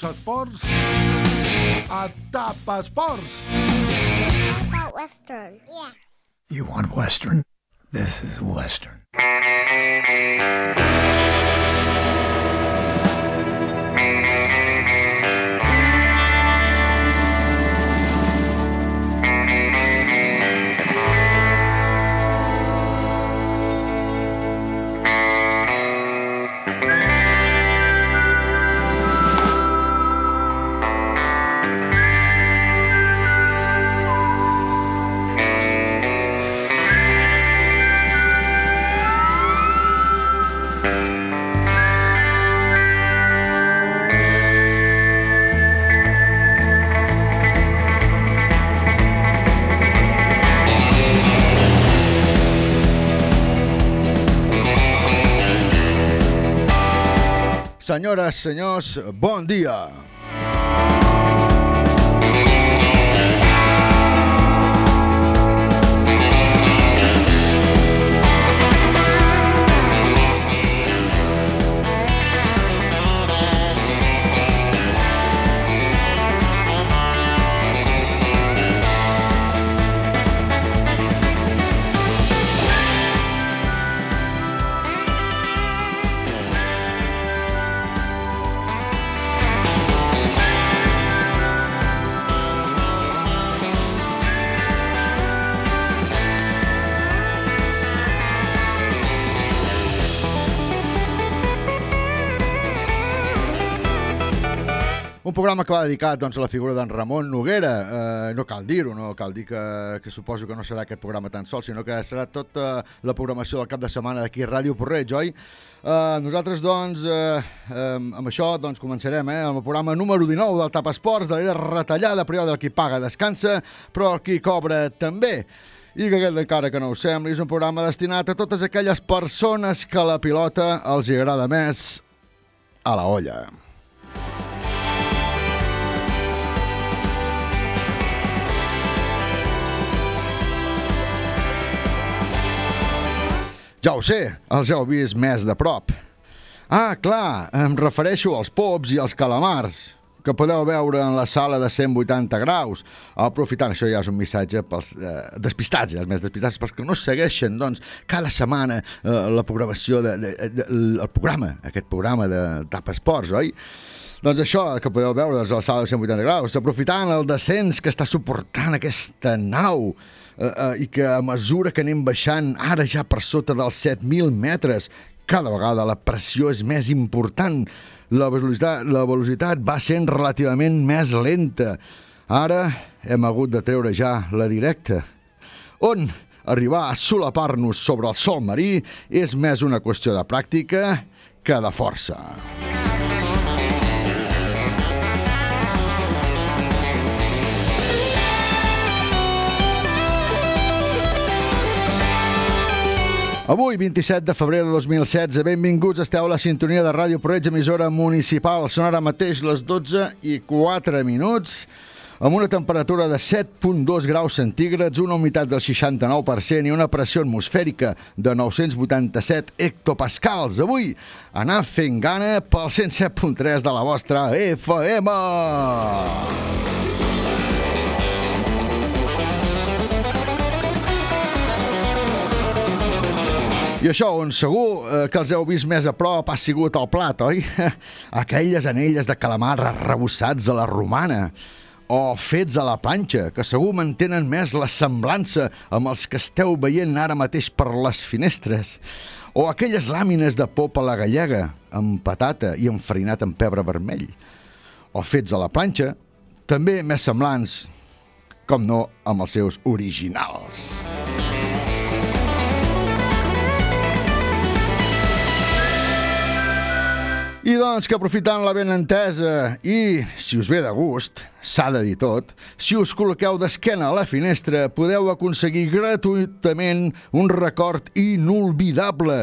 Esports a Tapa Esports. about Western? Yeah. You want Western? This is Western. Senyores, senyors, bon dia. Un programa que va dedicat doncs, a la figura d'en Ramon Noguera. Eh, no cal dir-ho, no cal dir que, que suposo que no serà aquest programa tan sol, sinó que serà tota la programació del cap de setmana d'aquí a Ràdio Porreig, oi? Eh, nosaltres, doncs, eh, eh, amb això doncs, començarem eh, amb el programa número 19 del Tap Esports, de l'era retallada, període del qui paga descansa, però el qui cobra també. I que aquest, encara que no ho sembli, és un programa destinat a totes aquelles persones que la pilota els agrada més a la olla. Ja ho sé, els heu vist més de prop. Ah, clar, em refereixo als pops i als calamars, que podeu veure en la sala de 180 graus. Aprofitant, això ja és un missatge pels eh, despistats, els més despistats, pels que no segueixen, doncs, cada setmana eh, la programació, de, de, de, el programa, aquest programa de TAP Esports, oi? Doncs això que podeu veure doncs, a la sala de 180 graus, aprofitant el descens que està suportant aquesta nau eh, eh, i que a mesura que anem baixant, ara ja per sota dels 7.000 metres, cada vegada la pressió és més important, la velocitat, la velocitat va sent relativament més lenta. Ara hem hagut de treure ja la directa. On arribar a solapar-nos sobre el sol marí és més una qüestió de pràctica que de força. Avui, 27 de febrer de 2016, benvinguts, esteu a la sintonia de Ràdio Proreig, emissora municipal. Són ara mateix les 12 i 4 minuts, amb una temperatura de 7.2 graus centígrads, una humitat del 69% i una pressió atmosfèrica de 987 hectopascals. Avui, anar fent gana pel 107.3 de la vostra FM. I això, on segur eh, que els heu vist més a prop ha sigut el plat, oi? Aquelles anelles de calamar arrebossats a la romana o fets a la planxa, que segur mantenen més la semblança amb els que esteu veient ara mateix per les finestres. O aquelles làmines de pop a la gallega, amb patata i enfarinat amb pebre vermell. O fets a la planxa, també més semblants, com no, amb els seus originals. I doncs que aprofitant la ben entesa i, si us ve de gust, s'ha de dir tot, si us col·loqueu d'esquena a la finestra, podeu aconseguir gratuïtament un record inolvidable,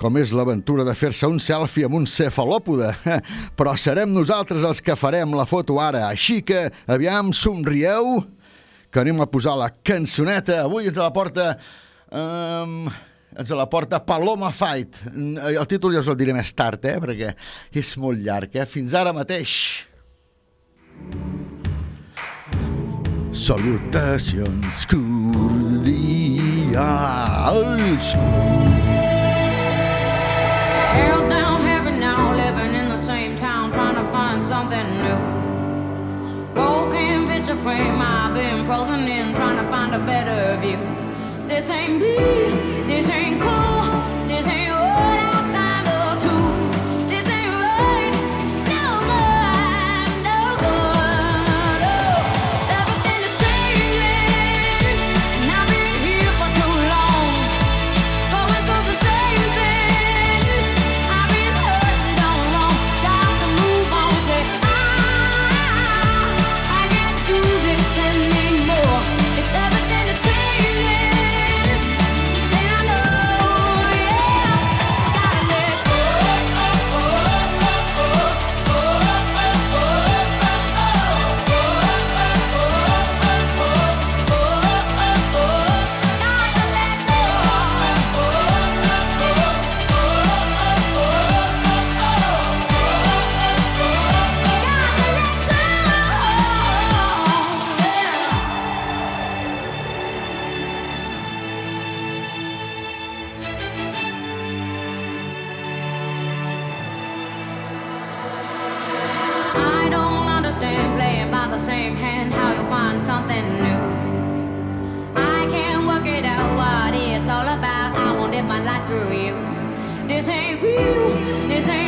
com és l'aventura de fer-se un selfie amb un cefalòpode. Però serem nosaltres els que farem la foto ara, així que, aviam, somrieu, que anem a posar la cançoneta. Avui ens la porta... Um, ens la porta Paloma Fight. Eh, el títol ja us el diré més tard, eh? perquè és molt llarg. Eh? Fins ara mateix. Salutacions cordials. Hell down heaven now, living in the same town, trying to find something new. Broken picture frame, I've been frozen in, trying to find a better view. This ain't me, this ain't cool, this ain't what I ain't real, this ain't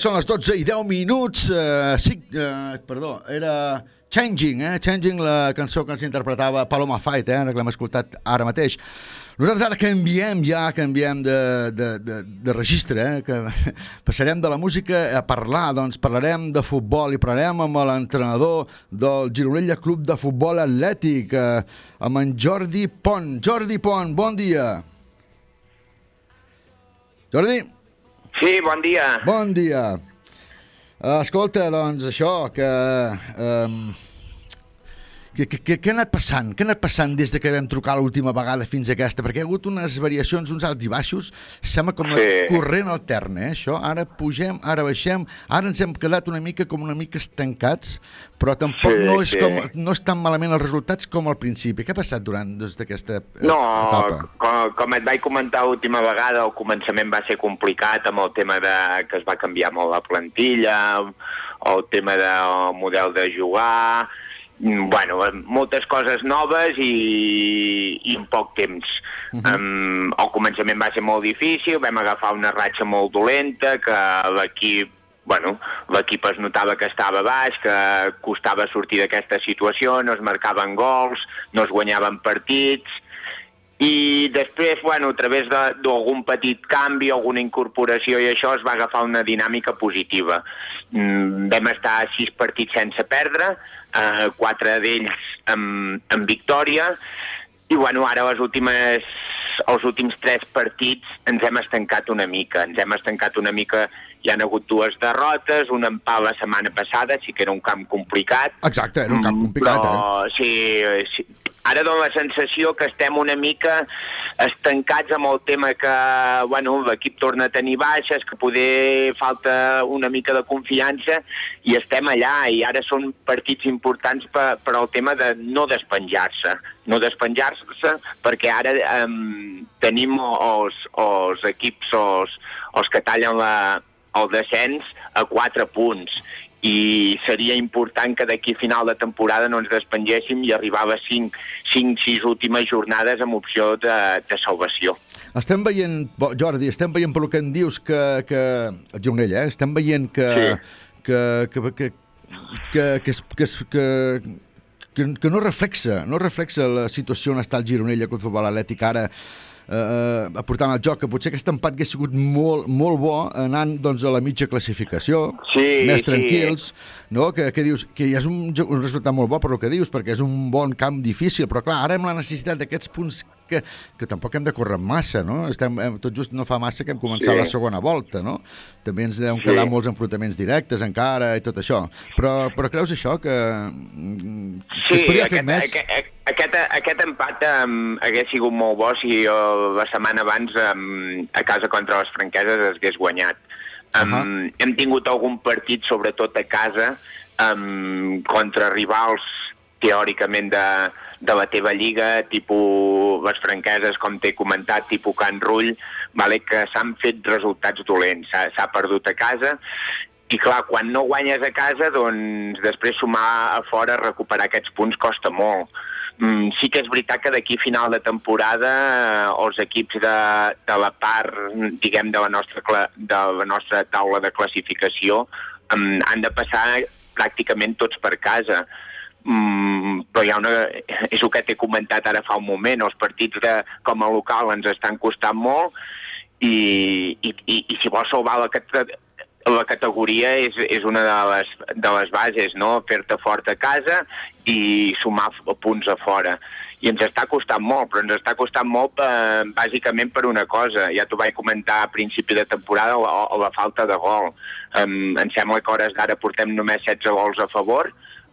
Són les 12 i 10 minuts. Uh, sí, uh, perdó, era Changing, eh? Changing, la cançó que ens interpretava Paloma Fight, eh? que l'hem escoltat ara mateix. Nosaltres ara canviem, ja canviem de, de, de, de registre, eh? que passarem de la música a parlar, doncs parlarem de futbol i parlarem amb l'entrenador del Gironella Club de Futbol Atlètic, eh, amb en Jordi Pont. Jordi Pont, bon dia. Jordi? Sí, bon dia. Bon dia. Escolta, doncs, això, que... Um, què, què, què ha anat passant? Què ha anat passant des de que vam trucar l'última vegada fins a aquesta? Perquè hi ha hagut unes variacions, uns alts i baixos, sembla com Sí. sí. corrent altern, eh, això. Ara pugem, ara baixem, ara ens hem quedat una mica com una mica estancats, però tampoc Sí, no, és sí. com, no és tan malament els resultats com al principi. Què ha passat durant des d'aquesta eh, No, etapa? com, com et vaig comentar l'última vegada, el començament va ser complicat amb el tema de que es va canviar molt la plantilla, el tema del model de jugar, bueno, moltes coses noves i, i en poc temps. Uh -huh. um, el començament va ser molt difícil, vam agafar una ratxa molt dolenta, que l'equip bueno, l'equip es notava que estava baix, que costava sortir d'aquesta situació, no es marcaven gols, no es guanyaven partits, i després, bueno, a través d'algun petit canvi, alguna incorporació i això, es va agafar una dinàmica positiva. Mm, vam estar sis partits sense perdre, eh, quatre d'ells amb, amb victòria, i bueno, ara les últimes, els últims tres partits ens hem estancat una mica, ens hem estancat una mica, hi han hagut dues derrotes, un empat la setmana passada, sí que era un camp complicat, Exacte, era un camp Mm, complicat, eh? però, sí, sí, ara dona la sensació que estem una mica estancats amb el tema que bueno, l'equip torna a tenir baixes, que poder falta una mica de confiança i estem allà i ara són partits importants per, per al tema de no despenjar-se. No despenjar-se perquè ara um, tenim els, els equips els, els que tallen la, el descens a 4 punts i seria important que d'aquí a final de temporada no ens despengéssim i arribar a les 5, 5 6 últimes jornades amb opció de, de salvació. Estem veient, Jordi, estem veient pel que em dius que, que a Gironella, eh? estem veient que, Sí. que, que, que, que, que, es- que, es- que, que, que no reflexa, no reflexa la situació on està el Gironella Club Futbol Atlètic ara eh, aportant el joc, que potser aquest empat hagués sigut molt, molt bo anant doncs, a la mitja classificació, Sí, més sí. No? que, que dius que és un, jo- un resultat molt bo per el que dius, perquè és un bon camp difícil, però clar, ara amb la necessitat d'aquests punts que, que tampoc hem de córrer massa, no? Estem, eh, tot just no fa massa que hem començat Sí. la segona volta, no? També ens deuen Sí. quedar molts enfrontaments directes encara i tot això. Però, però creus això, que, que es podria fer aquest, més? Aquest, aquest, aquest empat um, hagués sigut molt bo si uh, la setmana abans um, a casa contra les franqueses es hagués guanyat. Um, Ahà. Hem tingut algun partit, sobretot a casa, um, contra rivals teòricament de, de la teva lliga, tipus les franqueses, com t'he comentat, tipus Can Rull, vale, que s'han fet resultats dolents. S'ha perdut a casa i clar, quan no guanyes a casa, doncs després sumar a fora, recuperar aquests punts costa molt. Mm, sí que és veritat que d'aquí final de temporada eh, els equips de, de la part, diguem, de la nostra, de la nostra taula de classificació mm, han de passar pràcticament tots per casa. Mm, però hi ha una... És el que t'he comentat ara fa un moment. Els partits de, com a local ens estan costant molt i, i, i, i si vols salvar la, la categoria és, és una de les, de les bases, no? Fer-te fort a casa i sumar punts a fora. I ens està costant molt, però ens està costant molt eh, bàsicament per una cosa. Ja t'ho vaig comentar a principi de temporada, la, la falta de gol. Um, em sembla que hores d'ara portem només 16 gols a favor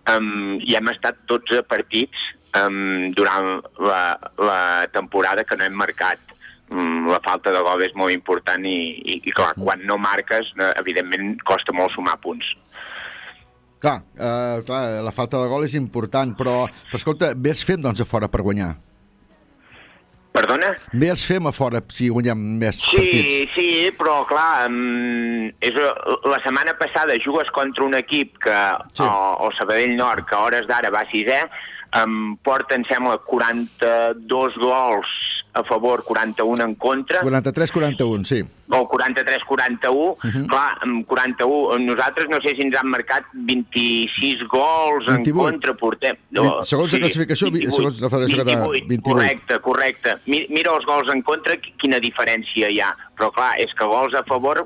um, i hem estat 12 partits um, durant la, la temporada que no hem marcat. Mm, la falta de gol és molt important i, i, i clar, quan no marques, eh, evidentment costa molt sumar punts. Clar, eh, clar, la falta de gol és important, però, però escolta, bé els fem doncs a fora per guanyar. Perdona? Bé els fem a fora si guanyem més Sí, partits. sí, però clar, um, és, la setmana passada jugues contra un equip que, Sí. o, o Sabadell Nord, que a hores d'ara va sisè, um, porta, em sembla, 42 gols a favor, 41 en contra, 43-41, sí. o 43-41, uh -huh. clar, amb 41, nosaltres no sé si ens han marcat 26 gols 28. en contra, portem... Vint- segons la classificació, vi- segons la Federació Catalana, 28, 28. Correcte, correcte. Mi- Mira els gols en contra, qui- quina diferència hi ha. Però clar, és que gols a favor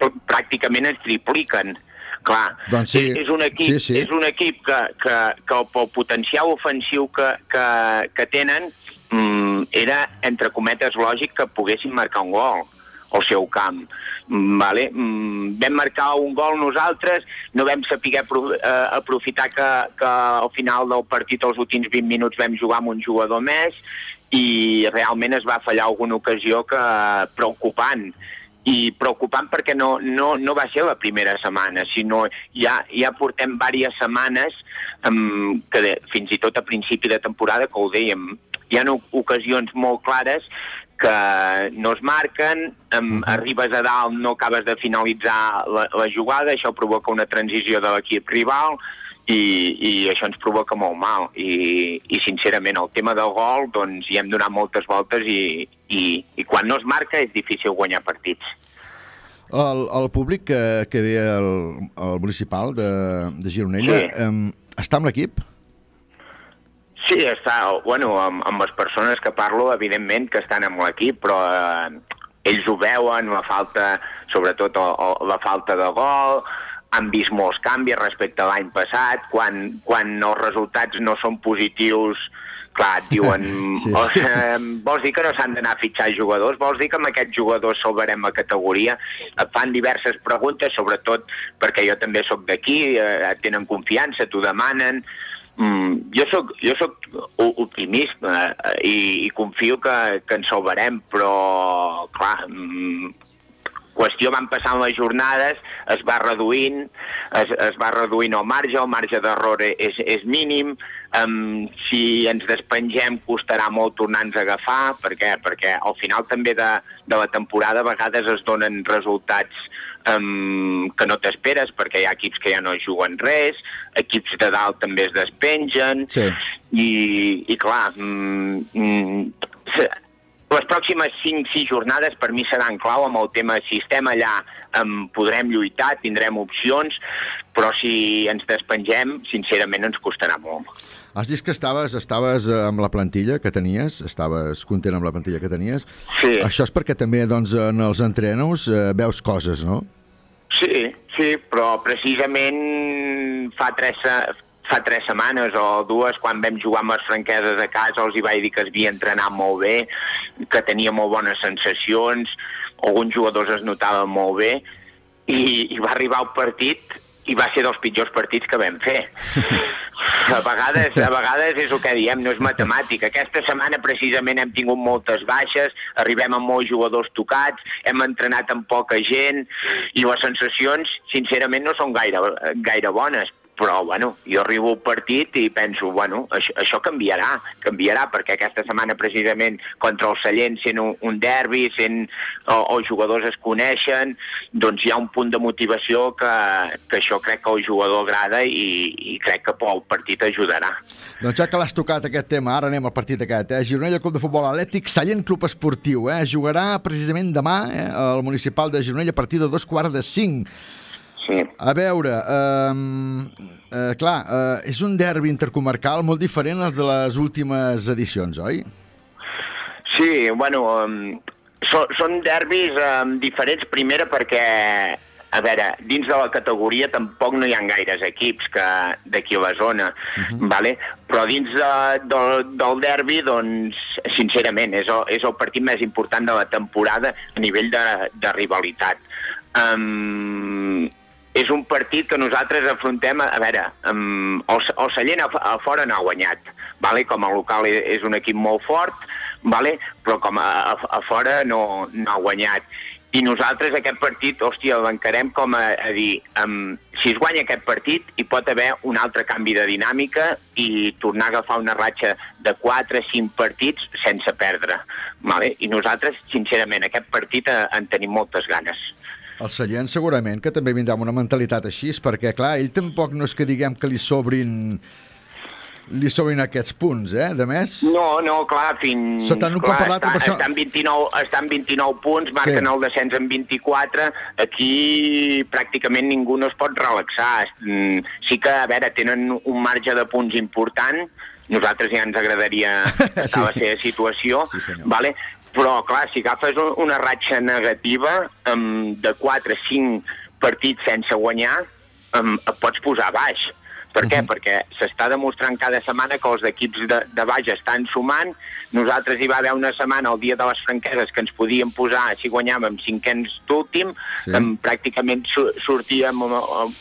pr- pràcticament es tripliquen. Clar, Doncs sí. és, és un equip, Sí, sí. és un equip que, que, que pel potencial ofensiu que, que, que tenen mm, era, entre cometes, lògic que poguessin marcar un gol al seu camp. Mm, Vale? Mm, vam marcar un gol nosaltres, no vam saber eh, aprofitar que, que al final del partit, als últims 20 minuts, vam jugar amb un jugador més i realment es va fallar alguna ocasió que preocupant i preocupant perquè no, no, no va ser la primera setmana, sinó ja, ja portem diverses setmanes um, que de, fins i tot a principi de temporada, que ho dèiem, hi ha ocasions molt clares que no es marquen, um, arribes a dalt, no acabes de finalitzar la, la jugada, això provoca una transició de l'equip rival i, i això ens provoca molt mal. I, I sincerament, el tema del gol, doncs hi hem donat moltes voltes i, i, i quan no es marca és difícil guanyar partits. El, el públic que, que ve al, al municipal de, de Gironella Sí. eh, està amb l'equip? Sí, està, bueno, amb, amb les persones que parlo, evidentment que estan amb l'equip, però eh, ells ho veuen, la falta, sobretot o, o, la falta de gol, han vist molts canvis respecte a l'any passat, quan, quan els resultats no són positius clar, et diuen, Sí. sí. o, eh, vols dir que no s'han d'anar a fitxar jugadors? Vols dir que amb aquests jugadors salvarem la categoria? Et fan diverses preguntes, sobretot perquè jo també sóc d'aquí, eh, et tenen confiança, t'ho demanen, Mm, jo sóc jo soc o- optimista eh, i, i confio que, que ens salvarem, però, clar, mm, qüestió van passant les jornades, es va reduint, es, es va reduint el marge, el marge d'error és, és mínim, um, si ens despengem costarà molt tornar-nos a agafar, per què? perquè al final també de, de la temporada a vegades es donen resultats um, que no t'esperes, perquè hi ha equips que ja no juguen res, equips de dalt també es despengen, Sí. i, i clar, mm, mm, les pròximes 5-6 jornades per mi seran clau amb el tema si estem allà em podrem lluitar, tindrem opcions, però si ens despengem, sincerament ens costarà molt. Has dit que estaves, estaves eh, amb la plantilla que tenies, estaves content amb la plantilla que tenies. Sí. Això és perquè també doncs, en els entrenos eh, veus coses, no? Sí, sí, però precisament fa tres, fa tres setmanes o dues, quan vam jugar amb les franqueses a casa, els hi vaig dir que es havia entrenat molt bé, que tenia molt bones sensacions, alguns jugadors es notaven molt bé, i, i va arribar el partit i va ser dels pitjors partits que vam fer. A vegades, a vegades és el que diem, no és matemàtic. Aquesta setmana precisament hem tingut moltes baixes, arribem amb molts jugadors tocats, hem entrenat amb poca gent i les sensacions, sincerament, no són gaire, gaire bones però, bueno, jo arribo al partit i penso, bueno, això, això canviarà, canviarà, perquè aquesta setmana precisament contra el Sallent sent un, un derbi, sent, o, o jugadors es coneixen, doncs hi ha un punt de motivació que, que això crec que al jugador agrada i, i crec que pel partit ajudarà. Doncs ja que l'has tocat aquest tema, ara anem al partit aquest. Eh? Gironella Club de Futbol Atlètic, Sallent Club Esportiu. Eh? Jugarà precisament demà eh, al Municipal de Gironella a partir de dos quarts de cinc. Sí. A veure, eh, eh, clar, eh, és un derbi intercomarcal molt diferent als de les últimes edicions, oi? Sí, bueno, um, so, són derbis um, diferents, primera perquè, a veure, dins de la categoria tampoc no hi ha gaires equips que d'aquí a la zona, uh -huh. vale? però dins de, del, del derbi, doncs, sincerament, és el, és el partit més important de la temporada a nivell de, de rivalitat. Um, és un partit que nosaltres afrontem, a, veure, um, el, el Sallent a, a fora no ha guanyat, vale? com a local és, un equip molt fort, vale? però com a, a, a fora no, no ha guanyat. I nosaltres aquest partit, hòstia, l'encarem com a, a dir, um, si es guanya aquest partit hi pot haver un altre canvi de dinàmica i tornar a agafar una ratxa de 4 5 partits sense perdre. Vale? I nosaltres, sincerament, aquest partit eh, en tenim moltes ganes. El Sallent segurament que també vindrà amb una mentalitat així, perquè clar, ell tampoc no és que diguem que li sobrin li sobrin aquests punts, eh? De més, No, no, clar, fins... Pot clar, parlar, està, per això- estan, 29, estan 29 punts, marquen Sí. el descens en 24, aquí pràcticament ningú no es pot relaxar. Mm, Sí que, a veure, tenen un marge de punts important, nosaltres ja ens agradaria estar Sí. a la seva situació, Sí, senyor. vale? Però, clar, si agafes un- una ratxa negativa um, de 4-5 partits sense guanyar, um, et pots posar baix. Per què? Mhm. Perquè s'està demostrant cada setmana que els equips de, de baix estan sumant. Nosaltres hi va haver una setmana, el dia de les franqueses, que ens podíem posar, si guanyàvem cinquens d'últim, Sí. sí. pràcticament su sortíem, eh,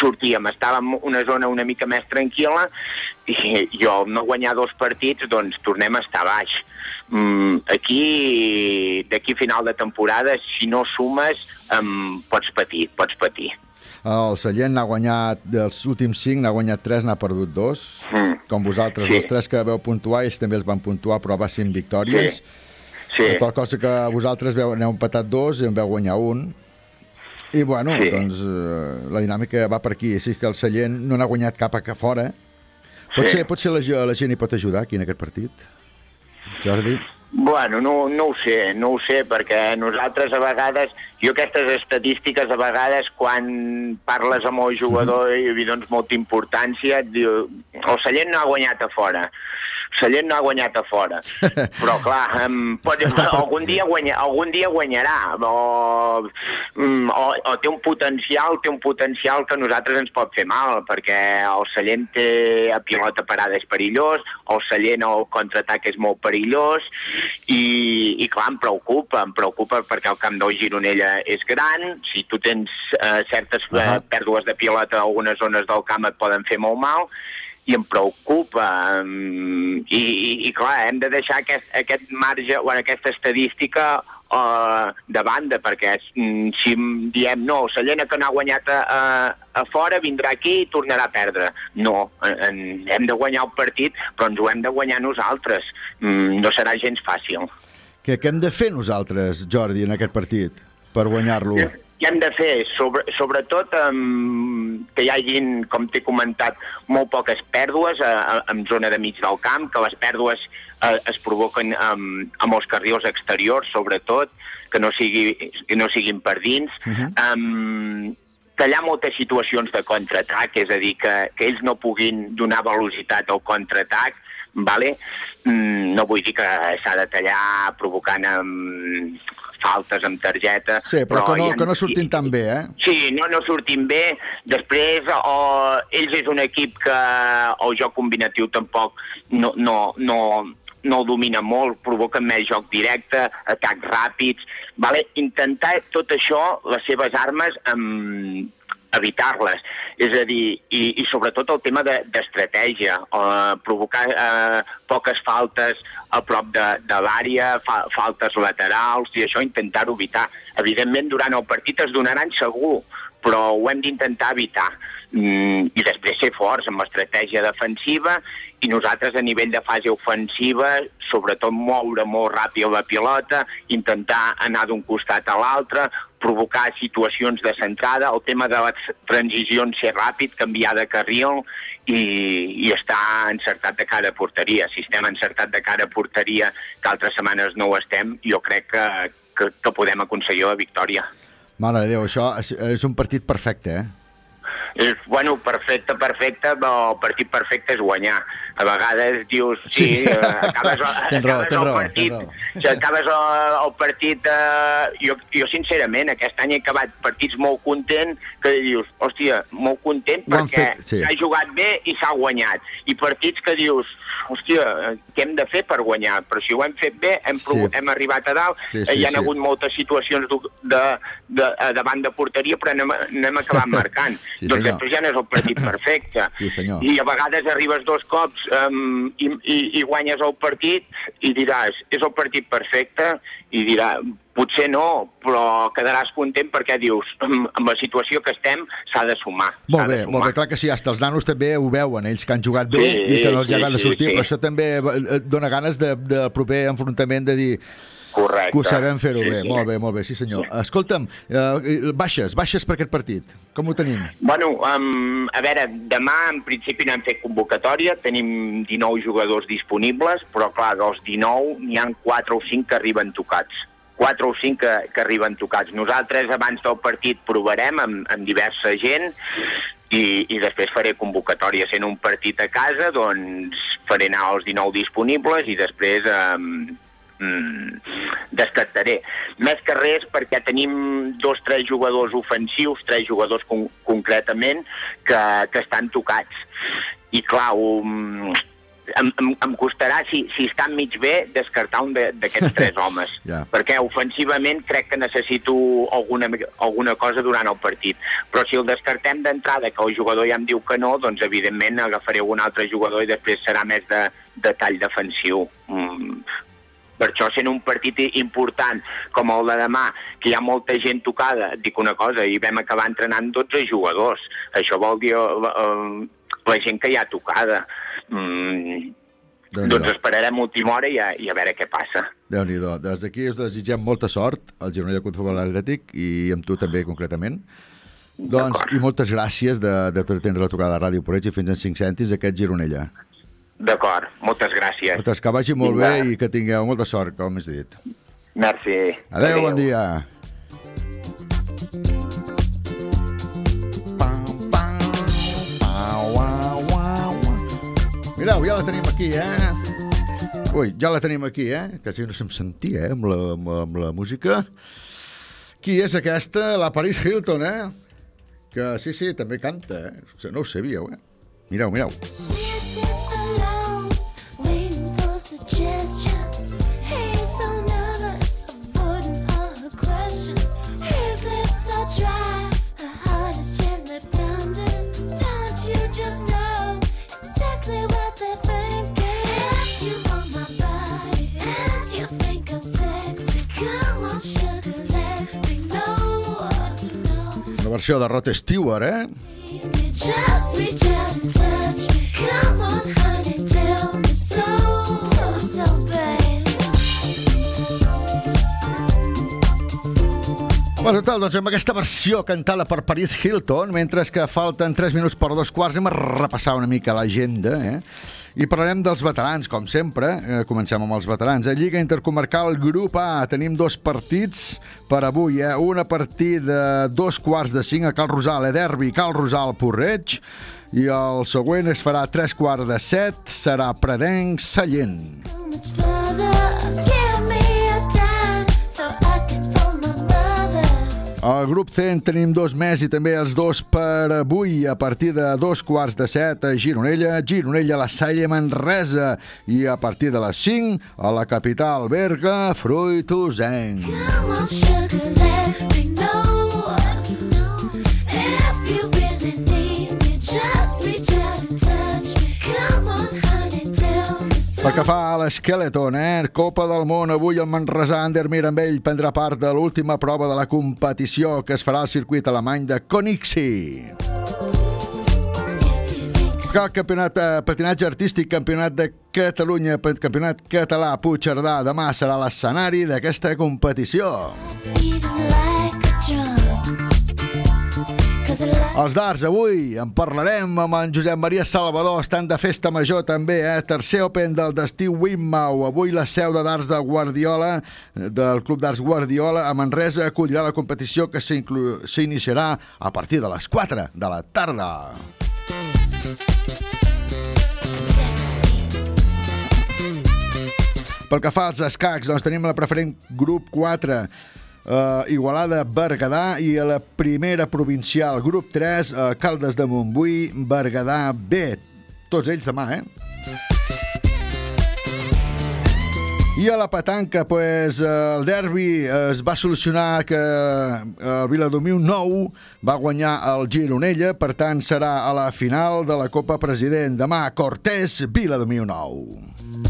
sortíem, estàvem en una zona una mica més tranquil·la i jo, no guanyar dos partits, doncs tornem a estar baix. Mm, aquí, d'aquí final de temporada, si no sumes, um, pots patir, pots patir. el Sallent n'ha guanyat, dels últims 5 n'ha guanyat 3, n'ha perdut 2, Mm. com vosaltres, Sí. els 3 que veu puntuar, ells també els van puntuar, però va ser victòries. Sí. La qual cosa que vosaltres veu, n'heu empatat dos i en veu guanyar un. I bueno, Sí. doncs eh, la dinàmica va per aquí. Així que el Sallent no n'ha guanyat cap a fora. Potser, Sí. potser la, la gent hi pot ajudar aquí en aquest partit. Jordi? Bueno, no, no ho sé, no ho sé, perquè nosaltres a vegades, jo aquestes estadístiques a vegades quan parles amb el jugador i li dones molta importància, et diu, el Sallent no ha guanyat a fora. Sallent no ha guanyat a fora. Però, clar, um, pot, algun, dia guanya, algun dia guanyarà. O, mm, o, o té un potencial, té un potencial que a nosaltres ens pot fer mal, perquè el Sallent té a pilota parada és perillós, el Sallent al contraatac és molt perillós, i, i clar, em preocupa, em preocupa perquè el camp del Gironella és gran, si tu tens eh, certes uh Ahà. pèrdues de pilota a algunes zones del camp et poden fer molt mal, i em preocupa i, i, i clar, hem de deixar aquest, aquest marge, bueno, aquesta estadística uh, de banda, perquè mm, si diem no, el Sallent que no ha guanyat a, a, a fora vindrà aquí i tornarà a perdre. No, en, hem de guanyar el partit, però ens ho hem de guanyar nosaltres. Mm, no serà gens fàcil. Què, què hem de fer nosaltres, Jordi, en aquest partit, per guanyar-lo? Què hem de fer? Sobre, sobretot um, que hi hagin, com t'he comentat, molt poques pèrdues a, a, en zona de mig del camp, que les pèrdues eh, es provoquen um, amb els carrils exteriors, sobretot, que no, sigui, que no siguin per dins. Uh -huh. um, tallar moltes situacions de contraatac, és a dir, que, que ells no puguin donar velocitat al contraatac, vale? Mm, no vull dir que s'ha de tallar provocant um, faltes amb targeta. Sí, però, que, no, ha- que no surtin tan bé, eh? Sí, no, no sortim bé. Després, o, ells és un equip que el joc combinatiu tampoc no, no, no, no el domina molt, provoquen més joc directe, atacs ràpids... Vale? Intentar tot això, les seves armes, amb evitar-les. És a dir, i, i sobretot el tema de- d'estratègia, eh, provocar eh, poques faltes a prop de, de l'àrea, fa, faltes laterals, i això intentar-ho evitar. Evidentment, durant el partit es donaran segur, però ho hem d'intentar evitar. Mm, I després ser forts amb estratègia defensiva i nosaltres a nivell de fase ofensiva, sobretot moure molt ràpid la pilota, intentar anar d'un costat a l'altre, provocar situacions de centrada, el tema de les transicions ser ràpid, canviar de carril i, i estar encertat de cara a porteria. Si estem encertat de cara a porteria, que altres setmanes no ho estem, jo crec que, que, que podem aconseguir la victòria. Mare de Déu, això és un partit perfecte, eh? És, bueno, perfecte, perfecte, però el partit perfecte és guanyar. A vegades dius, sí, Sí. eh, acabes, raó, acabes tens el raó, partit, raó. si acabes el, el partit, eh, jo, jo sincerament aquest any he acabat partits molt content, que dius, hòstia, molt content perquè fet, sí. s'ha jugat bé i s'ha guanyat. I partits que dius, hòstia, què hem de fer per guanyar? Però si ho hem fet bé, hem, Sí. hem arribat a dalt, Sí, eh, sí, hi ha sí. hagut moltes situacions de, de, de, eh, davant de porteria, però n'hem acabat marcant. Sí, doncs senyor. després ja no és el partit perfecte. Sí, senyor. I a vegades arribes dos cops um, i, i, i guanyes el partit i diràs, és el partit perfecte, i dirà, potser no, però quedaràs content perquè dius, "Mm, amb la situació que estem s'ha de sumar. Molt bé, de sumar. molt bé, clar que sí, hasta els nanos també ho veuen, ells que han jugat bé Sí, i que no els sí, hi ha de sí, sortir, sí. però això també eh, dona ganes de, del proper enfrontament de dir Correcte. que ho sabem fer-ho Sí, bé. sí. Molt bé, molt bé, sí senyor. Escolta'm, eh, baixes, baixes per aquest partit. Com ho tenim? Bueno, um, a veure, demà en principi no hem fet convocatòria, tenim 19 jugadors disponibles, però clar, dels 19 n'hi han 4 o 5 que arriben tocats. 4 o 5 que, que arriben tocats. Nosaltres abans del partit provarem amb, amb diversa gent i, i després faré convocatòria. Sent un partit a casa, doncs faré anar els 19 disponibles i després um, mm, descartaré. Més que res perquè tenim dos, tres jugadors ofensius, tres jugadors con concretament, que, que estan tocats. I clar, um, em, em, em costarà, si, si estan mig bé, descartar un de- d'aquests tres homes. Ja. Perquè ofensivament crec que necessito alguna, alguna cosa durant el partit. Però si el descartem d'entrada, que el jugador ja em diu que no, doncs evidentment agafaré un altre jugador i després serà més de, de tall defensiu. Mm, per això, sent un partit important com el de demà, que hi ha molta gent tocada, dic una cosa, i vam acabar entrenant 12 jugadors. Això vol dir la, la, la gent que hi ha tocada. Mm, Déu-n'hi-do. doncs esperarem última hora i a, i a veure què passa. Déu-n'hi-do. Des d'aquí us desitgem molta sort al Gironella Club de Futbol Atlètic i amb tu també concretament. Doncs, i moltes gràcies de, de atendre la trucada de Ràdio Porreig i fins en 5 cèntims aquest Gironella. D'acord, moltes gràcies. Ostres, que vagi molt Vinga. bé i que tingueu molta sort, com has dit. Merci. Adéu, bon dia. Mireu, ja la tenim aquí, eh? Ui, ja la tenim aquí, eh? Quasi no se'm sentia, eh, amb la, amb, la, amb la música. Qui és aquesta? La Paris Hilton, eh? Que sí, sí, també canta, eh? No ho sabíeu, eh? Mireu, mireu. She sits alone, versió de Rod Stewart, eh? Bueno, tal, doncs amb aquesta versió cantada per Paris Hilton, mentre que falten 3 minuts per dos quarts, hem a repassar una mica l'agenda, eh? I parlarem dels veterans, com sempre. Eh, comencem amb els veterans. A Lliga Intercomarcal Grup A tenim dos partits per avui. Eh? Un a partir de dos quarts de cinc a Cal Rosal, a Derbi, Cal Rosal, Porreig. I el següent es farà tres quarts de set, serà Predenc, Sallent. So much Al grup C en tenim dos més i també els dos per avui a partir de dos quarts de set a Gironella, Gironella, la Salle, Manresa i a partir de les 5 a la capital Berga, Fruitosenc. Come on, sugar, let me Pel que fa a l'Skeleton, eh? Copa del Món, avui el Manresà Ander Mirambell prendrà part de l'última prova de la competició que es farà al circuit alemany de Konixi. El campionat de patinatge artístic, campionat de Catalunya, campionat català Puigcerdà, demà serà l'escenari d'aquesta competició. Beating Els darts, avui en parlarem amb en Josep Maria Salvador, estan de festa major també, eh? Tercer Open del destí Wimmau. Avui la seu de darts de Guardiola, del Club d'Arts Guardiola, a Manresa, acollirà la competició que s'iniciarà a partir de les 4 de la tarda. Pel que fa als escacs, doncs tenim la preferent grup 4, Uh, Igualada, Berguedà i a la primera provincial, grup 3, uh, Caldes de Montbui, Berguedà B. Tots ells demà, eh? I a la petanca, pues, eh, el derbi eh, es va solucionar que eh, el Viladomiu 9 va guanyar el Gironella, per tant serà a la final de la Copa President. Demà, Cortés, Viladomiu 9.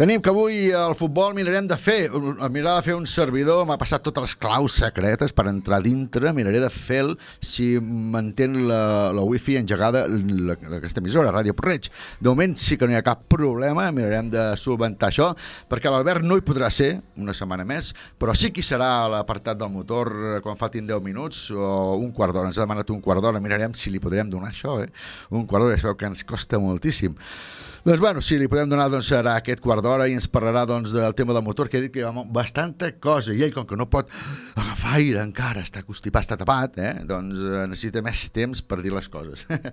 Tenim que avui al futbol mirarem de fer, mirarà de fer un servidor, m'ha passat totes les claus secretes per entrar dintre, miraré de fer si mantén la, la wifi engegada la- aquesta emissora, Ràdio Porreig. De moment sí que no hi ha cap problema, mirarem de solventar això, perquè l'Albert no hi podrà ser una setmana més, però sí que serà a l'apartat del motor quan faltin 10 minuts o un quart d'hora, ens ha demanat un quart d'hora, mirarem si li podrem donar això, eh? un quart d'hora, ja sabeu que ens costa moltíssim. Doncs bueno, si li podem donar doncs, serà aquest quart d'hora i ens parlarà doncs, del tema del motor, que ha dit que hi ha bastanta cosa, i ell com que no pot agafar aire encara, està constipat, està tapat, eh? doncs eh, necessita més temps per dir les coses. uh,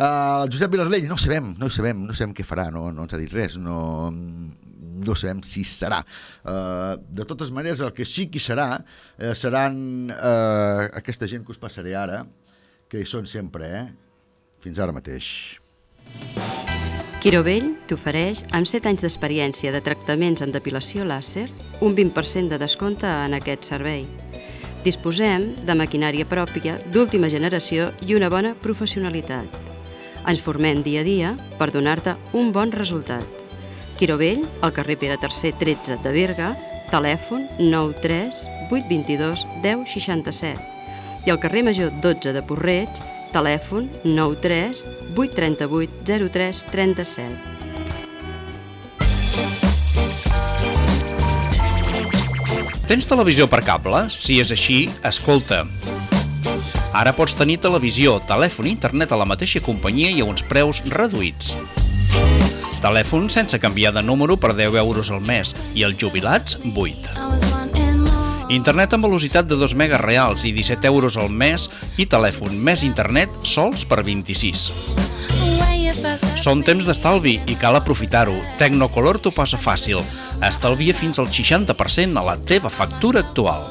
el Josep Vilardell, no sabem, no sabem, no sabem què farà, no, no ens ha dit res, no, no sabem si serà. Uh, de totes maneres, el que sí que serà uh, seran uh, aquesta gent que us passaré ara, que hi són sempre, eh? Fins ara mateix. Quirovell t'ofereix, amb 7 anys d'experiència de tractaments en depilació làser, un 20% de descompte en aquest servei. Disposem de maquinària pròpia d'última generació i una bona professionalitat. Ens formem dia a dia per donar-te un bon resultat. Quirovell, al carrer Pere III 13 de Berga, telèfon 93 822 1067 i al carrer Major 12 de Porreig, telèfon 93 838 03 37. Tens televisió per cable? Si és així, escolta. Ara pots tenir televisió, telèfon i internet a la mateixa companyia i a uns preus reduïts. Telèfon sense canviar de número per 10 euros al mes i els jubilats 8. Internet amb velocitat de 2 megas reals i 17 euros al mes i telèfon més internet sols per 26. Són temps d'estalvi i cal aprofitar-ho. Tecnocolor t'ho posa fàcil. Estalvia fins al 60% a la teva factura actual.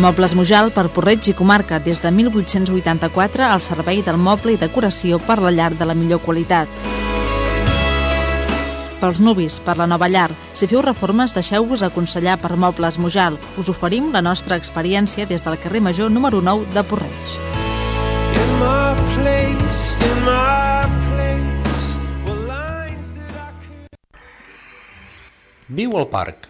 Mobles Mujal per Porreig i Comarca des de 1884 al servei del moble i decoració per la llar de la millor qualitat. Pels nuvis, per la nova llar. Si feu reformes, deixeu-vos aconsellar per Mobles Mujal. Us oferim la nostra experiència des del carrer Major número 9 de Porreig. In my place, in my place, could. Viu al parc.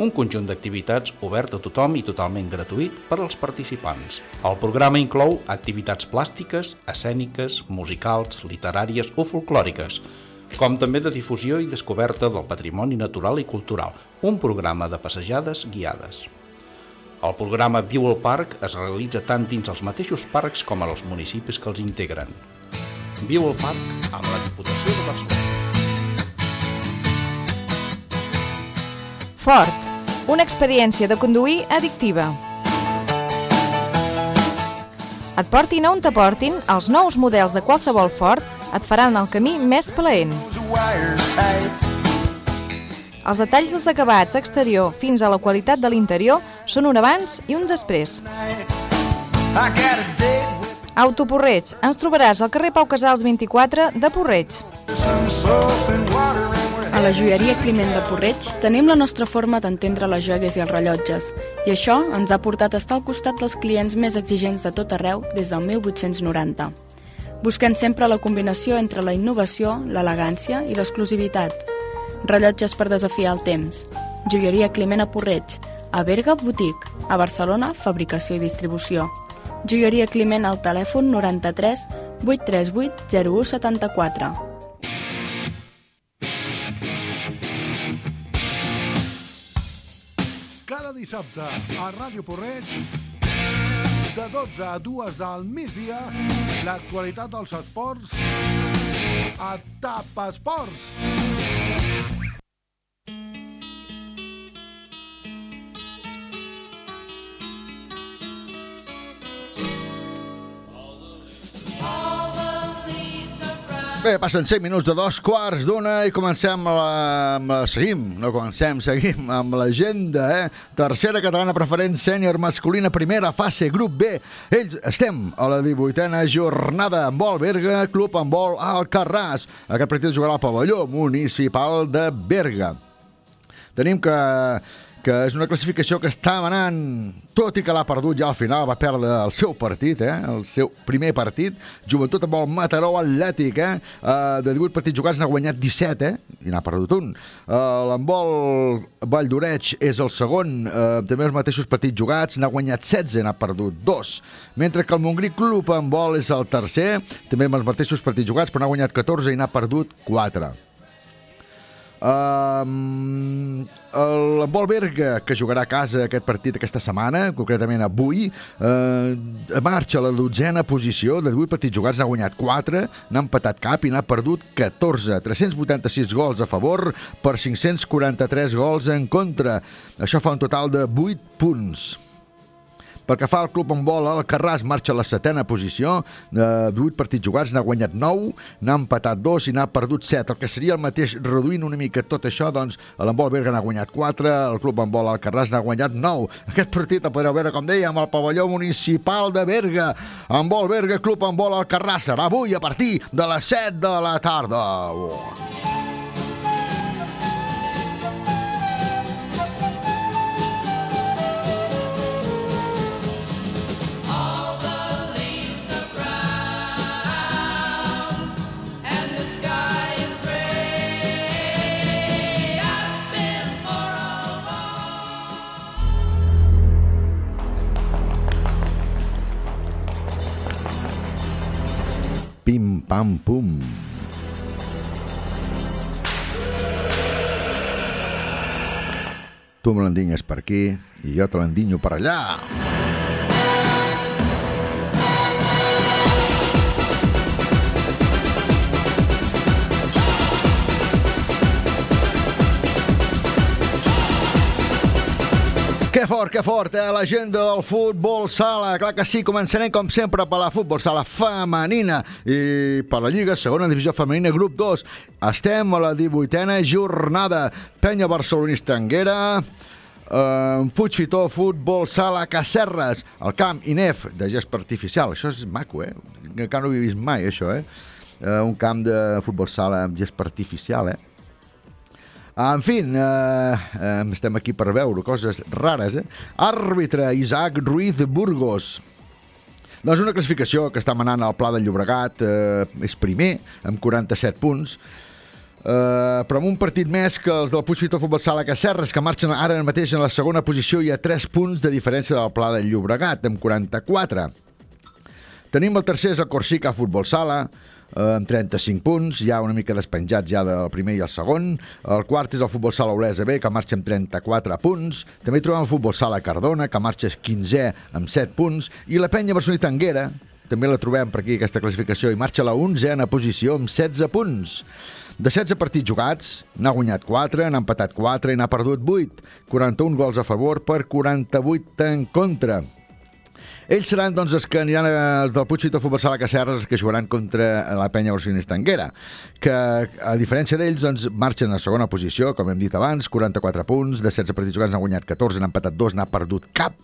un conjunt d'activitats obert a tothom i totalment gratuït per als participants. El programa inclou activitats plàstiques, escèniques, musicals, literàries o folclòriques, com també de difusió i descoberta del patrimoni natural i cultural, un programa de passejades guiades. El programa Viu al Parc es realitza tant dins els mateixos parcs com als municipis que els integren. Viu al Parc amb la Diputació de Barcelona. Fort, una experiència de conduir addictiva. Et portin on te portin, els nous models de qualsevol Ford et faran el camí més plaent. Els detalls dels acabats exterior fins a la qualitat de l'interior són un abans i un després. Autoporreig. Ens trobaràs al carrer Pau Casals 24 de Porreig. La joieria Climent de Porreig tenim la nostra forma d'entendre les joies i els rellotges i això ens ha portat a estar al costat dels clients més exigents de tot arreu des del 1890. Busquem sempre la combinació entre la innovació, l'elegància i l'exclusivitat. Rellotges per desafiar el temps. Joieria Climent a Porreig. A Berga, Boutique. A Barcelona, fabricació i distribució. Joieria Climent al telèfon 93 838 0174. Dissabte a Ràdio Porreig de 12 a 2 del migdia l'actualitat dels esports a TAP Esports. Bé, passen 5 minuts de dos quarts d'una i comencem la, amb la... Seguim, no comencem, seguim amb l'agenda, eh? Tercera catalana preferent sènior masculina, primera fase, grup B. Ells estem a la 18a jornada amb vol Berga, club amb vol Alcarràs. Aquest partit jugarà al pavelló municipal de Berga. Tenim que que és una classificació que està manant, tot i que l'ha perdut ja al final, va perdre el seu partit, eh? el seu primer partit, joventut amb el Mataró Atlètic, eh? Uh, de 18 partits jugats n'ha guanyat 17, eh? i n'ha perdut un. Uh, L'embol Vall d'Oreig és el segon, uh, també els mateixos partits jugats, n'ha guanyat 16, n'ha perdut 2. Mentre que el Montgrí Club en vol és el tercer, també amb els mateixos partits jugats, però n'ha guanyat 14 i n'ha perdut 4. Um, el Vol Berga, que jugarà a casa aquest partit aquesta setmana, concretament avui, uh, marxa a la dotzena posició, de 8 partits jugats n'ha guanyat 4, n'ha empatat cap i n'ha perdut 14, 386 gols a favor per 543 gols en contra. Això fa un total de 8 punts. Pel que fa al club en bola, el Carràs marxa a la setena posició, de 8 partits jugats, n'ha guanyat 9, n'ha empatat 2 i n'ha perdut 7. El que seria el mateix, reduint una mica tot això, doncs l'embol Berga n'ha guanyat 4, el club en bola, el Carràs, n'ha guanyat 9. Aquest partit el podreu veure, com dèiem, al pavelló municipal de Berga. Embol Berga, club en bola, el Carràs, serà avui a partir de les 7 de la tarda. Oh. Pim, pam, pum. Tu me l'endinyes per aquí i jo te l'endinyo per allà. Fort, que fort, eh? L'agenda del futbol sala. Clar que sí, començarem com sempre per la futbol sala femenina i per la Lliga, segona divisió femenina, grup 2. Estem a la 18a jornada. Penya Barcelonista Anguera, eh, Puigfitó, futbol sala Cacerres, el camp INEF de gest artificial. Això és maco, eh? Encara no ho he vist mai, això, eh? eh un camp de futbol sala amb gest artificial, eh? En fi, eh, eh, estem aquí per veure coses rares, eh? Àrbitre Isaac Ruiz Burgos. Doncs una classificació que està manant al Pla del Llobregat, eh, és primer, amb 47 punts, eh, però amb un partit més que els del Puigfitó Futbol Sala Cacerres, que marxen ara mateix en la segona posició i a 3 punts de diferència del Pla del Llobregat, amb 44. Tenim el tercer, és el Corsica Futbol Sala, eh, amb 35 punts, ja una mica despenjats ja del primer i el segon. El quart és el Futbol Sala Olesa B, que marxa amb 34 punts. També hi trobem el Futbol Sala Cardona, que marxa 15è amb 7 punts. I la penya Barceloneta Anguera, també la trobem per aquí, aquesta classificació, i marxa a la 11a posició amb 16 punts. De 16 partits jugats, n'ha guanyat 4, n'ha empatat 4 i n'ha perdut 8. 41 gols a favor per 48 en contra. Ells seran doncs, els que aniran els del Puigfitó Futbol Sala Cacerres que jugaran contra la penya Barcelonista Anguera, que a diferència d'ells doncs, marxen a segona posició, com hem dit abans, 44 punts, de 16 partits jugats n'ha guanyat 14, n'ha empatat 2, n'ha perdut cap,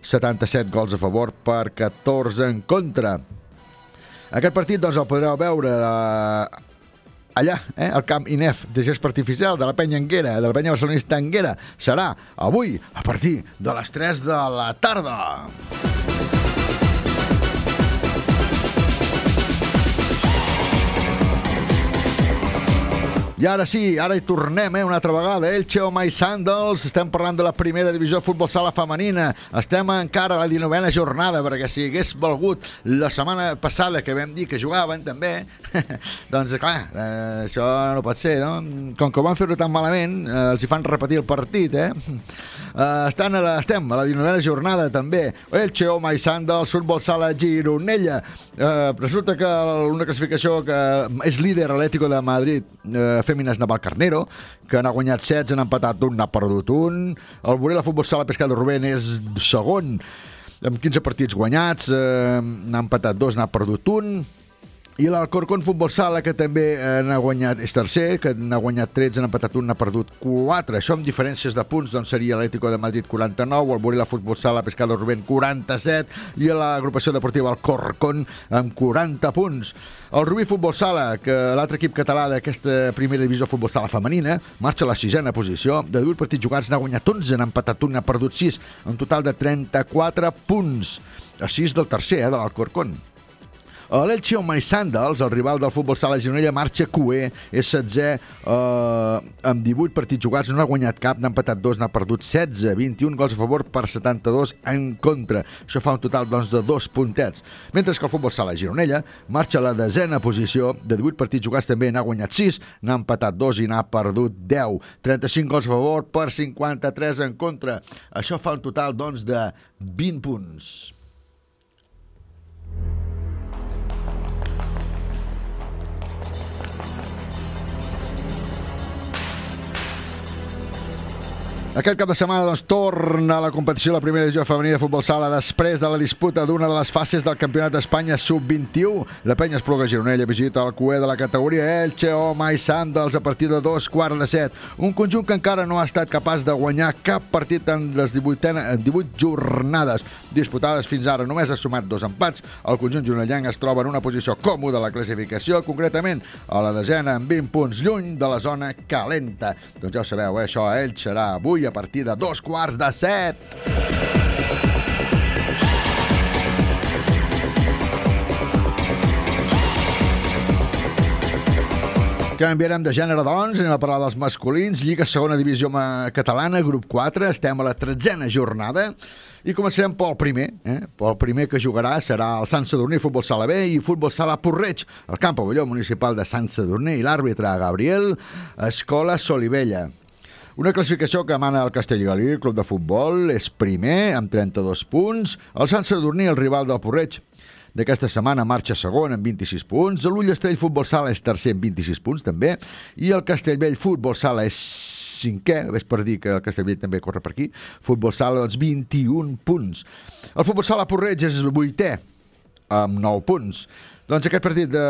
77 gols a favor per 14 en contra. Aquest partit doncs, el podreu veure eh, allà, eh, al camp INEF de gest artificial de la penya Anguera, de la penya barcelonista Anguera, serà avui a partir de les 3 de la tarda. I ara sí, ara hi tornem, eh, una altra vegada. Elche o My Sandals, estem parlant de la primera divisió de futbol sala femenina. Estem encara a la 19a jornada, perquè si hagués valgut la setmana passada que vam dir que jugaven també, doncs clar, eh, això no pot ser, no? Com que van fer-ho tan malament, eh, els hi fan repetir el partit, eh? Uh, estan a la, estem a la 19a jornada també Elche o My Sandals, futbol sala Gironella uh, resulta que una classificació que és líder Atlético de Madrid uh, Fèmines Naval Carnero que n'ha guanyat 16, n'ha empatat un, n'ha perdut un el Borella Futbol Sala Pescado Rubén és segon amb 15 partits guanyats eh, n'ha empatat dos, n'ha perdut un i l'Alcorcón Futbol Sala, que també eh, n'ha guanyat, és tercer, que n'ha guanyat 13, n'ha empatat un, n'ha perdut 4. Això amb diferències de punts, doncs seria l'Atlético de Madrid 49, el Borila Futbol Sala, Pescado Rubén 47 i l'agrupació deportiva Alcorcón amb 40 punts. El Rubí Futbol Sala, que l'altre equip català d'aquesta primera divisió futbol sala femenina, marxa a la sisena posició. De 18 partits jugats n'ha guanyat 11, n'ha empatat un, n'ha perdut 6, un total de 34 punts. A 6 del tercer, eh, de l'Alcorcón. L'Elche o My Sandals, el rival del futbol sala Gironella, marxa QE, és 16 eh, amb 18 partits jugats, no ha guanyat cap, n'ha empatat dos, n'ha perdut 16, 21 gols a favor per 72 en contra. Això fa un total doncs, de dos puntets. Mentre que el futbol sala Gironella marxa a la desena posició, de 18 partits jugats també n'ha guanyat 6, n'ha empatat dos i n'ha perdut 10. 35 gols a favor per 53 en contra. Això fa un total doncs, de 20 punts. Aquest cap de setmana doncs, torna a la competició la primera divisió femenina de futbol sala després de la disputa d'una de les fases del Campionat d'Espanya sub-21. La penya Espluga Gironella visita el cué de la categoria Elche o Mai Sandals a partir de dos quarts de set. Un conjunt que encara no ha estat capaç de guanyar cap partit en les 18, en 18 jornades disputades fins ara. Només ha sumat dos empats. El conjunt gironellenc es troba en una posició còmoda a la classificació, concretament a la desena amb 20 punts lluny de la zona calenta. Doncs ja ho sabeu, eh? això a Elx serà avui a partir de dos quarts de set. Canviarem de gènere, doncs, anem a parlar dels masculins. Lliga segona divisió catalana, grup 4. Estem a la tretzena jornada. I comencem pel primer. Eh? Pel primer que jugarà serà el Sant Sadurní Futbol Sala B i Futbol Sala Porreig, al camp pavelló municipal de Sant Sadurní i l'àrbitre Gabriel Escola Solivella. Una classificació que mana el Castellgalí, el club de futbol, és primer, amb 32 punts. El Sant Sadurní, el rival del Porreig, d'aquesta setmana marxa segon amb 26 punts, l'Ullestell Futbol Sala és tercer amb 26 punts també, i el Castellvell Futbol Sala és cinquè, ves per dir que el Castellvell també corre per aquí, Futbol Sala, doncs 21 punts. El Futbol Sala Porreig és vuitè, amb 9 punts. Doncs aquest partit de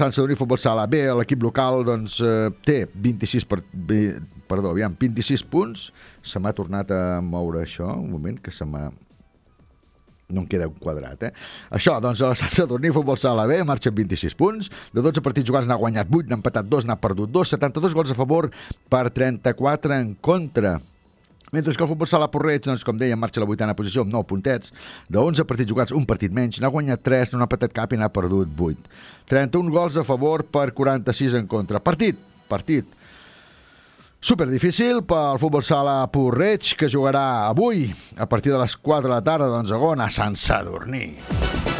Sant Sadurní Futbol Sala B, l'equip local doncs, eh, té 26 per, perdó, aviam, 26 punts. Se m'ha tornat a moure això, un moment, que se m'ha no em queda un quadrat, eh? Això, doncs, el Sant Sadurní Futbol Sala B marxa amb 26 punts. De 12 partits jugats n'ha guanyat 8, n'ha empatat 2, n'ha perdut 2, 72 gols a favor per 34 en contra. Mentre que el futbol sala Porreig, doncs, com deia, marxa a la vuitena posició amb 9 puntets. De 11 partits jugats, un partit menys. N'ha guanyat 3, no n'ha patat cap i n'ha perdut 8. 31 gols a favor per 46 en contra. Partit, partit. Super difícil pel futbol sala Porreig, que jugarà avui, a partir de les 4 de la tarda, doncs, a Gona, a Sant Sadurní.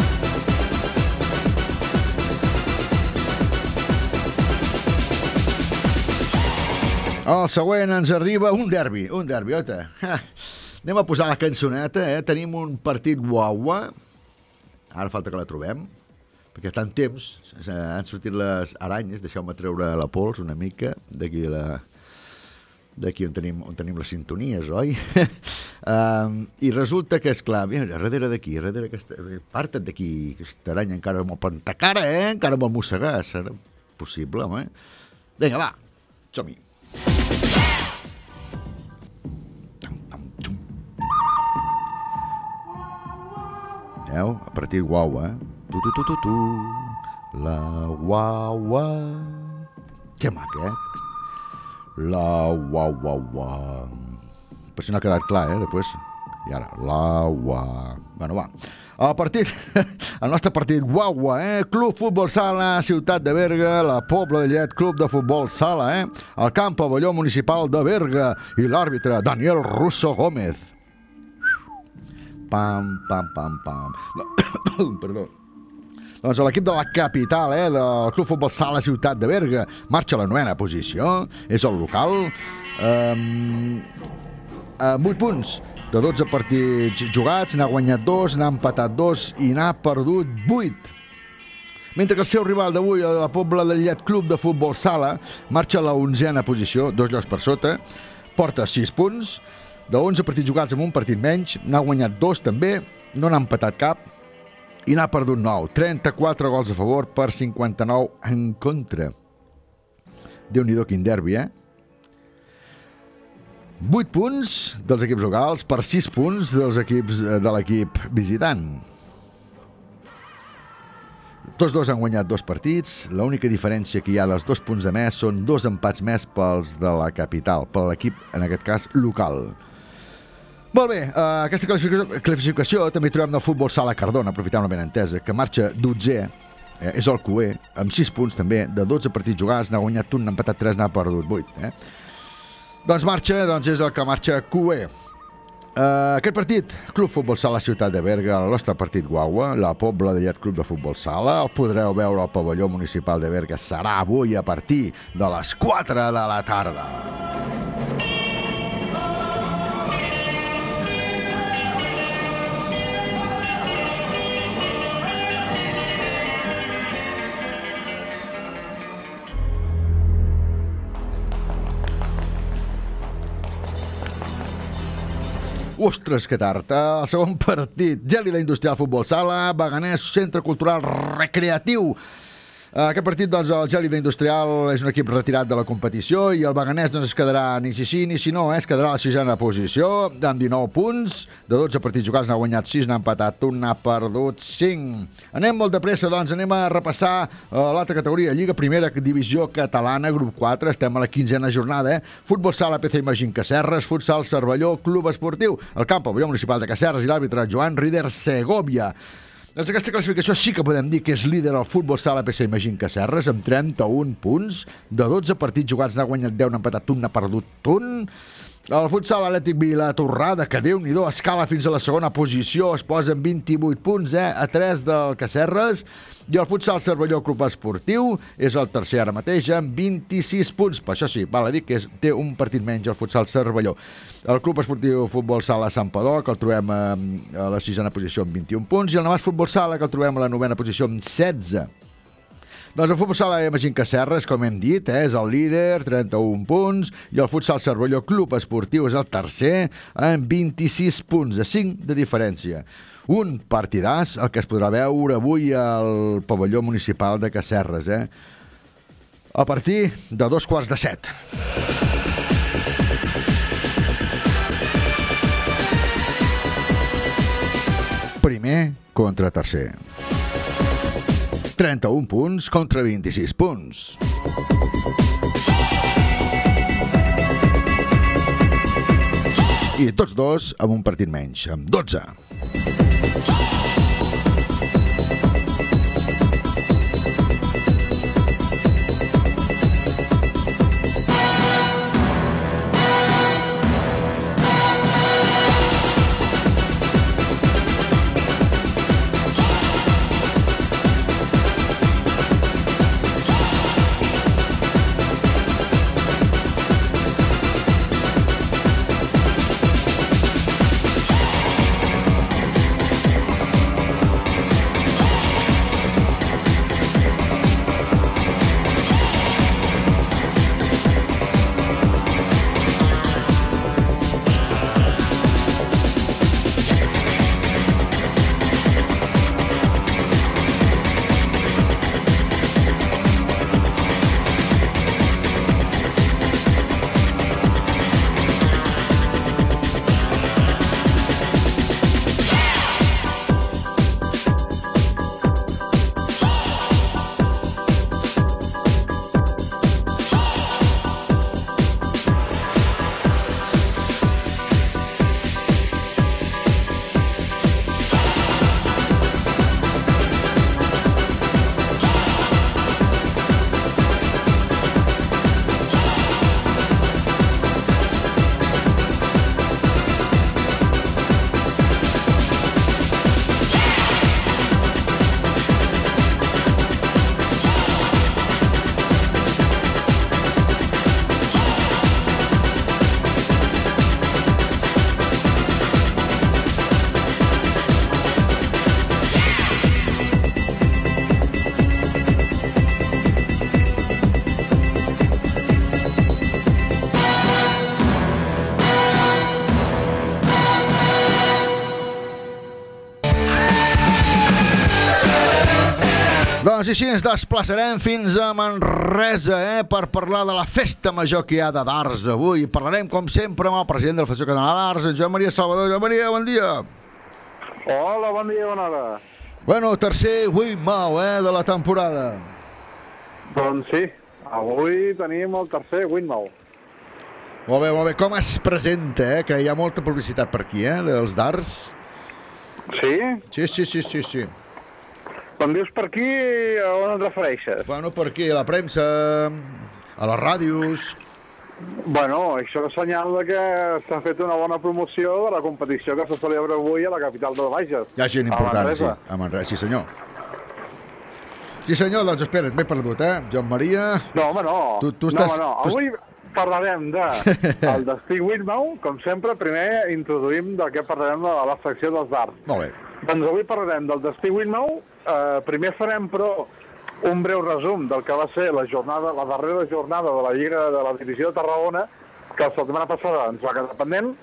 El següent ens arriba un derbi, un derbi, ota. Ha. Anem a posar la cançoneta, eh? Tenim un partit guaua. Ara falta que la trobem, perquè tant temps eh, han sortit les aranyes, deixeu-me treure la pols una mica d'aquí la d'aquí on tenim, on tenim les sintonies, oi? um, I resulta que, és clar, mira, darrere d'aquí, darrere aquesta... Aparta't d'aquí, aquesta aranya encara molt pantacara, eh? Encara molt mossegar, serà possible, home? Vinga, va, som-hi. Veu? A partir guaua, eh? Tu, tu, tu, tu, tu. La guaua. Que maca, eh? La guaua, guau. Per si no ha quedat clar, eh? Després. I ara, la guau. Bueno, va. El partit, el nostre partit guaua, eh? Club Futbol Sala, Ciutat de Berga, la Pobla de Llet, Club de Futbol Sala, eh? El camp pavelló municipal de Berga i l'àrbitre Daniel Russo Gómez. Pam, pam, pam, pam. No, perdó. Doncs l'equip de la capital, eh, del Club Futbol Sala Ciutat de Berga, marxa a la novena posició, és el local, um, amb 8 punts de 12 partits jugats, n'ha guanyat 2, n'ha empatat 2 i n'ha perdut 8. Mentre que el seu rival d'avui, la Pobla del Llet Club de Futbol Sala, marxa a la onzena posició, dos llocs per sota, porta 6 punts, de 11 partits jugats amb un partit menys, n'ha guanyat 2 també, no n'ha empatat cap, i n'ha perdut 9. 34 gols a favor per 59 en contra. Déu-n'hi-do quin derbi, eh? 8 punts dels equips locals per 6 punts dels equips eh, de l'equip visitant. Tots dos han guanyat dos partits. L'única diferència que hi ha dels dos punts de més són dos empats més pels de la capital, per l'equip, en aquest cas, local. Molt bé, uh, aquesta classificació, classificació també trobem del futbol sala Cardona, aprofitant una benentesa, que marxa 12 eh, és el QE, amb 6 punts també, de 12 partits jugats, n'ha guanyat un, n'ha empatat 3, n'ha perdut 8. Eh? Doncs marxa, doncs és el que marxa QE. Uh, aquest partit, Club Futbol Sala Ciutat de Berga, el nostre partit guaua, la Pobla de Llet Club de Futbol Sala, el podreu veure al pavelló municipal de Berga, serà avui a partir de les 4 de la tarda. Ostres, que tard. El segon partit. Gèlida Industrial Futbol Sala, Beganès Centre Cultural Recreatiu. Eh, Aquest partit, doncs, el Gèlida Industrial és un equip retirat de la competició i el Beganès doncs, es quedarà ni si sí ni si no, eh? es quedarà a la sisena posició amb 19 punts. De 12 partits jugats n'ha guanyat 6, n'ha empatat 1, n'ha perdut 5. Anem molt de pressa, doncs, anem a repassar eh, l'altra categoria, Lliga Primera Divisió Catalana, grup 4, estem a la quinzena jornada, eh? Futbol Sala PC Imagín Cacerres, Futsal Cervelló, Club Esportiu, el camp pavelló municipal de Cacerres i l'àrbitre Joan Rider Segovia. Doncs aquesta classificació sí que podem dir que és líder al futbol sala PC Imagín Cacerres amb 31 punts. De 12 partits jugats n'ha guanyat 10, n'ha empatat un, n'ha perdut un. El futsal Atlètic Vila Torrada, que déu nhi escala fins a la segona posició, es posa amb 28 punts, eh, a 3 del Cacerres. I el futsal Cervelló Club Esportiu és el tercer ara mateix amb 26 punts. Per això sí, val a dir que és, té un partit menys el futsal Cervelló. El Club Esportiu Futbol Sala Sant Padó, que el trobem eh, a la sisena posició amb 21 punts, i el Navàs Futbol Sala, que el trobem a la novena posició amb 16. Doncs el futbol sala Imagín Cacerres, com hem dit, eh, és el líder, 31 punts, i el futsal Cervelló Club Esportiu és el tercer, amb 26 punts, de 5 de diferència. Un partidàs, el que es podrà veure avui al pavelló municipal de Cacerres, eh? A partir de dos quarts de set. Primer contra tercer. 31 punts contra 26 punts. I tots dos amb un partit menys, amb 12. Doncs així ens desplaçarem fins a Manresa eh, per parlar de la festa major que hi ha de d'Arts avui. Parlarem, com sempre, amb el president de la Federació Catalana d'Arts, en Joan Maria Salvador. Joan Maria, bon dia. Hola, bon dia, bona hora. Bueno, tercer Wimmau eh, de la temporada. Doncs sí, avui tenim el tercer Winmau. Molt bé, molt bé. Com es presenta, eh? Que hi ha molta publicitat per aquí, eh? Dels d'Arts. Sí? Sí, sí, sí, sí, sí. Quan dius per aquí, a on et refereixes? Bueno, per aquí, a la premsa, a les ràdios... Bueno, això és senyal de que s'ha fet una bona promoció de la competició que se celebra avui a la capital del Bages. Hi ha gent a important, sí. Manresa. A Manresa, sí senyor. Sí senyor, doncs espera't, m'he perdut, eh? Joan Maria... No, home, no. Tu, tu estàs... No, home, no. Avui parlarem de el destí Winmau. Com sempre, primer introduïm de què parlarem de la secció dels arts. Molt bé. Doncs avui parlarem del destí Winmau. Eh, primer farem, però, un breu resum del que va ser la jornada, la darrera jornada de la Lliga de la Divisió de Tarragona, que la setmana passada ens va quedar pendent.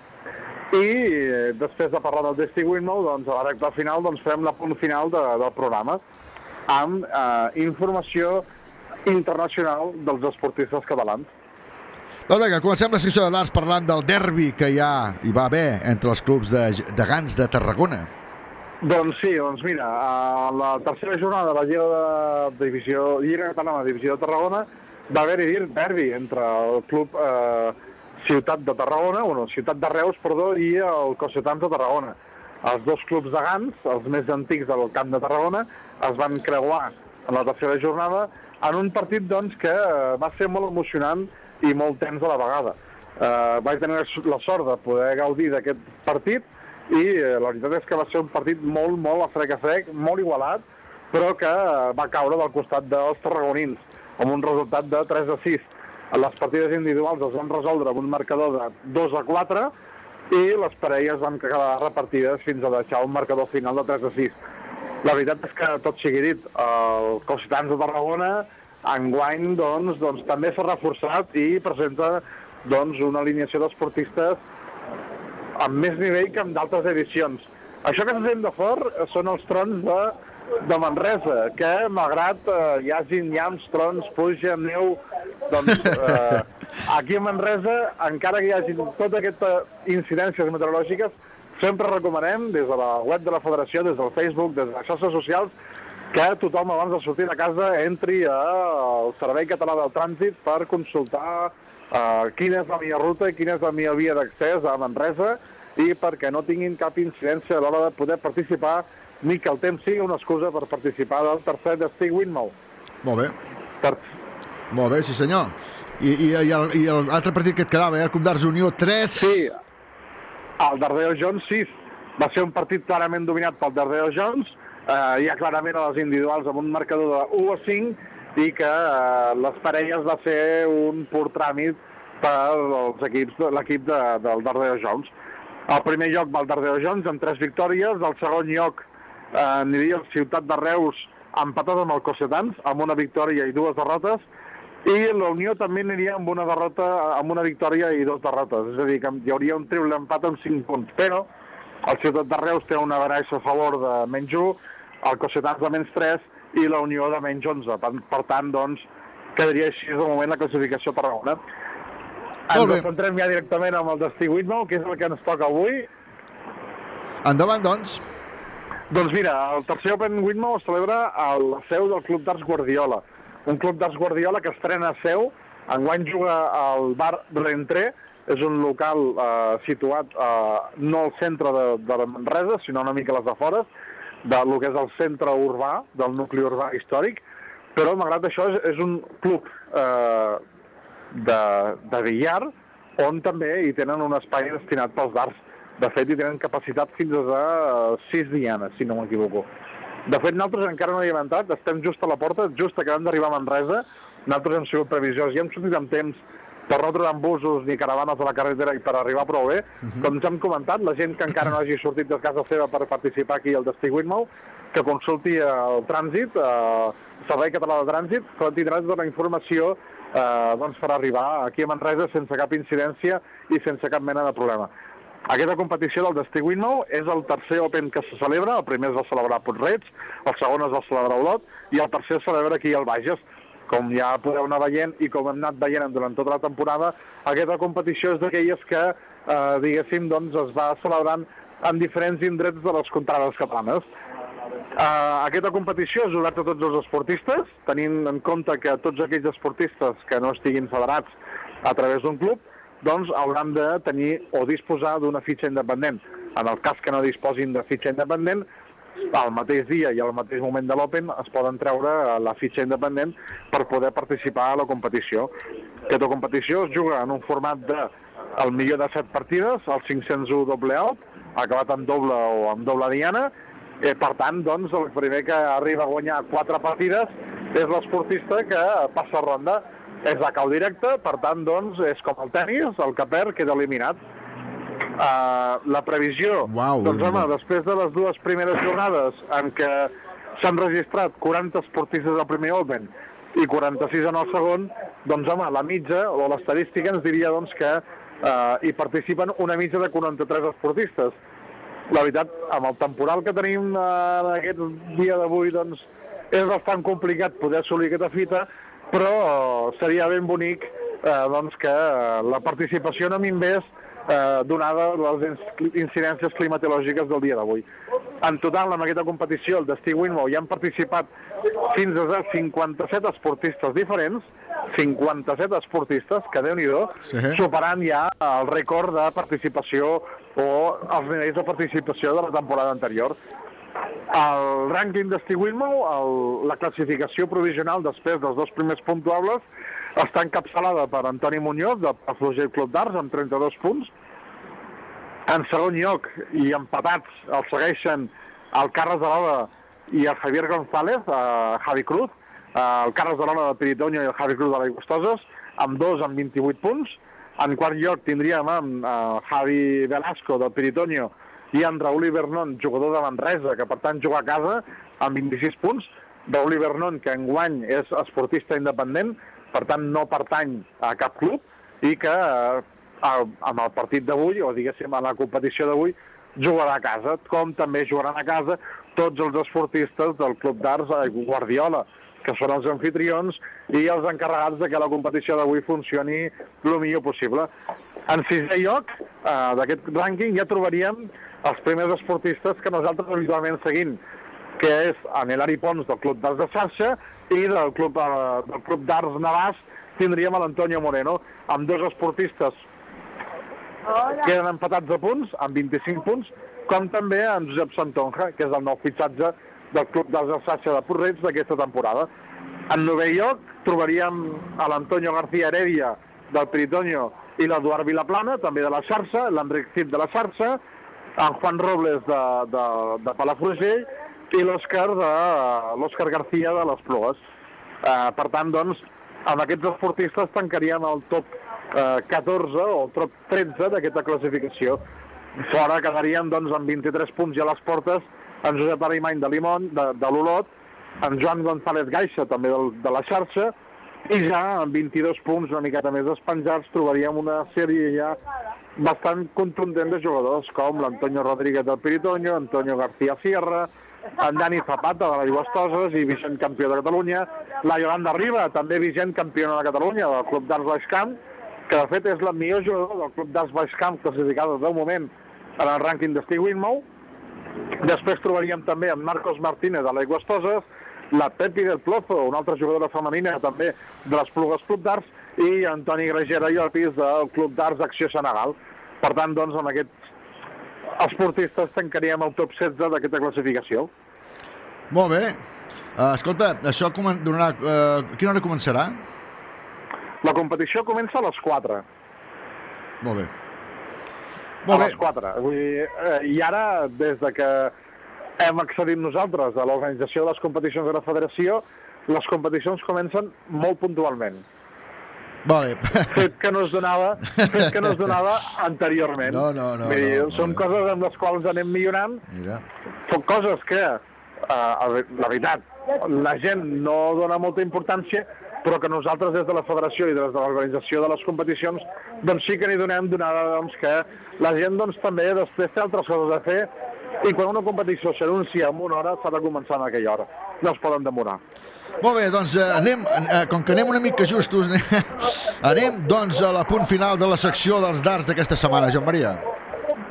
I eh, després de parlar del Desti Windmill, doncs a la recta final doncs, fem la punt final de, del programa amb eh, informació internacional dels esportistes catalans. Doncs vinga, comencem la secció de darts parlant del derbi que hi ha, hi va haver entre els clubs de, de Gans de Tarragona. Doncs sí, doncs mira, a la tercera jornada de la Lliga de Divisió, Lliga Catalana Divisió de Tarragona va haver-hi derbi entre el club eh, Ciutat de Tarragona, bueno, Ciutat de Reus, perdó, i el Cossetans de Tarragona. Els dos clubs de Gans, els més antics del camp de Tarragona, es van creuar en la tercera jornada en un partit doncs, que eh, va ser molt emocionant i molt tens a la vegada. Eh, vaig tenir la sort de poder gaudir d'aquest partit i eh, la veritat és que va ser un partit molt, molt a frec a frec, molt igualat, però que va caure del costat dels tarragonins, amb un resultat de 3 a 6. Les partides individuals es van resoldre amb un marcador de 2 a 4 i les parelles van quedar repartides fins a deixar un marcador final de 3 a 6. La veritat és que, tot sigui dit, el Cositans de Tarragona enguany doncs, doncs, també s'ha reforçat i presenta doncs, una alineació d'esportistes amb més nivell que en d'altres edicions. Això que se sent de fort són els trons de, de Manresa, que malgrat eh, hi hagin llamps, trons, pluja, neu, doncs eh, aquí a Manresa, encara que hi hagi totes aquestes incidències meteorològiques, sempre recomanem des de la web de la Federació, des del Facebook, des de les xarxes socials, que tothom abans de sortir de casa entri al Servei Català del Trànsit per consultar uh, quina és la millor ruta i quina és la millor via d'accés a Manresa i perquè no tinguin cap incidència a l'hora de poder participar ni que el temps sigui una excusa per participar del tercer Destí Windmill. Molt bé. Per... Molt bé, sí senyor. I, i, i, el, i l'altre partit que et quedava, eh? el Club d'Arts Unió 3... Sí, el Dardeo Jones 6 va ser un partit clarament dominat pel Dardeo Jones, eh, ja clarament a les individuals amb un marcador de 1 a 5 i que eh, les parelles va ser un pur tràmit per l'equip de, del Dardeo Jones. El primer lloc va el Dardeo Jones amb 3 victòries, el segon lloc eh, aniria el Ciutat de Reus empatat amb el Cossetans, amb una victòria i dues derrotes, i la Unió també aniria amb una derrota, amb una victòria i dues derrotes. És a dir, que hi hauria un triple empat amb 5 punts. Però el Ciutat de Reus té una baraixa a favor de menys 1, el Cossetans de menys 3 i la Unió de menys 11. Per, per tant, doncs, quedaria així de moment la classificació a. Molt bé. Ens centrem ja directament amb el destí Whitmore, que és el que ens toca avui. Endavant, doncs. Doncs mira, el tercer Open Whitmore es celebra a la seu del Club d'Arts Guardiola. Un club d'Arts Guardiola que estrena seu, enguany juga al bar Rentré, és un local eh, situat eh, no al centre de, de Manresa, sinó una mica a les afores, del que és el centre urbà, del nucli urbà històric, però malgrat això és, és un club eh, de, de billar on també hi tenen un espai destinat pels darts. De fet, hi tenen capacitat fins a 6 dianes, si no m'equivoco. De fet, nosaltres encara no hi hem entrat, estem just a la porta, just acabem d'arribar a Manresa, nosaltres hem sigut previsions i hem sortit amb temps per no trobar busos ni caravanes a la carretera i per arribar prou bé. Com ens hem comentat, la gent que encara no hagi sortit de casa seva per participar aquí al Destí Whitmore, que consulti el trànsit, eh, el Servei Català de Trànsit, que tindrà tota la informació eh, doncs, per arribar aquí a Manresa sense cap incidència i sense cap mena de problema. Aquesta competició del Destí Windmill és el tercer Open que se celebra, el primer es va celebrar a Puig-reig, el segon es va celebrar a Olot i el tercer es celebra aquí al Bages. Com ja podeu anar veient i com hem anat veient durant tota la temporada, aquesta competició és d'aquelles que, eh, diguéssim, doncs, es va celebrant en diferents indrets de les contrades catalanes. Uh, aquesta competició és oberta a tots els esportistes, tenint en compte que tots aquells esportistes que no estiguin federats a través d'un club, doncs hauran de tenir o disposar d'una fitxa independent. En el cas que no disposin de fitxa independent, al mateix dia i al mateix moment de l'Open es poden treure la fitxa independent per poder participar a la competició. Aquesta competició es juga en un format de el millor de 7 partides, el 501 doble out, acabat en doble o amb doble diana, Eh, per tant, doncs, el primer que arriba a guanyar quatre partides és l'esportista que passa ronda. És a cau directe, per tant, doncs, és com el tennis, el que perd queda eliminat. Uh, la previsió, Uau, doncs, home, meu. després de les dues primeres jornades en què s'han registrat 40 esportistes al primer Open i 46 en el segon, doncs, home, la mitja o l'estadística ens diria doncs, que eh, hi participen una mitja de 43 esportistes. La veritat, amb el temporal que tenim eh, en aquest dia d'avui, doncs, és bastant complicat poder assolir aquesta fita, però eh, seria ben bonic eh, doncs, que eh, la participació no minvés eh, donada les incidències climatològiques del dia d'avui. En total, en aquesta competició, el Destí Winmow, hi han participat fins a 57 esportistes diferents, 57 esportistes, que déu nhi Sí. superant ja el rècord de participació o els nivells de participació de la temporada anterior. El rànquing d'Esti Winmow, el, la classificació provisional després dels dos primers puntuables, està encapçalada per Antoni Muñoz, de Palafrugell Club d'Arts, amb 32 punts. En segon lloc, i empatats, el segueixen el Carles de l'Ola i el Javier González, eh, Javi Cruz, eh, el Carles de l'Ola de Piritoño i el Javi Cruz de l'Aigüestoses, amb dos amb 28 punts. En quart lloc tindríem amb eh, Javi Velasco del Piritoño i en Raúl Ibernon, jugador de Manresa, que per tant juga a casa amb 26 punts. Raúl Ibernon, que enguany és esportista independent, per tant no pertany a cap club, i que eh, amb el partit d'avui, o diguéssim en la competició d'avui, jugarà a casa, com també jugaran a casa tots els esportistes del Club d'Arts a Guardiola, que són els anfitrions i els encarregats de que la competició d'avui funcioni el millor possible. En sisè lloc eh, d'aquest rànquing ja trobaríem els primers esportistes que nosaltres habitualment seguim, que és en Hilari Pons del Club d'Arts de Xarxa i del Club, eh, del Club d'Arts Navàs tindríem a l'Antonio Moreno, amb dos esportistes queden empatats a punts, amb 25 punts, com també en Josep Santonja, que és el nou fitxatge del Club d'Arts de Xarxa de Porreig d'aquesta temporada. En novè lloc trobaríem a l'Antonio García Heredia del Piritoño i l'Eduard Vilaplana, també de la xarxa, l'Enric Cid de la xarxa, en Juan Robles de, de, de Palafrugell i l'Òscar de l'Òscar García de les Plugues. Eh, per tant, doncs, amb aquests esportistes tancaríem el top eh, 14 o el top 13 d'aquesta classificació. Fora quedarien doncs, amb 23 punts ja a les portes en Josep Arimany de Limón, de, de l'Olot, en Joan González Gaixa, també del, de la xarxa, i ja amb 22 punts una miqueta més despenjats trobaríem una sèrie ja bastant contundent de jugadors com l'Antonio Rodríguez del Piritoño, Antonio García Sierra, en Dani Zapata de l'Aigües Toses i vigent campió de Catalunya, la Yolanda Riba, també vigent campiona de Catalunya del Club d'Arts Baix Camp, que de fet és la millor jugadora del Club d'Arts Baix Camp classificada del moment en el rànquing d'Estig Winmow. Després trobaríem també en Marcos Martínez de l'Aigües Toses, la Pepi del Plozo, una altra jugadora femenina també de les Plugues Club d'Arts, i Antoni Gragera i Ortiz del Club d'Arts Acció Senegal. Per tant, doncs, amb esportistes tancaríem el top 16 d'aquesta classificació. Molt bé. Uh, escolta, això donarà... Uh, a quina hora començarà? La competició comença a les 4. Molt bé. a Molt bé. les 4. Vull dir, eh, I ara, des de que hem accedit nosaltres a l'organització de les competicions de la federació, les competicions comencen molt puntualment. Vale. Fet que no es donava, fet que no es donava anteriorment. No, no, no, Vull dir, no, són coses amb les quals anem millorant, Mira. són coses que, eh, la veritat, la gent no dona molta importància, però que nosaltres des de la federació i des de l'organització de les competicions doncs sí que n'hi donem donada doncs, que la gent doncs, també després té altres coses a fer i quan una competició s'anuncia en una hora s'ha de començar en aquella hora. No es poden demorar. Molt bé, doncs eh, anem, eh, com que anem una mica justos, anem doncs a la punt final de la secció dels darts d'aquesta setmana, Joan Maria.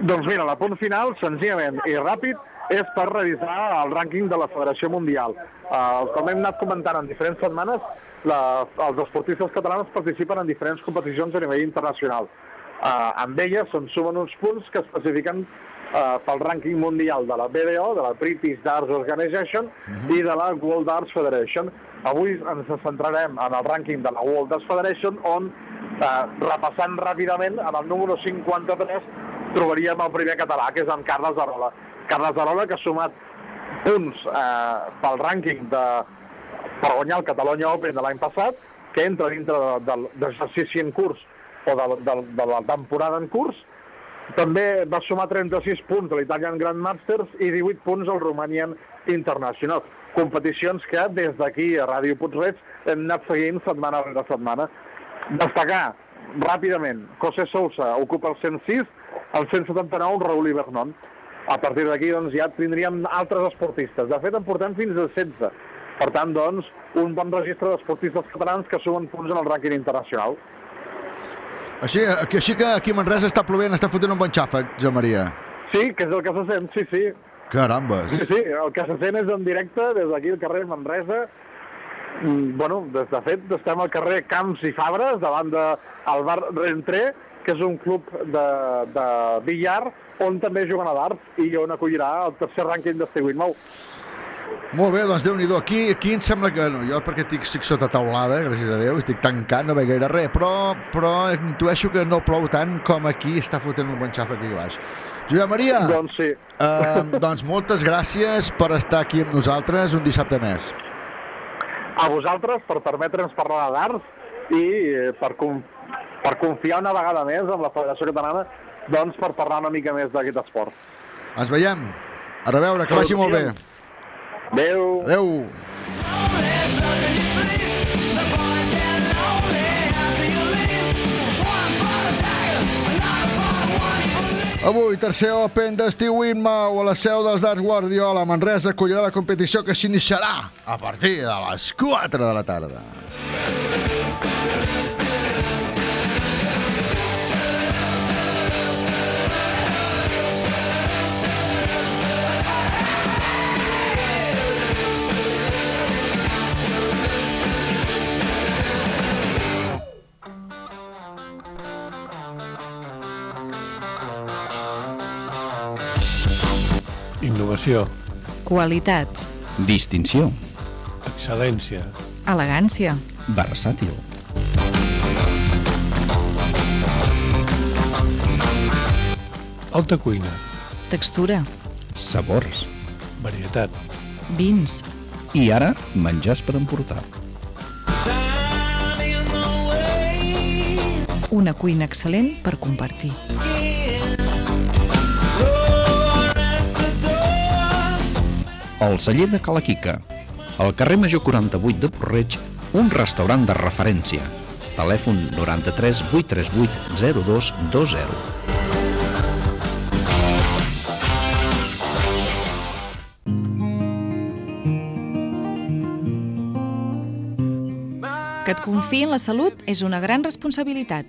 Doncs mira, la punt final, senzillament i ràpid, és per revisar el rànquing de la Federació Mundial. Uh, com hem anat comentant en diferents setmanes, la, els esportistes catalans participen en diferents competicions a nivell internacional. Uh, amb elles se'n sumen uns punts que es uh, pel rànquing mundial de la BDO, de la British Darts Organization, i de la World Darts Federation. Avui ens centrarem en el rànquing de la World Darts Federation, on, uh, repassant ràpidament, en el número 53, trobaríem el primer català, que és en Carles Arola. Carles Arola, que ha sumat punts eh, pel rànquing de, per guanyar el Catalunya Open de l'any passat, que entra dintre de, de, de l'exercici en curs o de, de, de la temporada en curs. També va sumar 36 punts a l'Italian Grandmasters i 18 punts al Romanian International. Competicions que des d'aquí a Ràdio Puigreig hem anat seguint setmana rere setmana. Destacar ràpidament, José Sousa ocupa el 106, el 179 Raúl Ibernon. A partir d'aquí doncs, ja tindríem altres esportistes. De fet, en portem fins a 16. Per tant, doncs, un bon registre d'esportistes catalans que sumen punts en el rànquing internacional. Així, així que aquí a Manresa està plovent, està fotent un bon xàfec, Joan Maria. Sí, que és el que se sent, sí, sí. Carambes. Sí, sí, el que se sent és en directe des d'aquí al carrer Manresa. Mm, Bueno, des de fet, estem al carrer Camps i Fabres, davant del bar Rentré, que és un club de, de billar on també juguen a darts i on acollirà el tercer rànquing d'Esti Winmau. Molt bé, doncs Déu-n'hi-do. Aquí, aquí em sembla que... No, jo perquè estic, estic sota taulada, gràcies a Déu, estic tancat, no veig gaire res, però, però intueixo que no plou tant com aquí està fotent un bon xafa aquí baix. Josep Maria, Doncs sí. eh, doncs moltes gràcies per estar aquí amb nosaltres un dissabte més. A vosaltres per permetre'ns parlar darts i eh, per, com, per confiar una vegada més en la Federació Catalana doncs per parlar una mica més d'aquest esport. Ens veiem. A reveure, que vagi molt bé. Adéu. Adéu. Avui, tercer Open d'Estiu Winmau a la seu dels Darts Guardiola. Manresa acollirà la competició que s'iniciarà a partir de les 4 de la tarda. Innovació, Qualitat. Distinció. excel·lència, Elegància. Versàtil. alta cuina, Textura. Sabors. varietat, Vins. I ara, menjars per emportar. Una cuina excel·lent per compartir. El celler de Calaquica. Al carrer Major 48 de Porreig, un restaurant de referència. Telèfon 93 838 0220. Que et confiï en la salut és una gran responsabilitat.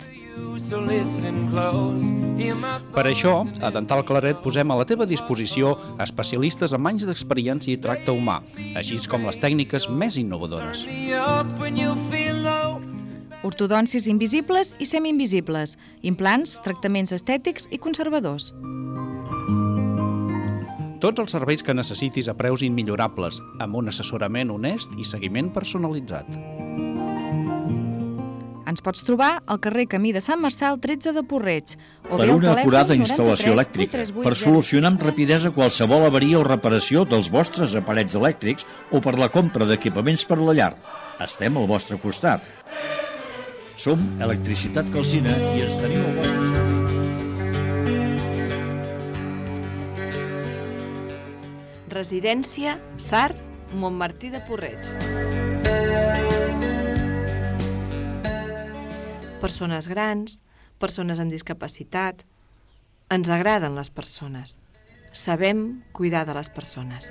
Per això, a Dental Claret posem a la teva disposició especialistes amb anys d'experiència i tracte humà, així com les tècniques més innovadores. Ortodòncies invisibles i semi-invisibles, implants, tractaments estètics i conservadors. Tots els serveis que necessitis a preus immillorables, amb un assessorament honest i seguiment personalitzat. Ens pots trobar al carrer Camí de Sant Marçal 13 de Porreig o per bé una acurada instal·lació 93 elèctrica, 838 per solucionar amb rapidesa qualsevol avaria o reparació dels vostres aparells elèctrics o per la compra d'equipaments per la llar. Estem al vostre costat. Som Electricitat Calcina i ens teniu al vostre servei. Residència Sart, Montmartí de Porreig. Persones grans, persones amb discapacitat... Ens agraden les persones. Sabem cuidar de les persones.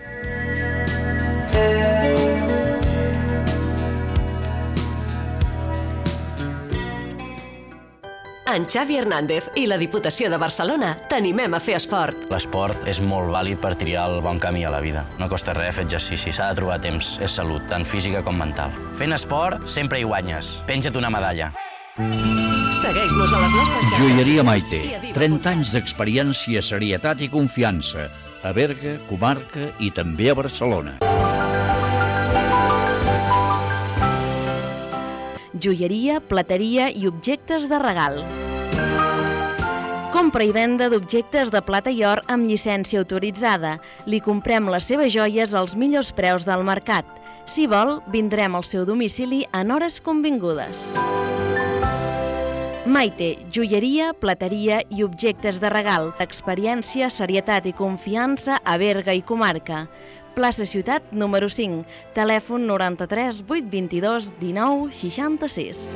En Xavi Hernández i la Diputació de Barcelona t'animem a fer esport. L'esport és molt vàlid per triar el bon camí a la vida. No costa res fer exercici, s'ha de trobar temps. És salut, tant física com mental. Fent esport sempre hi guanyes. Penja't una medalla. Segueix-nos a les nostres xarxes Joieria Maite, i a Diva 30 anys d'experiència, serietat i confiança. A Berga, comarca i també a Barcelona. joieria, plateria i objectes de regal. Compra i venda d'objectes de plata i or amb llicència autoritzada. Li comprem les seves joies als millors preus del mercat. Si vol, vindrem al seu domicili en hores convingudes. Maite, joieria, plateria i objectes de regal, experiència, serietat i confiança a Berga i comarca. Plaça Ciutat, número 5, telèfon 93 822 19 66.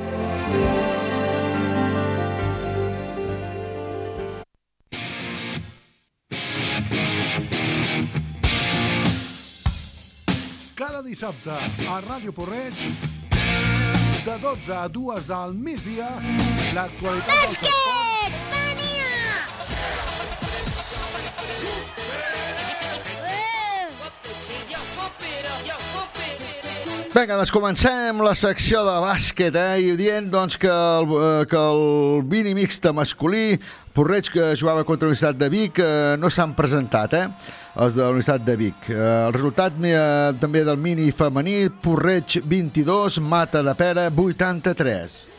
Cada dissabte a Ràdio Porreig de 12 a 2 del migdia l'actualitat dels esports Vinga, doncs comencem la secció de bàsquet, eh? I dient doncs, que, el, eh, que el mini mixte masculí, Porreig, que jugava contra la Universitat de Vic, eh, no s'han presentat, eh? Els de la Universitat de Vic. Eh, el resultat eh, també del mini femení, Porreig 22, Mata de Pera 83.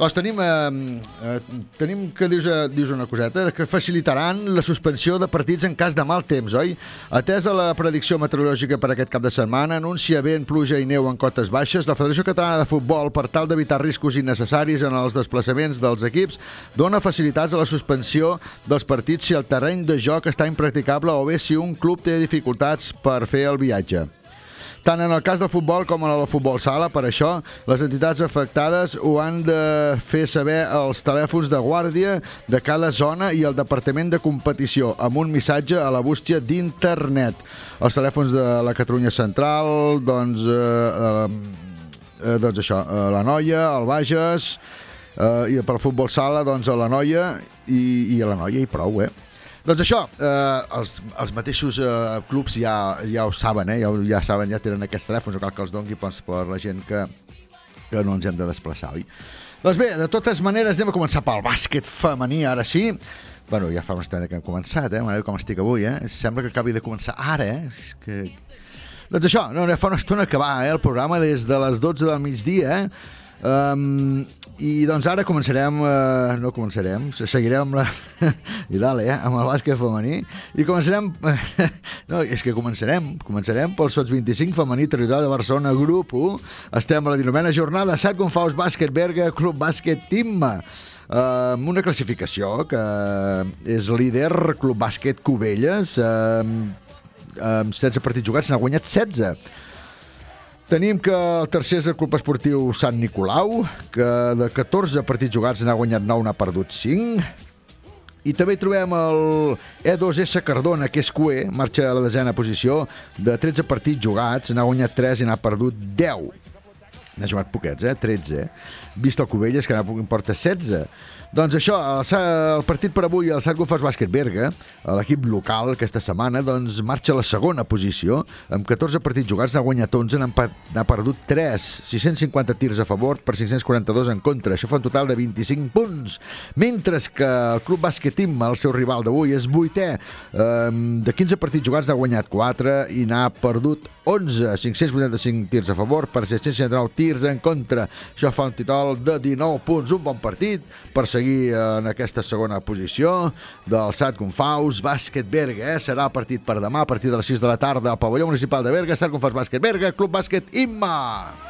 Doncs tenim, eh, eh, tenim que dius, eh, dius una coseta, que facilitaran la suspensió de partits en cas de mal temps, oi? Atesa la predicció meteorològica per aquest cap de setmana, anuncia vent, pluja i neu en cotes baixes, la Federació Catalana de Futbol, per tal d'evitar riscos innecessaris en els desplaçaments dels equips, dona facilitats a la suspensió dels partits si el terreny de joc està impracticable o bé si un club té dificultats per fer el viatge. Tant en el cas del futbol com en el futbol sala, per això, les entitats afectades ho han de fer saber als telèfons de guàrdia de cada zona i al departament de competició amb un missatge a la bústia d'internet. Els telèfons de la Catalunya Central, doncs, eh, eh, doncs això, eh, la Noia, el Bages, eh, i per futbol sala, doncs, a la Noia i, i a la Noia i prou, eh? Doncs això, eh, els, els mateixos eh, clubs ja, ja ho saben, eh? ja, ja saben, ja tenen aquests telèfons, no cal que els dongui doncs, per la gent que, que no ens hem de desplaçar, oi? Doncs bé, de totes maneres, anem a començar pel bàsquet femení, ara sí. Bueno, ja fa una estona que hem començat, eh? Maneu com estic avui, eh? Sembla que acabi de començar ara, eh? És que... Doncs això, no, ja fa una estona que va, eh? El programa des de les 12 del migdia, eh? Um, I doncs ara començarem, uh, no començarem, seguirem amb la... I dale, eh? Amb el bàsquet femení. I començarem... no, és que començarem. Començarem pel Sots 25 femení territorial de Barcelona, grup 1. Estem a la 19a jornada. Sac Faust Bàsquet Berga, Club Bàsquet Timma. Amb una classificació que és líder Club Bàsquet Cubelles uh, amb 16 partits jugats n'ha guanyat 16 Tenim que el tercer és el Club Esportiu Sant Nicolau, que de 14 partits jugats n'ha guanyat 9, n'ha perdut 5. I també trobem el E2S Cardona, que és QE, marxa a la desena posició, de 13 partits jugats, n'ha guanyat 3 i n'ha perdut 10. N'ha jugat poquets, eh? 13. Vist el Cubelles, que n'ha porta 16. Doncs això, el, el partit per avui, el Sant Gonfals Bàsquet Berga, l'equip local aquesta setmana, doncs marxa a la segona posició, amb 14 partits jugats, n'ha guanyat 11, n'ha perdut 3, 650 tirs a favor per 542 en contra. Això fa un total de 25 punts. Mentre que el Club Bàsquet Timma, el seu rival d'avui, és vuitè. De 15 partits jugats n'ha guanyat 4 i n'ha perdut 11, 585 tirs a favor per 669 tirs en contra. Això fa un total de 19 punts, un bon partit per seguir en aquesta segona posició del Sat Confaus Bàsquet Berga. Eh? Serà el partit per demà a partir de les 6 de la tarda al pavelló municipal de Berga, Sat Confaus Bàsquet Berga, Club Bàsquet Imma.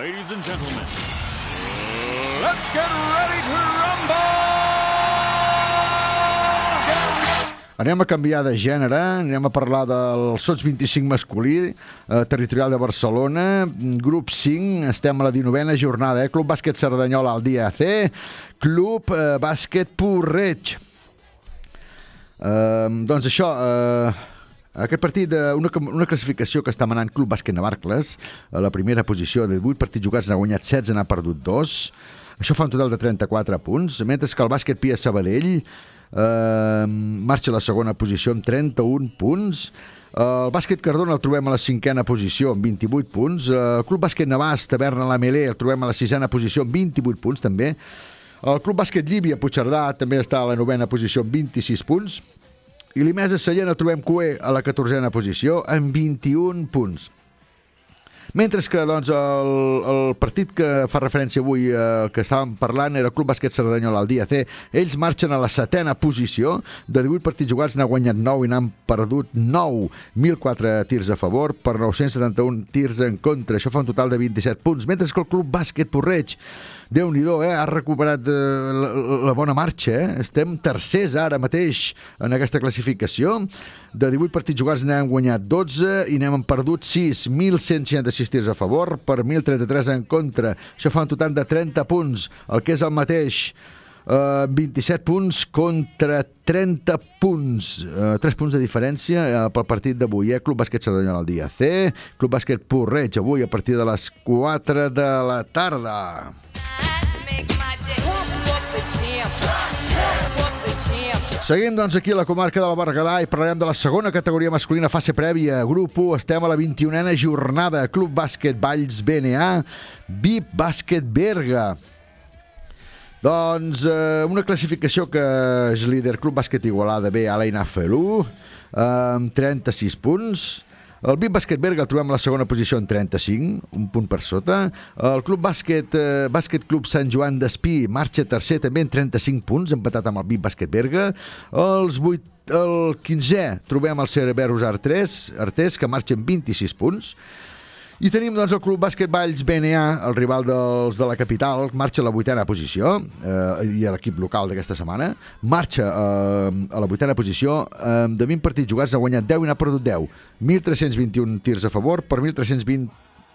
Ladies and gentlemen, let's get ready to rumble! Anem a canviar de gènere, anem a parlar del Sots 25 masculí, eh, territorial de Barcelona, grup 5, estem a la 19a jornada, eh? Club Bàsquet Cerdanyola al dia C, Club eh, Bàsquet Porreig. Eh, doncs això, eh, aquest partit, eh, una, una classificació que està manant Club Bàsquet Navarcles, a la primera posició de 18 partits jugats n'ha guanyat 16, n'ha perdut 2. Això fa un total de 34 punts, mentre que el bàsquet Pia Sabadell eh, marxa a la segona posició amb 31 punts. El bàsquet Cardona el trobem a la cinquena posició amb 28 punts. El club bàsquet Navàs, Taverna La Melé, el trobem a la sisena posició amb 28 punts també. El club bàsquet Llívia, Puigcerdà, també està a la novena posició amb 26 punts. I l'Imesa Sallent el trobem cué a la catorzena posició amb 21 punts. Mentre que doncs, el, el partit que fa referència avui eh, que estàvem parlant era el Club Bàsquet Cerdanyola al dia C. Ells marxen a la setena posició. De 18 partits jugats n'ha guanyat 9 i n'han perdut 9. 1.004 tirs a favor per 971 tirs en contra. Això fa un total de 27 punts. Mentre que el Club Bàsquet Porreig déu nhi eh? ha recuperat eh, la, la bona marxa. Eh? Estem tercers ara mateix en aquesta classificació. De 18 partits jugats n'hem guanyat 12 i n'hem perdut 6. 1.166 tirs a favor per 1.033 en contra. Això fa un total de 30 punts, el que és el mateix. Uh, 27 punts contra 30 punts. Uh, 3 punts de diferència uh, pel partit d'avui. Eh? Club Bàsquet Cerdanyola al dia C, Club Bàsquet Porreig avui a partir de les 4 de la tarda. Seguim, doncs, aquí a la comarca del Berguedà i parlarem de la segona categoria masculina fase prèvia. Grup 1, estem a la 21a jornada. Club Bàsquet Valls BNA, VIP Bàsquet Berga. Doncs eh, una classificació que és líder Club Bàsquet Igualada B, Alaina Felú, eh, amb 36 punts. El VIP Bàsquet Berga el trobem a la segona posició en 35, un punt per sota. El Club Bàsquet, eh, Bàsquet Club Sant Joan d'Espí marxa tercer també en 35 punts, empatat amb el VIP Bàsquet Berga. Els 8, el 15è trobem el Cereberus Artés, Artés que marxa amb 26 punts. I tenim doncs, el Club Bàsquet Valls BNA, el rival dels de la capital, marxa a la vuitena posició, eh, i l'equip local d'aquesta setmana, marxa eh, a la vuitena posició, eh, de 20 partits jugats ha guanyat 10 i n'ha perdut 10. 1.321 tirs a favor per 1.320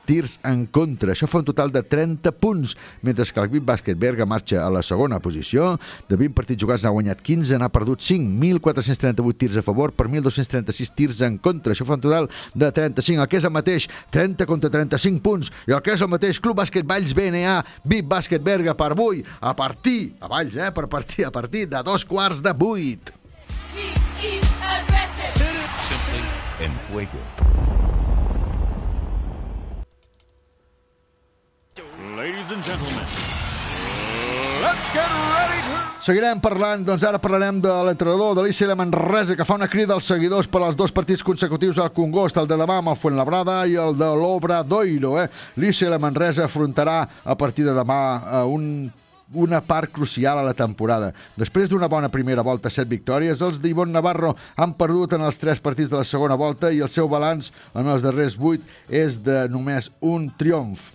tirs en contra. Això fa un total de 30 punts, mentre que l'equip bàsquet Berga marxa a la segona posició. De 20 partits jugats n'ha guanyat 15, n'ha perdut 5, 1.438 tirs a favor per 1.236 tirs en contra. Això fa un total de 35, el que és el mateix 30 contra 35 punts, i el que és el mateix Club Bàsquet Valls BNA, VIP Bàsquet Berga per avui, a partir, a Valls, eh, per partir, a partir de dos quarts de vuit. Simply en. Ladies and gentlemen, let's get ready to... Seguirem parlant, doncs ara parlarem de l'entrenador de l'ICL Manresa que fa una crida als seguidors per als dos partits consecutius al Congost, el de demà amb el Fuenlabrada i el de l'Obradoiro. Eh? L'ICL Manresa afrontarà a partir de demà eh, un una part crucial a la temporada. Després d'una bona primera volta, set victòries, els d'Ivon Navarro han perdut en els tres partits de la segona volta i el seu balanç en els darrers vuit és de només un triomf.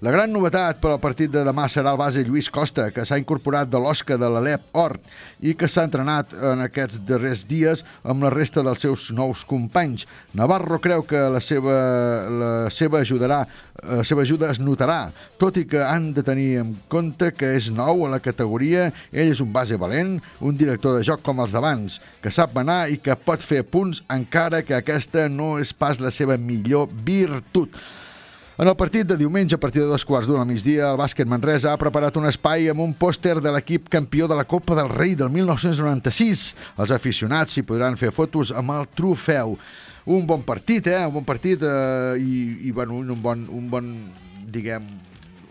La gran novetat per al partit de demà serà el base Lluís Costa, que s'ha incorporat de l'Osca de l'Alep Hort i que s'ha entrenat en aquests darrers dies amb la resta dels seus nous companys. Navarro creu que la seva, la seva, ajudarà, la seva ajuda es notarà, tot i que han de tenir en compte que és nou a la categoria, ell és un base valent, un director de joc com els d'abans, que sap anar i que pot fer punts encara que aquesta no és pas la seva millor virtut. En el partit de diumenge, a partir de dos quarts d'una migdia, el bàsquet Manresa ha preparat un espai amb un pòster de l'equip campió de la Copa del Rei del 1996. Els aficionats s'hi podran fer fotos amb el trofeu. Un bon partit, eh? Un bon partit eh? I, i bueno, un bon, un bon diguem,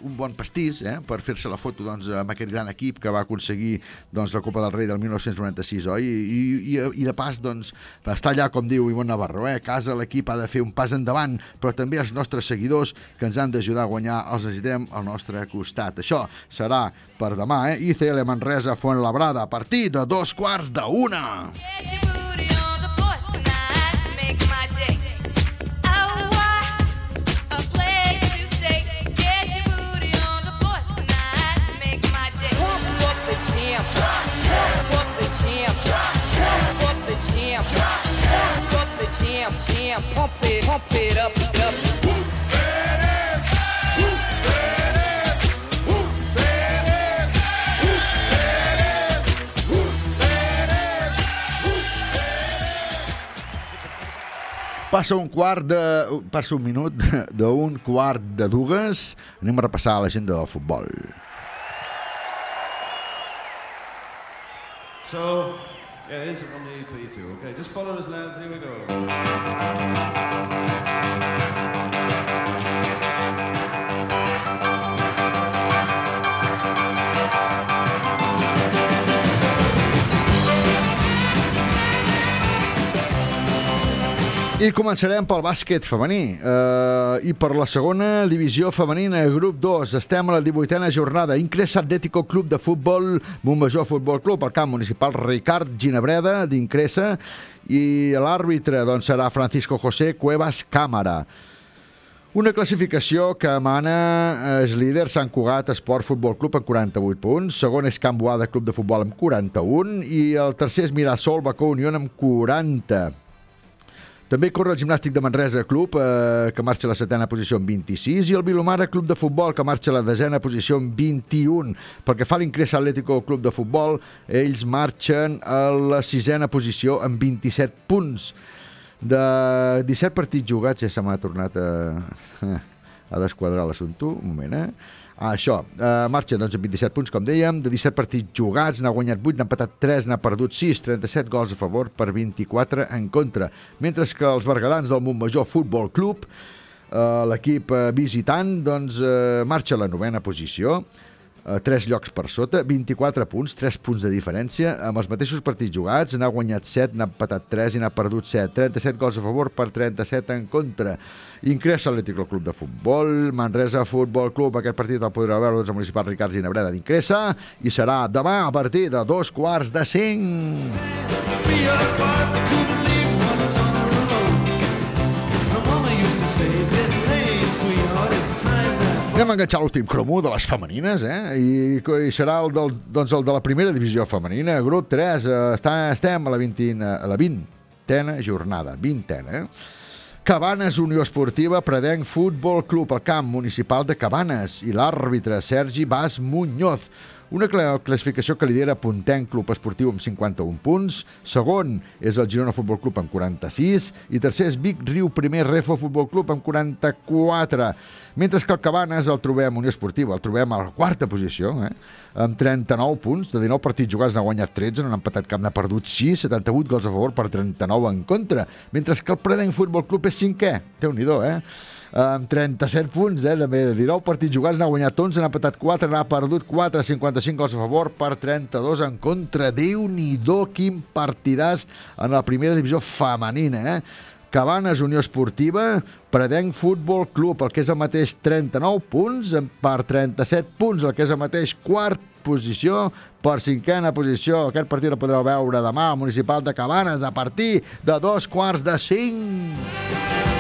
un bon pastís eh, per fer-se la foto doncs, amb aquest gran equip que va aconseguir doncs, la Copa del Rei del 1996, oi? I, i, i de pas, doncs, està allà, com diu Ivon Navarro, eh? a casa l'equip ha de fer un pas endavant, però també els nostres seguidors que ens han d'ajudar a guanyar els necessitem al nostre costat. Això serà per demà, eh? ICL Manresa Fuenlabrada, a partir de dos quarts d'una. Pump it, pump it up, up. Passa un quart de... Passa un minut d'un quart de dues. Anem a repassar l'agenda del futbol. So, yeah, it on the EP too. Okay, just follow us, lads. Here we go. I començarem pel bàsquet femení. Uh, I per la segona divisió femenina, grup 2. Estem a la 18a jornada. Incresa Atlético Club de Futbol, Montmajor Futbol Club, al camp municipal Ricard Ginebreda, d'Incresa. I l'àrbitre doncs, serà Francisco José Cuevas Cámara. Una classificació que mana és líder Sant Cugat Esport Futbol Club amb 48 punts, segon és Can Boada Club de Futbol amb 41 i el tercer és Mirasol Bacó Unió amb 40. També corre el Gimnàstic de Manresa Club, eh, que marxa a la setena posició amb 26, i el Vilomara Club de Futbol, que marxa a la desena posició amb 21. Pel que fa a l'Incresa Atlético Club de Futbol, ells marxen a la sisena posició amb 27 punts. De 17 partits jugats ja se m'ha tornat a, a desquadrar l'assumpte. Un moment, eh? Ah, això, eh, marxa doncs, amb 27 punts, com dèiem, de 17 partits jugats, n'ha guanyat 8, n'ha empatat 3, n'ha perdut 6, 37 gols a favor per 24 en contra. Mentre que els bergadans del Montmajor Futbol Club, eh, l'equip eh, visitant, doncs, eh, marxa a la novena posició, 3 llocs per sota, 24 punts, 3 punts de diferència, amb els mateixos partits jugats, n'ha guanyat 7, n'ha empatat 3 i n'ha perdut 7, 37 gols a favor per 37 en contra. Incressa Atlètic Club de Futbol, Manresa Futbol Club, aquest partit el podreu veure doncs, al municipal Ricard Ginebreda d'Incressa i serà demà a partir de dos quarts de cinc. Anem a enganxar l'últim cromo de les femenines, eh? I, i serà el, del, doncs el de la primera divisió femenina, grup 3. Eh, està, estem a la 20, a la 20 jornada, 20 eh? Cabanes Unió Esportiva Predenc Futbol Club al camp municipal de Cabanes i l'àrbitre Sergi Bas Muñoz. Una cla- classificació que lidera Pontenc Club Esportiu amb 51 punts, segon és el Girona Futbol Club amb 46 i tercer és Vic Riu Primer Refo Futbol Club amb 44. Mentre que el Cabanes el trobem, Unió Esportiva, el trobem a la quarta posició, eh? amb 39 punts, de 19 partits jugats n'ha guanyat 13, no n'ha empatat cap, n'ha perdut 6, 78 gols a favor per 39 en contra, mentre que el Predenc Futbol Club és cinquè, déu nhi eh? Amb 37 punts, eh, de 19 partits jugats, n'ha guanyat 11, n'ha patat 4, n'ha perdut 4, 55 gols a favor per 32 en contra. déu nhi quin partidàs en la primera divisió femenina, eh? Cabanes Unió Esportiva, Predenc Futbol Club, el que és el mateix 39 punts, per 37 punts, el que és el mateix quart posició per cinquena posició. Aquest partit el podreu veure demà al Municipal de Cabanes a partir de dos quarts de cinc.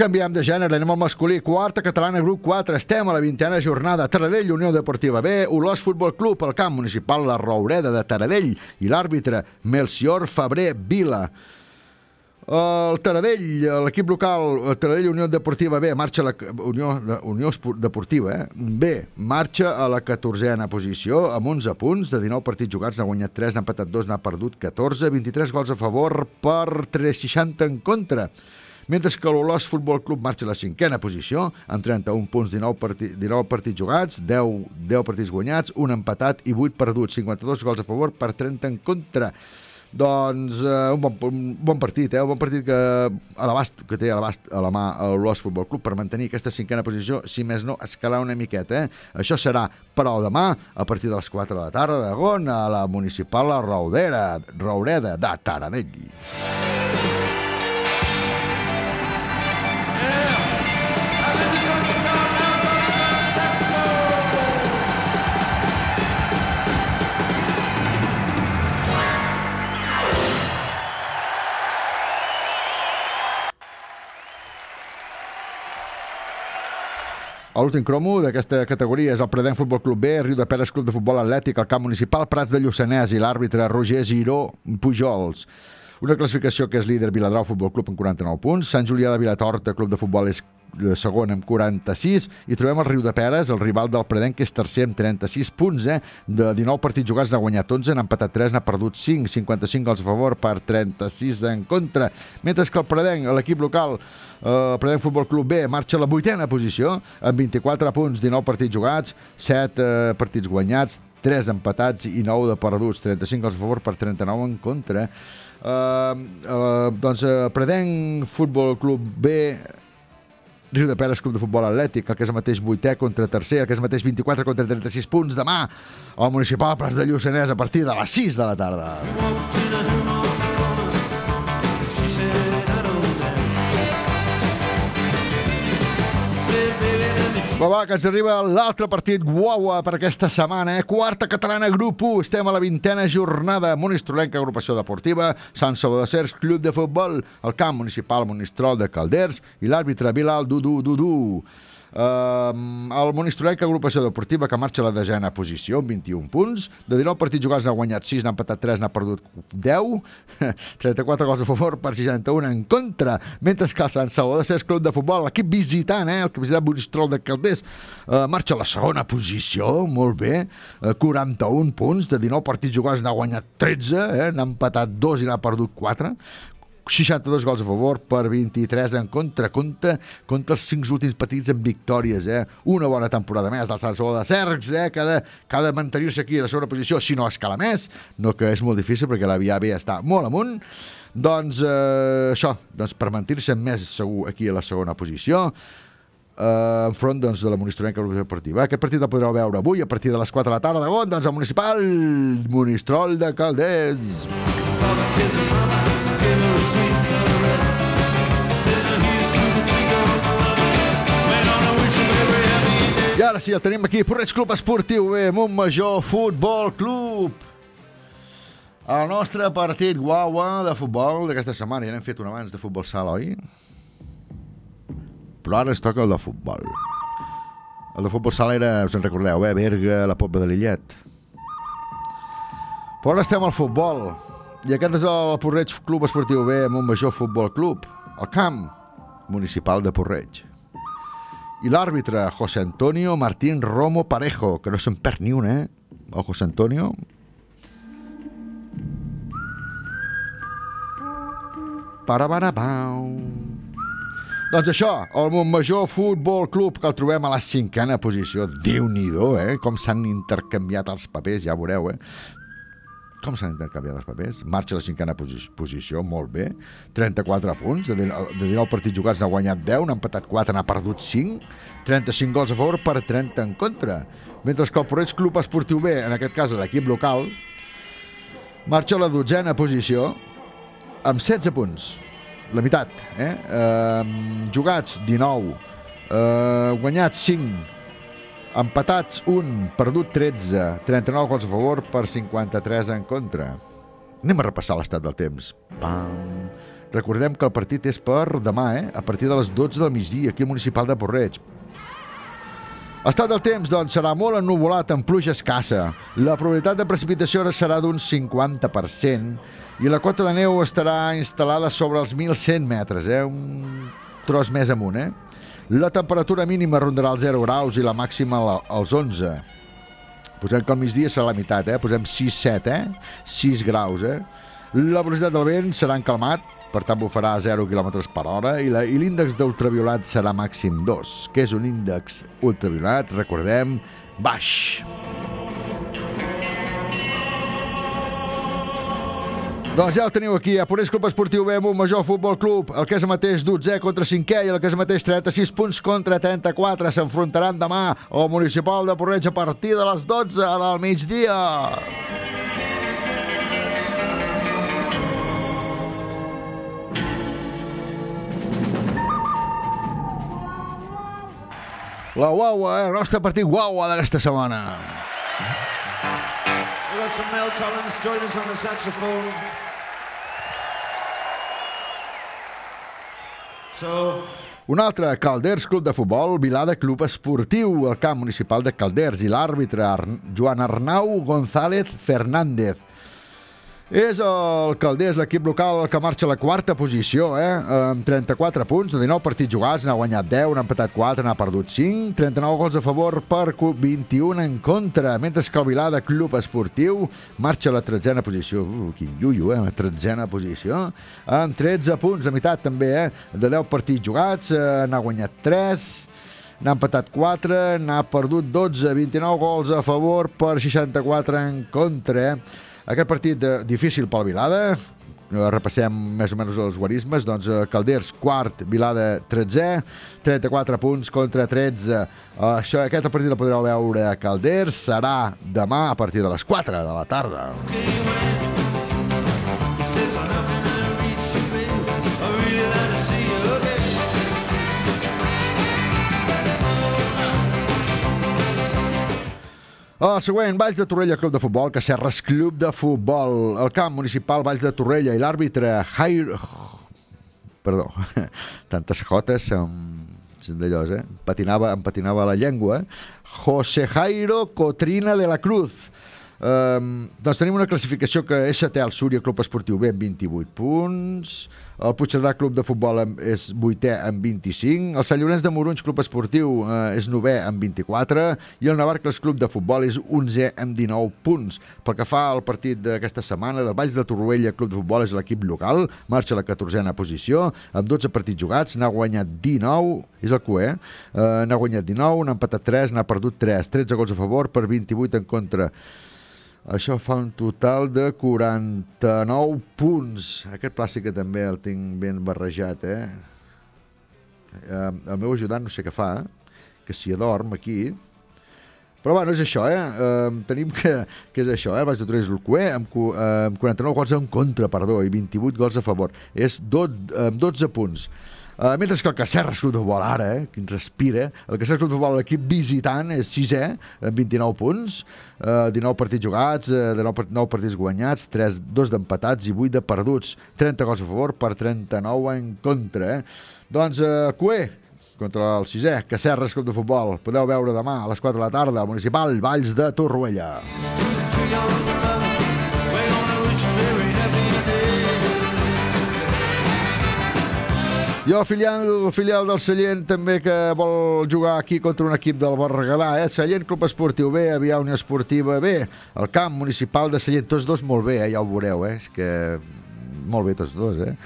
Canviem de gènere, anem al masculí. Quarta catalana, grup 4. Estem a la vintena jornada. Taradell, Unió Deportiva B, Olòs Futbol Club, el camp municipal La Roureda de Taradell i l'àrbitre Melcior Fabrer Vila. El Taradell, l'equip local, el Taradell Unió Deportiva B, marxa a la Unió, Unió Deportiva, eh? B, marxa a la 14a posició amb 11 punts, de 19 partits jugats, n'ha guanyat 3, n'ha empatat 2, n'ha perdut 14, 23 gols a favor per 360 en contra. Mentre que l'Olòs Futbol Club marxa a la cinquena posició, amb 31 punts, 19, parti 19 partits jugats, 10, 10 partits guanyats, un empatat i 8 perduts, 52 gols a favor per 30 en contra. Doncs eh, un, bon, un bon partit, eh? un bon partit que, a l'abast que té a l'abast a la mà l'Olòs Futbol Club per mantenir aquesta cinquena posició, si més no, escalar una miqueta. Eh? Això serà, però, demà, a partir de les 4 de la tarda, d'Agon, a la municipal La Raudera, Raureda de Taradell. L'últim cromo d'aquesta categoria és el Predenc Futbol Club B, Riu de Peres Club de Futbol Atlètic, el camp municipal Prats de Lluçanès i l'àrbitre Roger Giró Pujols. Una classificació que és líder Viladrau Futbol Club amb 49 punts, Sant Julià de Vilatorta Club de Futbol és segon amb 46 i trobem el Riu de Peres, el rival del Predenc que és tercer amb 36 punts eh? de 19 partits jugats n'ha guanyat 11, n'ha empatat 3, n'ha perdut 5 55 gols a favor per 36 en contra, mentre que el Predenc l'equip local eh, el Predenc Futbol Club B marxa a la vuitena posició amb 24 punts, 19 partits jugats 7 eh, partits guanyats 3 empatats i 9 de perduts. 35 gols a favor per 39 en contra. Uh, uh, doncs uh, Predenc Futbol Club B Riu de Peres Club de Futbol Atlètic, el que és el mateix 8è contra tercer, el que és el mateix 24 contra 36 punts demà al Municipal Pras de Lluçanès a partir de les 6 de la tarda. Va, va, que ens arriba l'altre partit guaua per aquesta setmana, eh? Quarta catalana, grup 1. Estem a la vintena jornada. Monistrolenca, agrupació deportiva, Sant Salvador de Cers, club de futbol, el camp municipal Monistrol de Calders i l'àrbitre Bilal Dudu Dudu. Uh, el Monistrolenca, agrupació deportiva, que marxa a la desena posició, amb 21 punts. De 19 partits jugats n'ha guanyat 6, n'ha empatat 3, n'ha perdut 10. 34 gols a favor per 61 en contra. Mentre que el Sant Salvador de Cers, club de futbol, l'equip visitant, eh? el que visitant Monistrol de Calders, uh, marxa a la segona posició, molt bé. Uh, 41 punts, de 19 partits jugats n'ha guanyat 13, eh? n'ha empatat 2 i n'ha perdut 4. 62 gols a favor per 23 en contra, contra, contra els 5 últims partits en victòries, eh? Una bona temporada més del Salvador de Cercs, eh? Que ha de, de mantenir-se aquí a la segona posició, si no escala més, no que és molt difícil perquè la Via B està molt amunt, doncs eh, això, doncs per mantenir-se més segur aquí a la segona posició, eh, enfront doncs, de la Monistorenca Grup Deportiva. Aquest partit el podreu veure avui a partir de les 4 de la tarda, on, doncs, el municipal Monistrol de Calders. I ara sí, el tenim aquí, Porreig Club Esportiu B, Montmajor Futbol Club. El nostre partit guaua de futbol d'aquesta setmana, ja n'hem fet un abans de futbol sala, oi? Però ara ens toca el de futbol. El de futbol sala era, us en recordeu, eh? Berga, la Pobla de Lillet. Però ara estem al futbol. I aquest és el Porreig Club Esportiu B, Montmajor Futbol Club, el camp municipal de Porreig. I l'àrbitre, José Antonio Martín Romo Parejo, que no se'n perd ni una, eh? El José Antonio. Para, para, pau. Doncs això, el Montmajor Futbol Club, que el trobem a la cinquena posició. déu nhi eh? Com s'han intercanviat els papers, ja veureu, eh? Com s'han intercanviat els papers? Marxa a la cinquena posi posició, molt bé. 34 punts, de 19, de 19 partits jugats n'ha guanyat 10, n'ha empatat 4, n'ha perdut 5. 35 gols a favor per 30 en contra. Mentre que el Porreig Club Esportiu B, en aquest cas l'equip local, marxa a la dotzena posició amb 16 punts. La meitat, eh? eh jugats 19, eh, guanyats 5, Empatats 1, perdut 13, 39 gols a favor per 53 en contra. Anem a repassar l'estat del temps. Pam. Recordem que el partit és per demà, eh? a partir de les 12 del migdia, aquí al Municipal de Porreig. Estat del temps, doncs, serà molt ennuvolat amb pluja escassa. La probabilitat de precipitació serà d'un 50% i la cota de neu estarà instal·lada sobre els 1.100 metres, eh? un tros més amunt, eh? La temperatura mínima rondarà els 0 graus i la màxima als 11. Posem que al migdia serà la meitat, eh? Posem 6-7, eh? 6 graus, eh? La velocitat del vent serà encalmat, per tant bufarà a 0 km per hora i l'índex d'ultraviolat serà màxim 2, que és un índex ultraviolat, recordem, baix. Doncs ja el teniu aquí, a Ponés Club Esportiu B, Major Futbol Club, el que és el mateix 12è contra 5è i el que és el mateix 36 punts contra 34 s'enfrontaran demà al Municipal de Porreig a partir de les 12 del migdia. La guaua, eh? el nostre partit guaua d'aquesta setmana. Got some Mel Collins join us on the saxophone. So, Un altre, Calders Club de Futbol, Vilada Club Esportiu, el camp municipal de Calders, i l'àrbitre Joan Arnau González Fernández. És el Calders, l'equip local, que marxa a la quarta posició, eh? amb 34 punts, de 19 partits jugats, n'ha guanyat 10, n'ha empatat 4, n'ha perdut 5, 39 gols a favor per 21 en contra, mentre que el Vilada Club Esportiu marxa a la tretzena posició, uh, quin llullo, eh? la tretzena posició, amb 13 punts, la meitat també, eh? de 10 partits jugats, eh, n'ha guanyat 3, n'ha empatat 4, n'ha perdut 12, 29 gols a favor per 64 en contra. Eh? Aquest partit eh, difícil pel Vilada, eh, repassem més o menys els guarismes, doncs eh, Calders, quart, Vilada, 13, 34 punts contra 13. Eh, això, aquesta partida la podreu veure a Calders, serà demà a partir de les 4 de la tarda. El següent, Valls de Torrella Club de Futbol, Cacerres Club de Futbol, el camp municipal Valls de Torrella i l'àrbitre Jair... Perdó, tantes jotes amb d'allò, eh? Patinava, em patinava la llengua. José Jairo Cotrina de la Cruz. Um, doncs tenim una classificació que és setè al Súria Club Esportiu B amb 28 punts, el Puigcerdà Club de Futbol és vuitè amb 25, el Sant Llorenç de Morunys Club Esportiu eh, és novè amb 24 i el Navarcles Club de Futbol és 11è amb 19 punts. Pel que fa al partit d'aquesta setmana, del Valls de Torroella Club de Futbol és l'equip local, marxa a la 14a posició, amb 12 partits jugats, n'ha guanyat 19, és el QE, eh, n'ha guanyat 19, n'ha empatat 3, n'ha perdut 3, 13 gols a favor per 28 en contra. Això fa un total de 49 punts. Aquest plàstic que també el tinc ben barrejat, eh? eh el meu ajudant no sé què fa, que s'hi adorm aquí. Però bueno, és això, eh? tenim que, que és això, eh? El de Torres l'Ucué amb, eh, amb 49 gols en contra, perdó, i 28 gols a favor. És dot, amb 12 punts. Uh, mentre que el Cacerres Club de Futbol ara, eh, que ens respira, el Cacerres Club de Futbol, l'equip visitant, és sisè, amb 29 punts, uh, 19 partits jugats, uh, 19, part- 9 partits guanyats, 3, 2 d'empatats i 8 de perduts, 30 gols a favor per 39 en contra. Eh? Doncs, uh, Cué, contra el sisè, Cacerres Club de Futbol. Podeu veure demà a les 4 de la tarda al municipal Valls de Torroella. I el filial, el filial del Sallent també que vol jugar aquí contra un equip del Berguedà, eh? Sallent Club Esportiu B, Avià Unió Esportiva B, el camp municipal de Sallent, tots dos molt bé, eh? ja ho veureu, eh? És que molt bé tots dos, eh?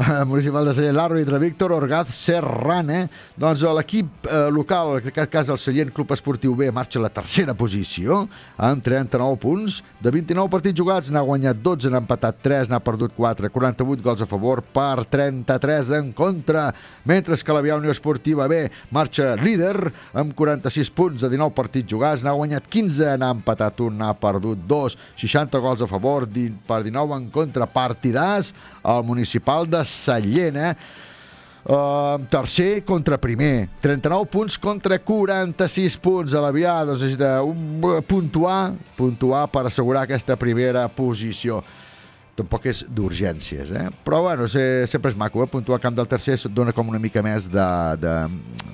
Eh, municipal de Sallent, l'àrbitre Víctor Orgaz Serrana. Doncs eh, l'equip eh, local, en aquest cas el Sallent Club Esportiu B, marxa a la tercera posició, amb 39 punts. De 29 partits jugats n'ha guanyat 12, n'ha empatat 3, n'ha perdut 4, 48 gols a favor per 33 en contra. Mentre que l'Avià Unió Esportiva B marxa líder amb 46 punts de 19 partits jugats, n'ha guanyat 15, n'ha empatat 1, n'ha perdut 2, 60 gols a favor per 19 en contra. Partidàs al municipal de Sallent, eh? Uh, tercer contra primer 39 punts contra 46 punts a l'Avià doncs necessita un, puntuar puntuar per assegurar aquesta primera posició tampoc és d'urgències, eh? però bueno, se, sempre és maco, eh? puntuar camp del tercer dona com una mica més de, de,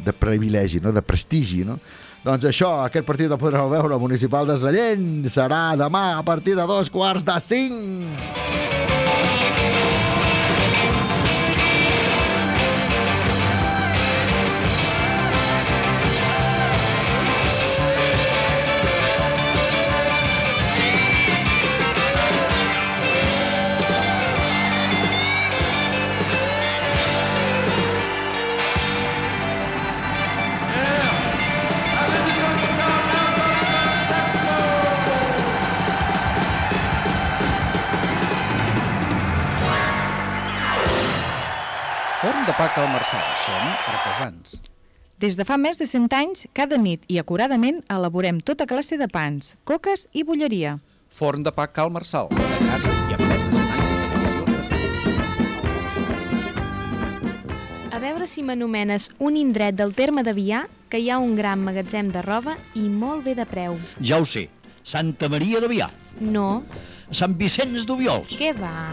de privilegi, no? de prestigi, no? Doncs això, aquest partit el podreu veure al Municipal de Sallent, serà demà a partir de dos quarts de cinc. Pa Cal Marçal. Som artesans. Des de fa més de 100 anys, cada nit i acuradament elaborem tota classe de pans, coques i bulleria. Forn de pa Cal Marçal. De casa i amb més de 100 anys de tradició artesana. A veure si m'anomenes un indret del terme de Vià que hi ha un gran magatzem de roba i molt bé de preu. Ja ho sé. Santa Maria de Vià. No, Sant Vicenç d'Ubiols. què va?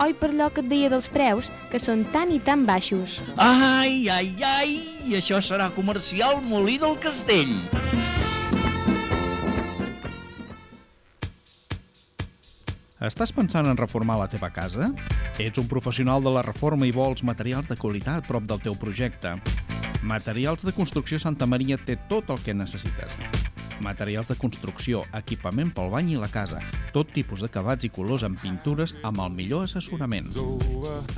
Oi per allò que et deia dels preus, que són tan i tan baixos. Ai, ai, ai, i això serà comercial Molí del Castell. Estàs pensant en reformar la teva casa? Ets un professional de la reforma i vols materials de qualitat prop del teu projecte? Materials de construcció Santa Maria té tot el que necessites. Materials de construcció, equipament pel bany i la casa, tot tipus d'acabats i colors en pintures amb el millor assessorament.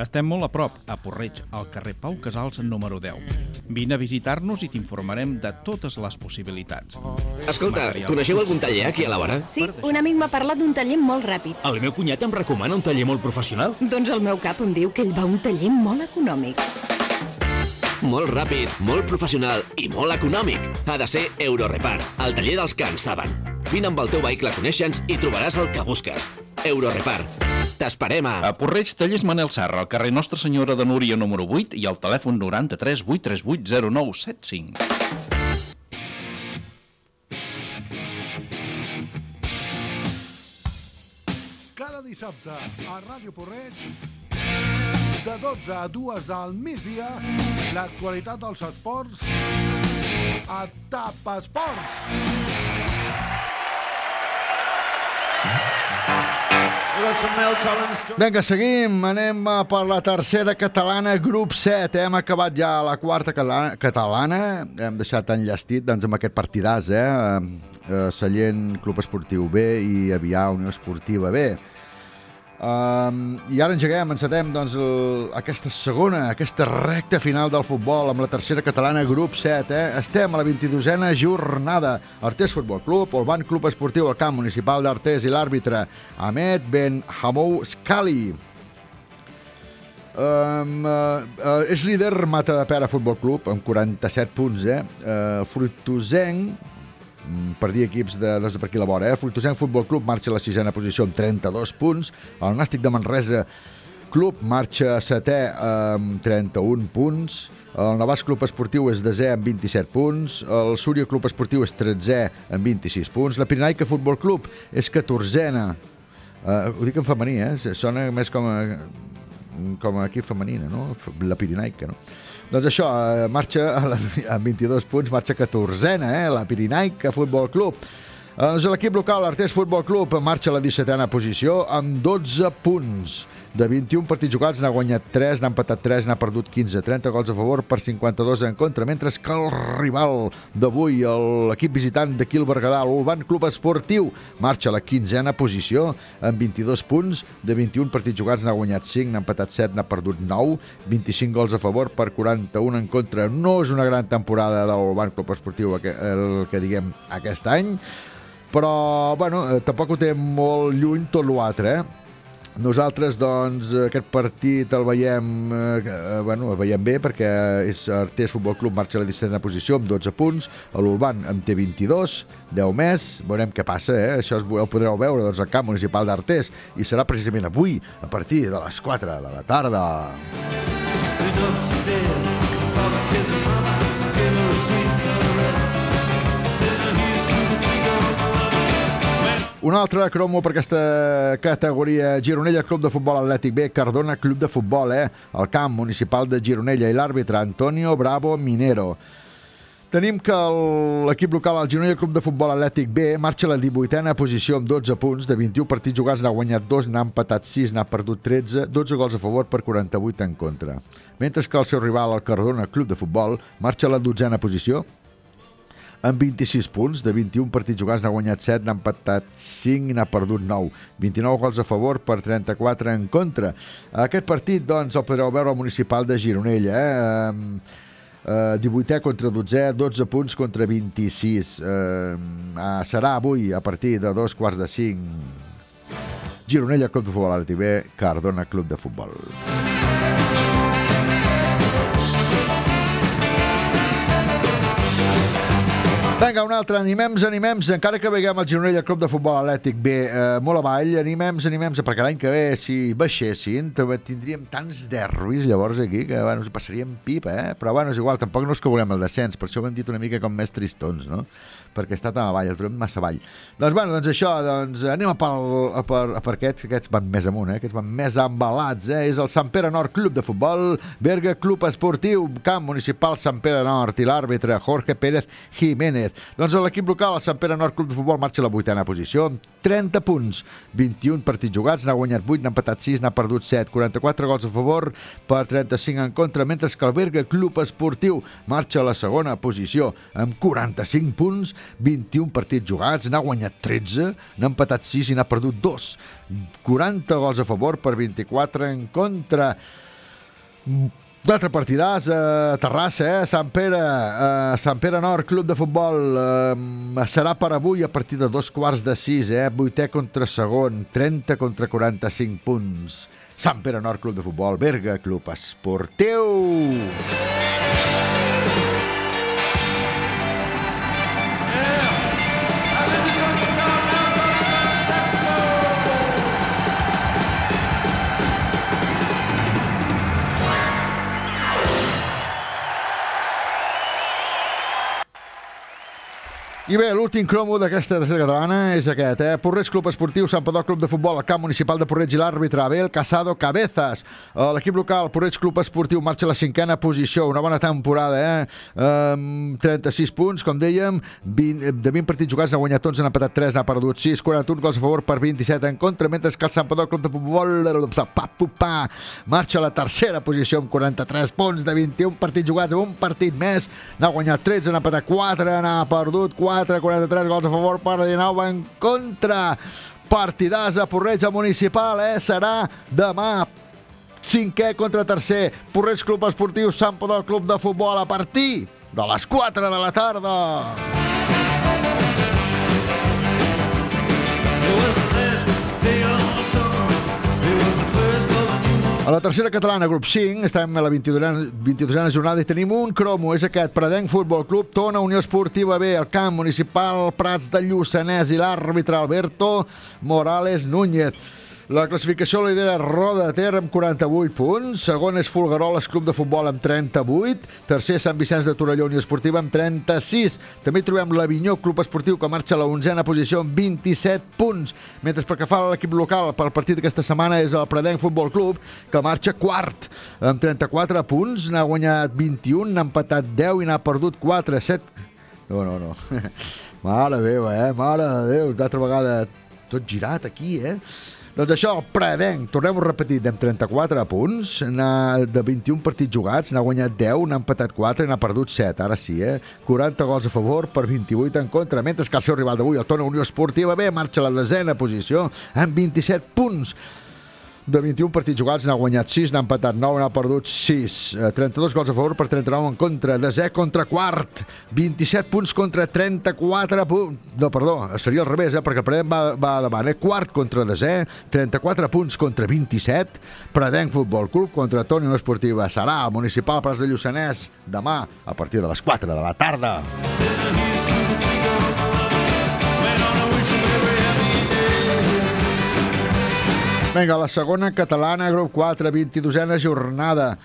Estem molt a prop, a Porreig, al carrer Pau Casals número 10. Vine a visitar-nos i t'informarem de totes les possibilitats. Escolta, Materials- coneixeu algun taller aquí a la vora? Sí, un amic m'ha parlat d'un taller molt ràpid. El meu cunyat em recomana un taller molt professional. Doncs el meu cap em diu que ell va a un taller molt econòmic. Molt ràpid, molt professional i molt econòmic. Ha de ser Eurorepar, el taller dels que en saben. Vine amb el teu vehicle a conèixer-nos i trobaràs el que busques. Eurorepar. T'esperem a... A Porreig, tallers Manel Serra, al carrer Nostra Senyora de Núria número 8 i al telèfon 93 838 0975. Cada dissabte a Ràdio Porreig de 12 a 2 del migdia l'actualitat dels esports a TAP Esports. Vinga, seguim. Anem per la tercera catalana, grup 7. Hem acabat ja la quarta catalana. catalana. Hem deixat enllestit doncs, amb aquest partidàs, eh? eh? Sallent, Club Esportiu B i Avià, Unió Esportiva B. Um, I ara engeguem, encetem doncs, el, aquesta segona, aquesta recta final del futbol amb la tercera catalana, grup 7. Eh? Estem a la 22a jornada. Artés Futbol Club, el Banc Club Esportiu al Camp Municipal d'Artés i l'àrbitre Ahmed Ben Hamou Scali. Um, uh, uh, és líder Mata de Pera Futbol Club amb 47 punts, eh? Uh, Fruitosenc, mm, per dir equips de, doncs, per aquí a la vora, eh? Fruitosenc Futbol Club marxa a la sisena posició amb 32 punts, el Nàstic de Manresa Club marxa setè amb 31 punts, el Navàs Club Esportiu és desè amb 27 punts, el Súria Club Esportiu és 13è amb 26 punts, la Pirinaica Futbol Club és 14ena, uh, ho dic en femení, eh? sona més com a, com a equip femenina, no? La Pirinaica, no? Doncs això, eh, marxa amb 22 punts, marxa 14ena, eh? La Pirinaica Futbol Club. Doncs l'equip local, l'Artés Futbol Club, marxa a la 17a posició amb 12 punts. De 21 partits jugats n'ha guanyat 3, n'ha empatat 3, n'ha perdut 15, 30 gols a favor per 52 en contra, mentre que el rival d'avui, l'equip visitant d'aquí el Berguedà, l'Urban Club Esportiu, marxa a la 15a posició amb 22 punts. De 21 partits jugats n'ha guanyat 5, n'ha empatat 7, n'ha perdut 9, 25 gols a favor per 41 en contra. No és una gran temporada de l'Urban Club Esportiu el que diguem aquest any, però bueno, eh, tampoc ho té molt lluny tot l'altre, eh? Nosaltres, doncs, aquest partit el veiem, eh, eh, bueno, el veiem bé perquè és Artés Futbol Club marxa a la 17a posició amb 12 punts, l'Urban en té 22, 10 més, veurem què passa, eh? això es, ho podreu veure doncs, al camp municipal d'Artés i serà precisament avui, a partir de les 4 de la tarda. Un altre cromo per aquesta categoria. Gironella Club de Futbol Atlètic B, Cardona Club de Futbol, eh? El camp municipal de Gironella i l'àrbitre Antonio Bravo Minero. Tenim que l'equip local, el Gironella Club de Futbol Atlètic B, marxa a la 18a posició amb 12 punts. De 21 partits jugats n'ha guanyat 2, n'ha empatat 6, n'ha perdut 13, 12 gols a favor per 48 en contra. Mentre que el seu rival, el Cardona Club de Futbol, marxa a la 12a posició amb 26 punts. De 21 partits jugats n'ha guanyat 7, n'ha empatat 5 i n'ha perdut 9. 29 gols a favor per 34 en contra. Aquest partit, doncs, el podreu veure al municipal de Gironella, eh? Uh, 18è contra 12è, 12 punts contra 26. Uh, uh, serà avui a partir de dos quarts de 5. Gironella Club de Futbol RTV, Cardona Club de Futbol. Vinga, un altre, animems, animems, encara que veiem el Gironella Club de Futbol Atlètic bé, eh, molt avall, animems, animems, perquè l'any que ve, si baixessin, tindríem tants derbis llavors aquí que bueno, ens passaríem pipa, eh? però bueno, és igual, tampoc no és que volem el descens, per això ho hem dit una mica com més tristons, no? Perquè està tan avall, el trobem massa avall. Doncs, bueno, doncs això, doncs anem a per, a per, a per aquests, que aquests van més amunt, eh? aquests van més embalats, eh? És el Sant Pere Nord Club de Futbol, Berga Club Esportiu, Camp Municipal Sant Pere Nord i l'àrbitre Jorge Pérez Jiménez. Doncs l'equip local, el Sant Pere Nord Club de Futbol, marxa a la vuitena posició, amb 30 punts, 21 partits jugats, n'ha guanyat 8, n'ha empatat 6, n'ha perdut 7, 44 gols a favor per 35 en contra, mentre que el Berga Club Esportiu marxa a la segona posició amb 45 punts, 21 partits jugats, n'ha guanyat 13, n'ha empatat 6 i n'ha perdut 2. 40 gols a favor per 24 en contra. D'altre partidàs a Terrassa, eh? Sant Pere, eh? Sant Pere Nord, Club de Futbol, eh? serà per avui a partir de dos quarts de sis, eh? Vuitè contra segon, 30 contra 45 punts. Sant Pere Nord, Club de Futbol, Berga, Club Esportiu. I bé, l'últim cromo d'aquesta tercera catalana és aquest, eh? Porreig Club Esportiu, Sant Padó Club de Futbol, el camp municipal de Porreig i l'àrbitre Abel Casado Cabezas. Eh, L'equip local, Porreig Club Esportiu, marxa a la cinquena posició, una bona temporada, eh? Um, 36 punts, com dèiem, 20, de 20 partits jugats, n'ha guanyat 11, n'ha empatat 3, n'ha perdut 6, 41 gols a favor per 27 en contra, mentre que el Sant Padó Club de Futbol pa, pa, pa, marxa a la tercera posició amb 43 punts de 21 partits jugats, un partit més, n'ha guanyat 13, n'ha empatat 4, n'ha perdut 4, 43 gols a favor per 19 en contra. Partidàs a Porreig Municipal, eh? Serà demà cinquè contra tercer. Porreig Club Esportiu, Sant Podol Club de Futbol a partir de les 4 de la tarda. A la tercera catalana, grup 5, estem a la 22a, 22a jornada i tenim un cromo, és aquest, Predenc Futbol Club, Tona Unió Esportiva B, el camp municipal Prats de Lluçanès i l'àrbitre Alberto Morales Núñez. La classificació la lidera Roda de Ter amb 48 punts, segon és Fulgaroles Club de Futbol amb 38, tercer Sant Vicenç de Torelló Unió Esportiva amb 36. També trobem l'Avinyó Club Esportiu que marxa a la onzena posició amb 27 punts, mentre pel que fa a l'equip local pel partit d'aquesta setmana és el Predenc Futbol Club que marxa quart amb 34 punts, n'ha guanyat 21, n'ha empatat 10 i n'ha perdut 4, 7... No, no, no. Mare meva, eh? Mare de Déu, d'altra vegada tot girat aquí, eh? Doncs això, el Predenc, tornem-ho a repetir, amb 34 punts, de 21 partits jugats, n'ha guanyat 10, n'ha empatat 4 i n'ha perdut 7, ara sí, eh? 40 gols a favor per 28 en contra, mentre que el seu rival d'avui, el Tona Unió Esportiva B, marxa a la desena posició amb 27 punts. De 21 partits jugats n'ha guanyat 6, n'ha empatat 9, n'ha perdut 6. Eh, 32 gols a favor per 39 en contra. Desè contra quart. 27 punts contra 34 punts. No, perdó, seria al revés, eh, perquè el Predenc va, va davant. Eh? Quart contra desè, 34 punts contra 27. Predenc Futbol Club contra Toni Unió Esportiva. Serà al Municipal Pras de Lluçanès demà a partir de les 4 de la tarda. Vinga, la segona catalana, grup 4, 22a jornada.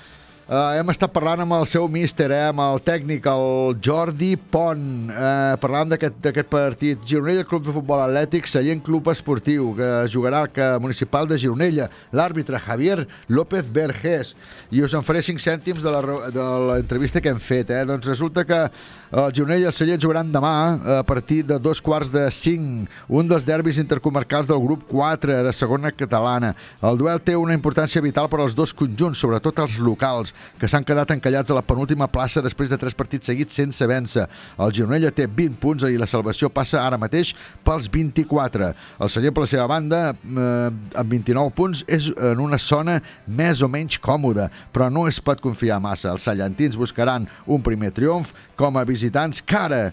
Uh, hem estat parlant amb el seu míster, eh, amb el tècnic, el Jordi Pont, uh, parlant d'aquest partit. Gironella Club de Futbol Atlètic, Sallent Club Esportiu, que jugarà al municipal de Gironella. L'àrbitre Javier López Vergés. I us en faré 5 cèntims de l'entrevista que hem fet. Eh? Doncs resulta que el Gironella i el Sallent jugaran demà a partir de dos quarts de 5, un dels derbis intercomarcals del grup 4 de segona catalana. El duel té una importància vital per als dos conjunts, sobretot els locals, que s'han quedat encallats a la penúltima plaça després de tres partits seguits sense vèncer. El Gironella té 20 punts i la salvació passa ara mateix pels 24. El Sallent, per la seva banda, eh, amb 29 punts, és en una zona més o menys còmoda, però no es pot confiar massa. Els sallentins buscaran un primer triomf com a visitants que ara,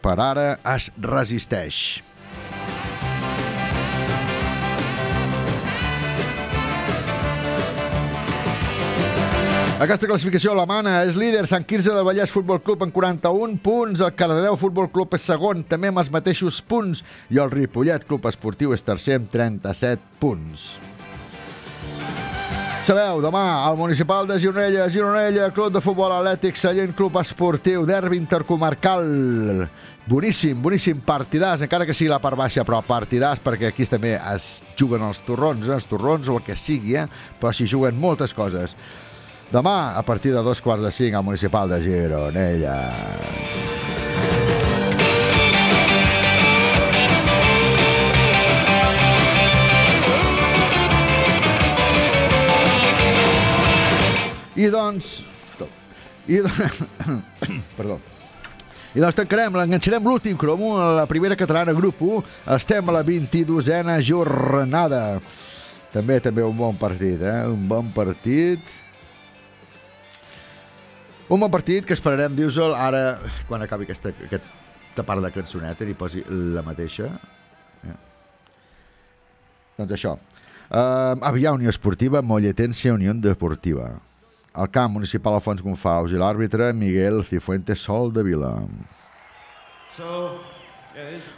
per ara, es resisteix. Aquesta classificació alemana és líder Sant Quirze del Vallès Futbol Club en 41 punts, el Cardedeu Futbol Club és segon, també amb els mateixos punts, i el Ripollet Club Esportiu és tercer amb 37 punts. Sabeu, demà al Municipal de Gironella, Gironella, Club de Futbol Atlètic, Sallent Club Esportiu, derbi intercomarcal. Boníssim, boníssim partidàs, encara que sigui la part baixa, però partidàs, perquè aquí també es juguen els torrons, eh, els torrons o el que sigui, eh? però s'hi juguen moltes coses. Demà, a partir de dos quarts de cinc, al Municipal de Gironella. I doncs... I doncs... Perdó. I doncs tancarem, l'enganxarem l'últim cromo, a la primera catalana grup 1. Estem a la 22a jornada. També també un bon partit, eh? Un bon partit. Un bon partit que esperarem, dius-el, ara, quan acabi aquesta, aquesta part de cançoneta, i posi la mateixa. Eh? Doncs això. Uh, Avià Unió Esportiva, Molletense Unió Deportiva. El camp municipal Alfons Gonfaus i l'àrbitre Miguel Cifuentes Sol de Vila. So,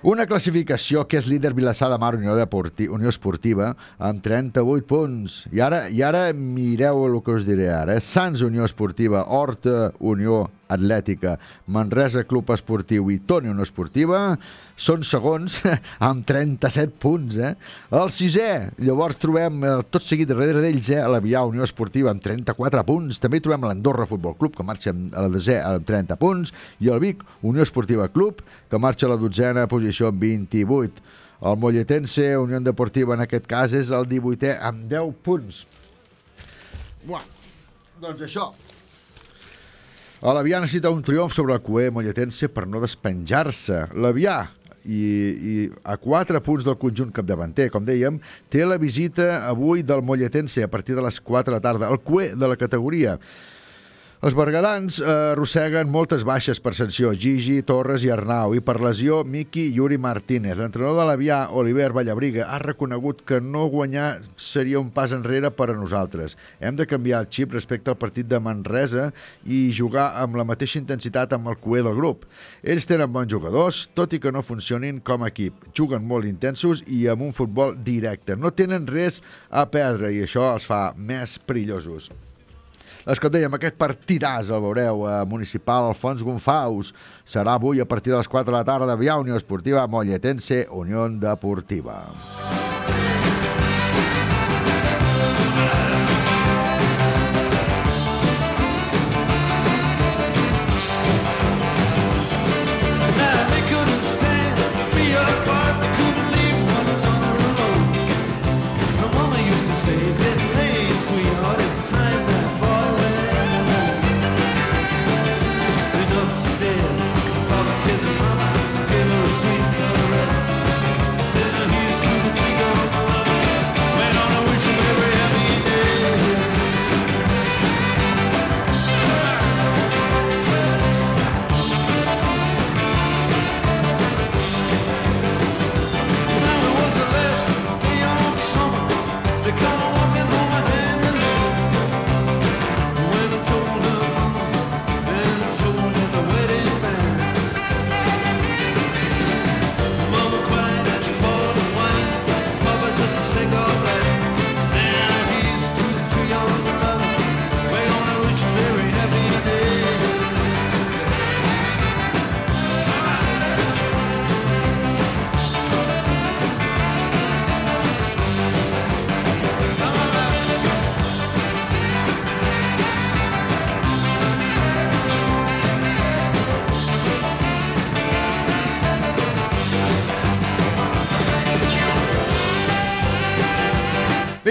Una classificació que és líder Vilassar de Mar Unió, Deporti Unió Esportiva amb 38 punts. I ara, I ara mireu el que us diré ara. Eh? Sants Unió Esportiva, Horta Unió Atlètica, Manresa Club Esportiu i Toni Unió Esportiva són segons amb 37 punts. Eh? El sisè, llavors trobem eh, tot seguit darrere d'ells eh, l'Avià Unió Esportiva amb 34 punts. També trobem l'Andorra Futbol Club que marxa a la desè amb 30 punts i el Vic Unió Esportiva Club que marxa a la dotzena posició amb 28. El Molletense Unió Deportiva en aquest cas és el 18è amb 10 punts. Buah, doncs això. L'Avià necessita un triomf sobre el Cué Molletense per no despenjar-se. L'Avià, i, i a 4 punts del conjunt capdavanter, com dèiem, té la visita avui del Molletense a partir de les 4 de la tarda, el Cué de la categoria. Els bergadans eh, arrosseguen moltes baixes per sanció, Gigi, Torres i Arnau, i per lesió, Miqui i Yuri Martínez. L'entrenador de l'Avià, Oliver Vallabriga, ha reconegut que no guanyar seria un pas enrere per a nosaltres. Hem de canviar el xip respecte al partit de Manresa i jugar amb la mateixa intensitat amb el cué del grup. Ells tenen bons jugadors, tot i que no funcionin com a equip. Juguen molt intensos i amb un futbol directe. No tenen res a perdre i això els fa més perillosos. Que dèiem, aquest partidàs el veureu a Municipal Alfons Gonfaus. Serà avui a partir de les 4 de la tarda via Unió Esportiva Molletense Unió Deportiva. Now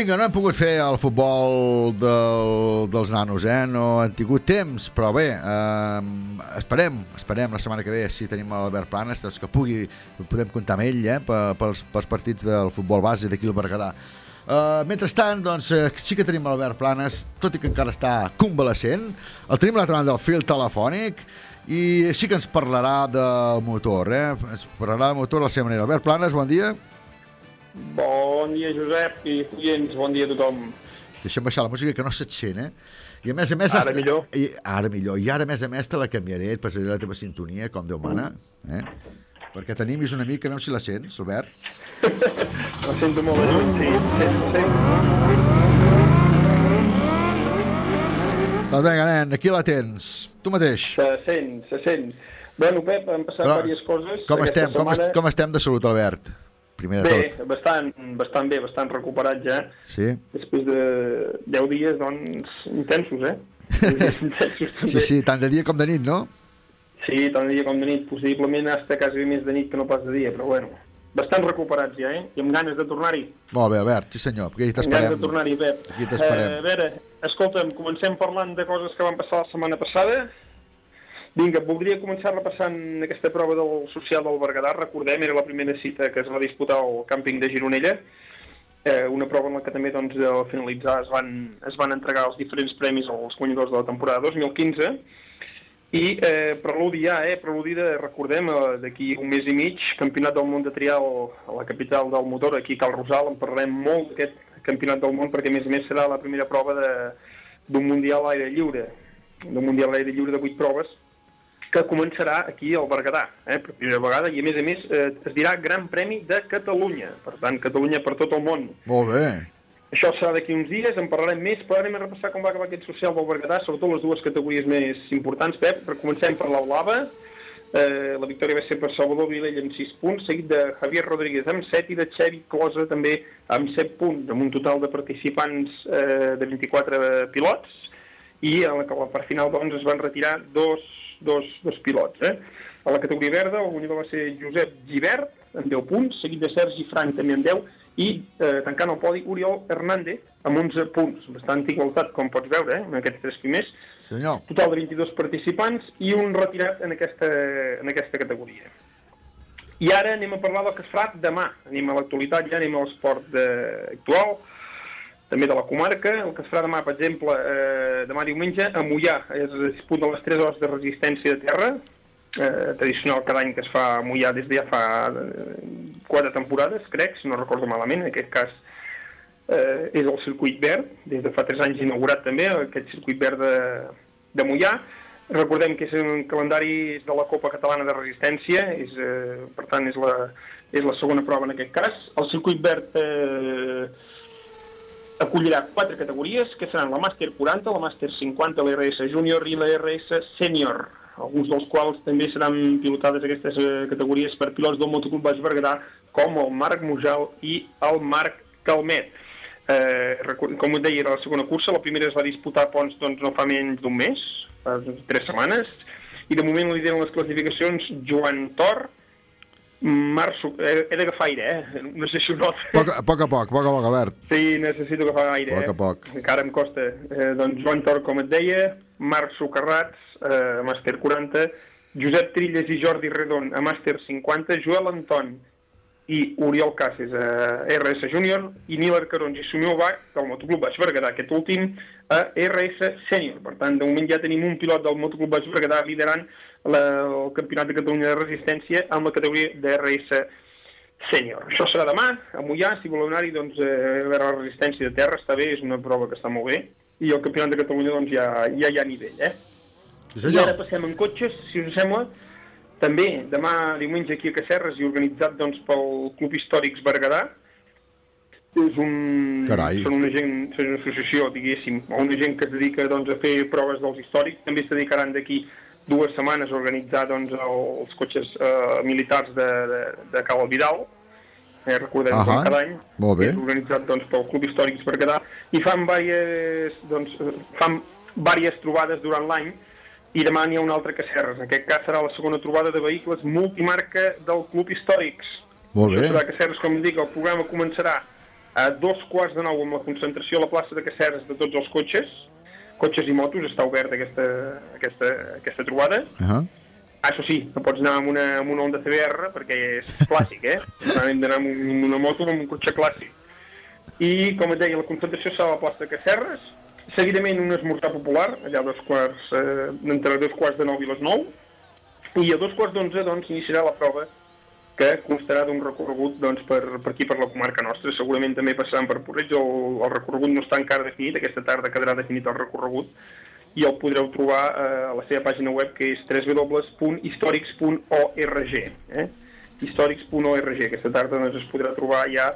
Vinga, no hem pogut fer el futbol del, dels nanos, eh? No han tingut temps, però bé, eh, esperem, esperem la setmana que ve, si tenim l'Albert Planes, doncs que pugui, podem comptar amb ell, eh? pe- Pels, pels partits del futbol base d'aquí al Berguedà. Uh, mentrestant, doncs, eh, sí que tenim l'Albert Planes, tot i que encara està convalescent. El tenim a l'altra banda del fil telefònic i sí que ens parlarà del motor, eh? Ens parlarà del motor de la seva manera. Albert Planes, bon dia. Bon dia, Josep, i oients, bon dia a tothom. Deixa'm baixar la música que no se't sent, eh? I a més a més... Ara millor? I, ara millor. I ara, a més a més, te la canviaré, et passaré la teva sintonia, com Déu mana, eh? Perquè t'animis una mica, a veure si la sents, Albert. La sento molt lluny, sí. sí, sí. Doncs vinga, nen, aquí la tens. Tu mateix. Se sent, se sent. Bueno, Pep, han passat Però, diverses coses. Com estem, com, est setmana. com estem de salut, Albert? Primer de Bé, tot. bastant, bastant bé, bastant recuperat ja. Sí? Després de 10 dies, doncs, intensos, eh? intensos. Sí, sí, tant de dia com de nit, no? Sí, tant de dia com de nit, possiblement hasta quasi més de nit que no pas de dia, però bueno, bastant recuperats ja, eh? I amb ganes de tornar-hi. Molt bé, Albert, sí senyor, aquí Amb ganes de t'esperem. tornar-hi, Pep. Aquí t'esperem. Eh, a veure, escolta'm, comencem parlant de coses que van passar la setmana passada. Vinga, voldria començar repassant aquesta prova del social del Berguedà. Recordem, era la primera cita que es va disputar al càmping de Gironella, eh, una prova en la que també doncs, al finalitzar es van, es van entregar els diferents premis als guanyadors de la temporada 2015 i eh, preludi ja, eh, preludi de, recordem, eh, d'aquí un mes i mig, campionat del món de trial a la capital del motor, aquí a Cal Rosal, en parlarem molt d'aquest campionat del món perquè a més a més serà la primera prova de- d'un mundial a l'aire lliure, d'un mundial a l'aire lliure de 8 proves, que començarà aquí al Berguedà, eh, per primera vegada, i a més a més eh, es dirà Gran Premi de Catalunya, per tant, Catalunya per tot el món. Molt bé. Això serà d'aquí uns dies, en parlarem més, però anem a repassar com va acabar aquest social del Berguedà, sobretot les dues categories més importants, Pep, però comencem per l'Aulava. Eh, la victòria va ser per Salvador Vilella amb 6 punts, seguit de Javier Rodríguez amb 7 i de Xevi Closa també amb 7 punts, amb un total de participants eh, de 24 pilots, i a la, la part final doncs, es van retirar dos, dos, dos pilots. Eh? A la categoria verda el guanyador va ser Josep Givert, amb 10 punts, seguit de Sergi Frank també amb 10, i eh, tancant el podi Oriol Hernández amb 11 punts. Bastanta igualtat, com pots veure, eh, en aquests tres primers. Senyor. Total de 22 participants i un retirat en aquesta, en aquesta categoria. I ara anem a parlar del que es farà demà. Anem a l'actualitat, ja anem a l'esport eh, actual, també de la comarca. El que es farà demà, per exemple, eh, demà diumenge, a Mollà, es disputa les 3 hores de resistència de terra, eh, tradicional cada any que es fa a Mollà des de ja fa eh, quatre temporades, crec, si no recordo malament, en aquest cas eh, és el circuit verd, des de fa 3 anys inaugurat també, aquest circuit verd de, de Mollà. Recordem que és un calendari de la Copa Catalana de Resistència, és, eh, per tant és la, és la segona prova en aquest cas. El circuit verd eh, acollirà quatre categories, que seran la Màster 40, la Màster 50, la RS Júnior i la RS Sènior, alguns dels quals també seran pilotades aquestes eh, categories per pilots del Motoclub Baix Berguedà, com el Marc Mujal i el Marc Calmet. Eh, com us deia, era la segona cursa, la primera es va disputar a Pons doncs, no fa menys d'un mes, fa tres setmanes, i de moment lideren les classificacions Joan Tor, Marc... Eh, he d'agafar aire, eh? No sé si ho nota. Poc, a poc a poc, poc a poc, Albert. Sí, necessito agafar aire, Poc a eh? poc. Encara em costa. Eh, doncs Joan Tor, com et deia, Marc Socarrats, eh, màster 40, Josep Trilles i Jordi Redon a màster 50, Joel Anton i Oriol Cases a RS Júnior i Nil Arcarons i Sumió Bach del Motoclub Baix Berguedà, aquest últim a RS Sènior. Per tant, de moment ja tenim un pilot del Motoclub Baix Berguedà liderant la, el Campionat de Catalunya de Resistència amb la categoria de RS Sènior. Això serà demà, a Mollà, si voleu anar-hi, doncs, eh, a veure la resistència de terra, està bé, és una prova que està molt bé, i el Campionat de Catalunya, doncs, ja, ja hi ha nivell, eh? Sí, I ara passem en cotxes, si us sembla, també demà diumenge aquí a Cacerres i organitzat doncs, pel Club Històrics Berguedà. És un... Carai. Són una gent, són una associació, diguéssim, o una gent que es dedica doncs, a fer proves dels històrics. També es dedicaran d'aquí dues setmanes organitzar doncs, el- els cotxes eh, militars de, de, de Cal Vidal. Eh, recordem Ahà. com cada any Molt bé. és organitzat doncs, pel Club Històrics Berguedà i fan diverses, doncs, fan diverses trobades durant l'any i demà n'hi ha una altra a Cacerres. En aquest cas serà la segona trobada de vehicles multimarca del Club Històrics. Molt bé. Això serà Cacerres, com dic, el programa començarà a dos quarts de nou amb la concentració a la plaça de Cacerres de tots els cotxes, cotxes i motos, està oberta aquesta, aquesta, aquesta trobada. Uh -huh. Ah, això sí, no pots anar amb una, amb una Honda CBR perquè és clàssic, eh? Hem d'anar amb un- amb una moto o amb un cotxe clàssic. I, com et deia, la concentració serà a la plaça de Cacerres, seguidament un esmorzar popular, allà a dos quarts, eh, entre dos quarts de nou i les nou, i a dos quarts d'onze, doncs, iniciarà la prova que constarà d'un recorregut doncs, per, per aquí, per la comarca nostra. Segurament també passaran per Porreig, el, el recorregut no està encara definit, aquesta tarda quedarà definit el recorregut, i el podreu trobar eh, a la seva pàgina web, que és www.històrics.org. Eh? històrics.org. Aquesta tarda doncs, es podrà trobar ja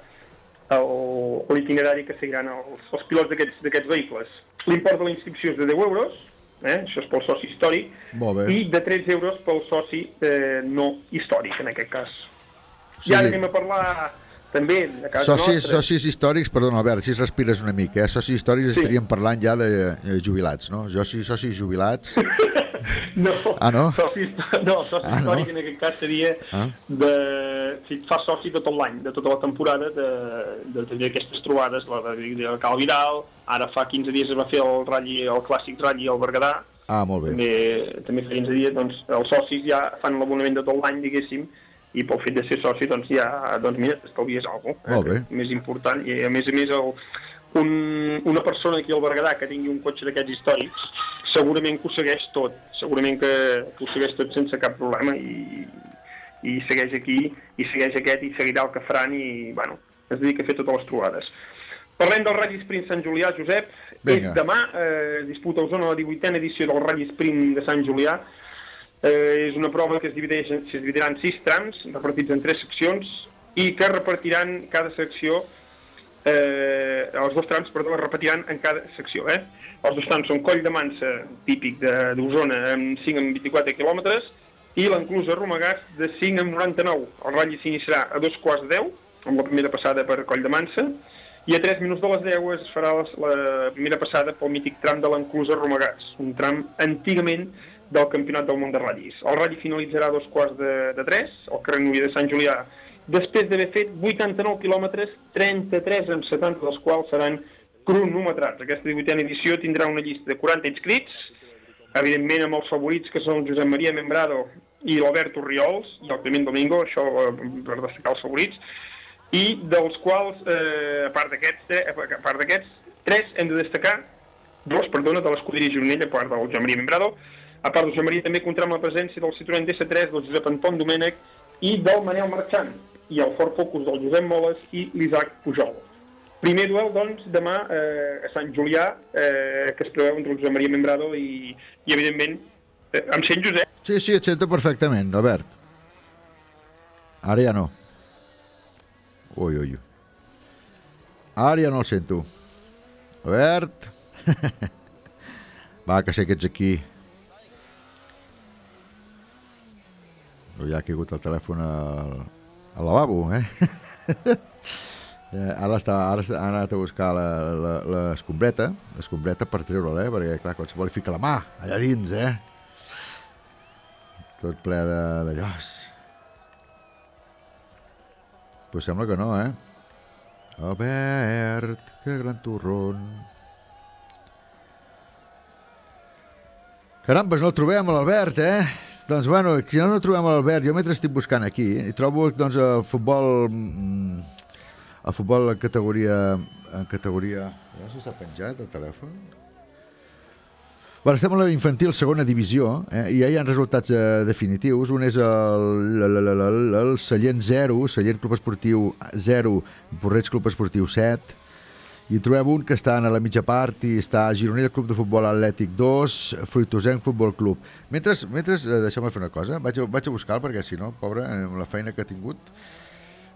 l'itinerari que seguiran els, els pilots d'aquests vehicles. L'import de la inscripció és de 10 euros eh? això és pel soci històric, i de 13 euros pel soci eh, no històric, en aquest cas. Sí. I ara anem a parlar també casa Socis, nostra. socis històrics, perdona Albert, si es respires una mica, eh? socis històrics Sí. estaríem parlant ja de eh, jubilats, no? Socis, socis jubilats... No, Ah, no? soci, no, soci Ah, no? històric en aquest cas seria Ah. de, si et fas soci de tot l'any, de tota la temporada de, de, de, d'aquestes trobades, la de, de Cal Viral, ara fa 15 dies es va fer el, ratlli, el clàssic ratlli al Berguedà, Ah, molt bé. també, també fa 15 dies, doncs els socis ja fan l'abonament de tot l'any, diguéssim, i pel fet de ser soci, doncs ja, doncs mira, t'estalvies alguna cosa, Molt bé. més important, i a més a més el, un, una persona aquí al Berguedà que tingui un cotxe d'aquests històrics, segurament que ho segueix tot, segurament que, que ho segueix tot sense cap problema i, i segueix aquí, i segueix aquest, i seguirà el que faran, i, bueno, es dedica a fer totes les trobades. Parlem del Rally Sprint Sant Julià, Josep. Vinga. És demà, eh, disputa a Osona la 18a edició del Rally Sprint de Sant Julià. Eh, és una prova que es, divideix, es dividirà en sis trams, repartits en tres seccions, i que repartiran cada secció eh, els dos trams, perdó, es repetiran en cada secció. Eh? Els dos trams són Coll de Mansa, típic d'Osona, amb 5 amb 24 quilòmetres, i l'enclusa Romagàs de 5 amb 99. El ratll s'iniciarà a dos quarts de 10, amb la primera passada per Coll de Mansa, i a 3 minuts de les 10 es farà la, primera passada pel mític tram de l'enclusa Romagàs, un tram antigament del Campionat del Món de Ratllis. El ratll finalitzarà dos quarts de, de 3, al carrer Núria de Sant Julià, després d'haver fet 89 quilòmetres, 33 amb 70 dels quals seran cronometrats. Aquesta 18a edició tindrà una llista de 40 inscrits, evidentment amb els favorits que són Josep Maria Membrado i l'Alberto Riols i el Clement Domingo, això eh, per destacar els favorits, i dels quals, eh, a part d'aquests, tres hem de destacar, dos, perdona, de l'escuderia Gironella, a part del Josep Maria Membrado, a part del Josep Maria també comptarà amb la presència del Citroën DS3, del Josep Anton Domènech i del Manel Marchant, i el Ford Focus del Josep Moles i l'Isaac Pujol. Primer duel, doncs, demà eh, a Sant Julià, eh, que es preveu entre el Josep Maria Membrado i, i evidentment, eh, em sent Josep? Sí, sí, et sento perfectament, Albert. Ara ja no. Ui, ui. Ara ja no el sento. Albert. Va, que sé que ets aquí. Ja ha caigut el telèfon al, al lavabo, eh? eh ara, està, ara ha anat a buscar l'escombreta, l'escombreta per treure'la, eh? Perquè, clar, qualsevol hi fica la mà allà dins, eh? Tot ple de, de llos. Pues sembla que no, eh? Albert, que gran torrón. Carambes, no el trobem, l'Albert, eh? Doncs, bueno, si no, trobem l'Albert, jo mentre estic buscant aquí, i trobo, doncs, el futbol... mm, El futbol en categoria... En categoria... Sé si s'ha penjat el telèfon. Bueno, estem a la infantil segona divisió eh, i ja hi ha resultats eh, definitius. Un és el, el, el, el, el, Sallent 0, Sallent Club Esportiu 0, Porreig Club Esportiu 7, i trobem un que està a la mitja part i està Gironella Club de Futbol Atlètic 2, Fruitosenc Futbol Club. Mentre, mentre eh, deixeu-me fer una cosa, vaig a, vaig a buscar perquè si no, pobre, amb la feina que ha tingut,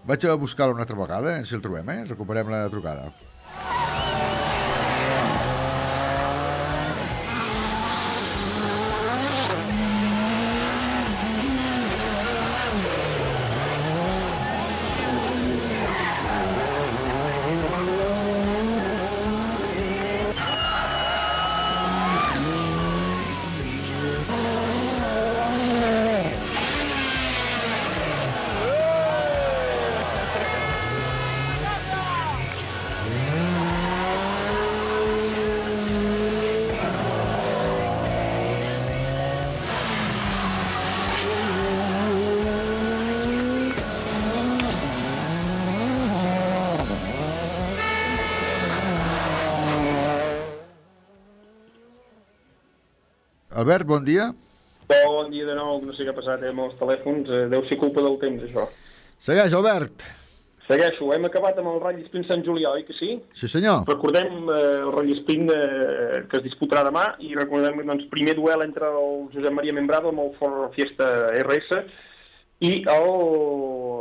vaig a buscar-lo una altra vegada, si el trobem, eh? Recuperem la trucada. Albert, bon dia. Bon dia de nou, no sé què ha passat eh, amb els telèfons, eh, deu ser culpa del temps, això. Segueix, Albert. Segueixo, hem acabat amb el Rally Sprint Sant Julià, oi que sí? Sí, senyor. Recordem eh, el Rally Sprint eh, que es disputarà demà i recordem doncs, primer duel entre el Josep Maria Membrado amb el Ford Fiesta RS i el,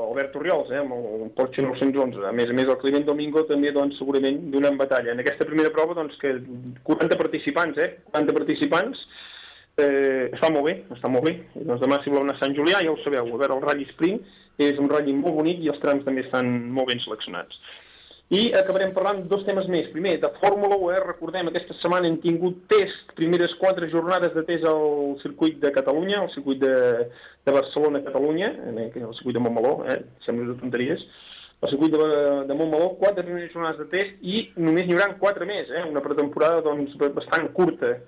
Albert Oriols, eh, amb el Porsche 911. A més a més, el Climent Domingo també, doncs, segurament donant batalla. En aquesta primera prova, doncs, que 40 participants, eh, 40 participants, eh, està molt bé, està molt bé. Doncs demà si voleu anar a Sant Julià, ja ho sabeu, a veure el Rally Sprint és un ratll molt bonic i els trams també estan molt ben seleccionats. I acabarem parlant dos temes més. Primer, de Fórmula 1, eh? recordem, aquesta setmana hem tingut test, primeres quatre jornades de test al circuit de Catalunya, al circuit de, de Barcelona-Catalunya, el circuit de Montmeló, eh? sembla de tonteries, el circuit de, de Montmeló, quatre primeres jornades de test i només n'hi haurà quatre més, eh? una pretemporada doncs, bastant curta,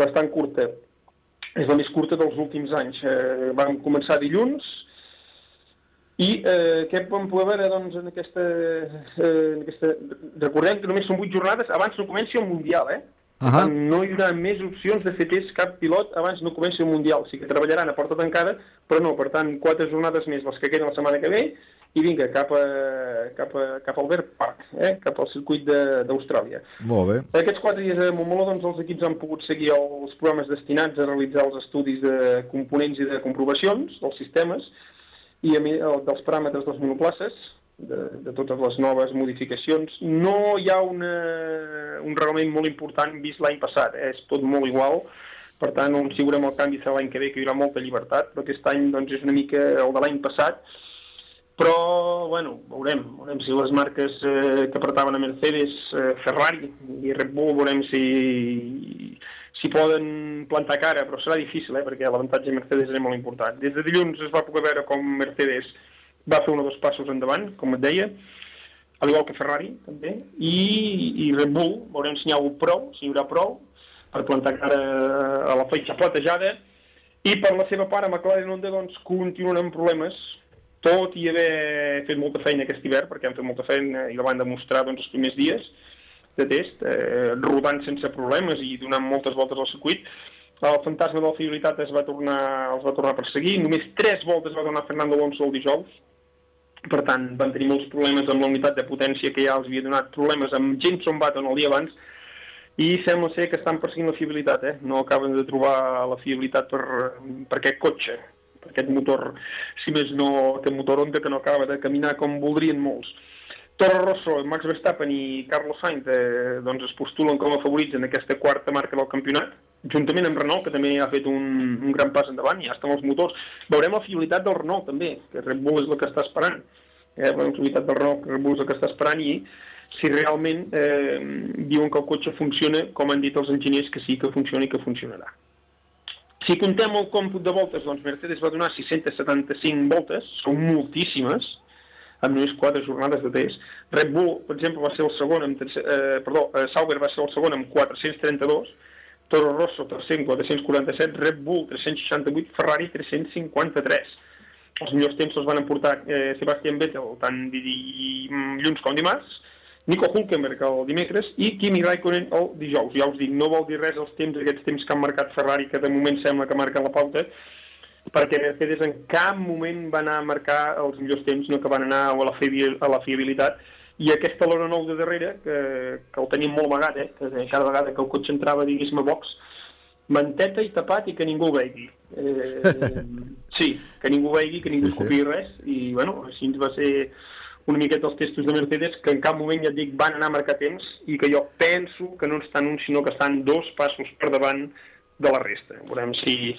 bastant curta. És la més curta dels últims anys. Eh, vam començar dilluns, i eh, què vam poder veure doncs, en, aquesta, eh, en aquesta... Recordem que només són 8 jornades abans no comenci el Mundial, eh? Uh -huh. No hi haurà més opcions de fer test cap pilot abans no comenci el Mundial. Sí que treballaran a porta tancada, però no, per tant, quatre jornades més les que queden la setmana que ve i vinga, cap, a, cap, a, cap al Albert Park, eh? cap al circuit d'Austràlia. Molt bé. Aquests quatre dies a Montmeló doncs, els equips han pogut seguir els programes destinats a realitzar els estudis de components i de comprovacions dels sistemes i a dels paràmetres dels monoplaces, de, de totes les noves modificacions. No hi ha una, un reglament molt important vist l'any passat, eh? és tot molt igual, per tant, on si veurem el canvi serà l'any que ve, que hi haurà molta llibertat, però aquest any doncs, és una mica el de l'any passat, però, bueno, veurem, veurem si les marques eh, que apretaven a Mercedes, eh, Ferrari i Red Bull, veurem si, si poden plantar cara, però serà difícil, eh, perquè l'avantatge de Mercedes és molt important. Des de dilluns es va poder veure com Mercedes va fer un o dos passos endavant, com et deia, al igual que Ferrari, també, i, i Red Bull, veurem si n'hi ha prou, si hi haurà prou, per plantar cara a la fetge platejada, i per la seva part, a McLaren Honda, doncs, continuen amb problemes, tot i haver fet molta feina aquest hivern, perquè han fet molta feina i la van demostrar doncs, els primers dies de test, eh, rodant sense problemes i donant moltes voltes al circuit, el fantasma de la fiabilitat es va tornar, els va tornar a perseguir, només tres voltes va donar Fernando Alonso el dijous, per tant, van tenir molts problemes amb la unitat de potència que ja els havia donat problemes amb Jenson Button el dia abans, i sembla ser que estan perseguint la fiabilitat, eh? no acaben de trobar la fiabilitat per, per aquest cotxe, aquest motor, si més no, aquest motor Honda que no acaba de caminar com voldrien molts. Toro Rosso, Max Verstappen i Carlos Sainz eh, doncs es postulen com a favorits en aquesta quarta marca del campionat, juntament amb Renault, que també ha fet un, un gran pas endavant, ja estan els motors. Veurem la fiabilitat del Renault també, que Red Bull és el que està esperant. Eh, la fiabilitat del Renault, que Red Bull és el que està esperant, i si realment eh, diuen que el cotxe funciona, com han dit els enginyers, que sí que funciona i que funcionarà. Si contem el còmput de voltes, doncs Mercedes va donar 675 voltes, són moltíssimes, amb només quatre jornades de test. Red Bull, per exemple, va ser el segon amb, tercer- eh, perdó, eh, Sauber va ser el segon amb 432, Toro Rosso 300, 447, Red Bull 368, Ferrari 353. Els millors temps els van emportar eh, Sebastian Vettel tant dilluns com dimarts, Nico Hulkenberg el dimecres i Kimi Raikkonen el dijous. Ja us dic, no vol dir res els temps, aquests temps que han marcat Ferrari, que de moment sembla que marquen la pauta, perquè Mercedes en cap moment va anar a marcar els millors temps, no que van anar a la, fiabil- a la fiabilitat, i aquesta lora nou de darrere, que, que el tenim molt amagat, eh? que cada vegada que el cotxe entrava, diguéssim, a box, manteta i tapat i que ningú ho vegi. Eh, sí, que ningú ho vegi, que ningú Sí, sí, res, i bueno, així ens va ser una miqueta els testos de Mercedes, que en cap moment, ja et dic, van anar a marcar temps, i que jo penso que no estan un, sinó que estan dos passos per davant de la resta. Veurem si,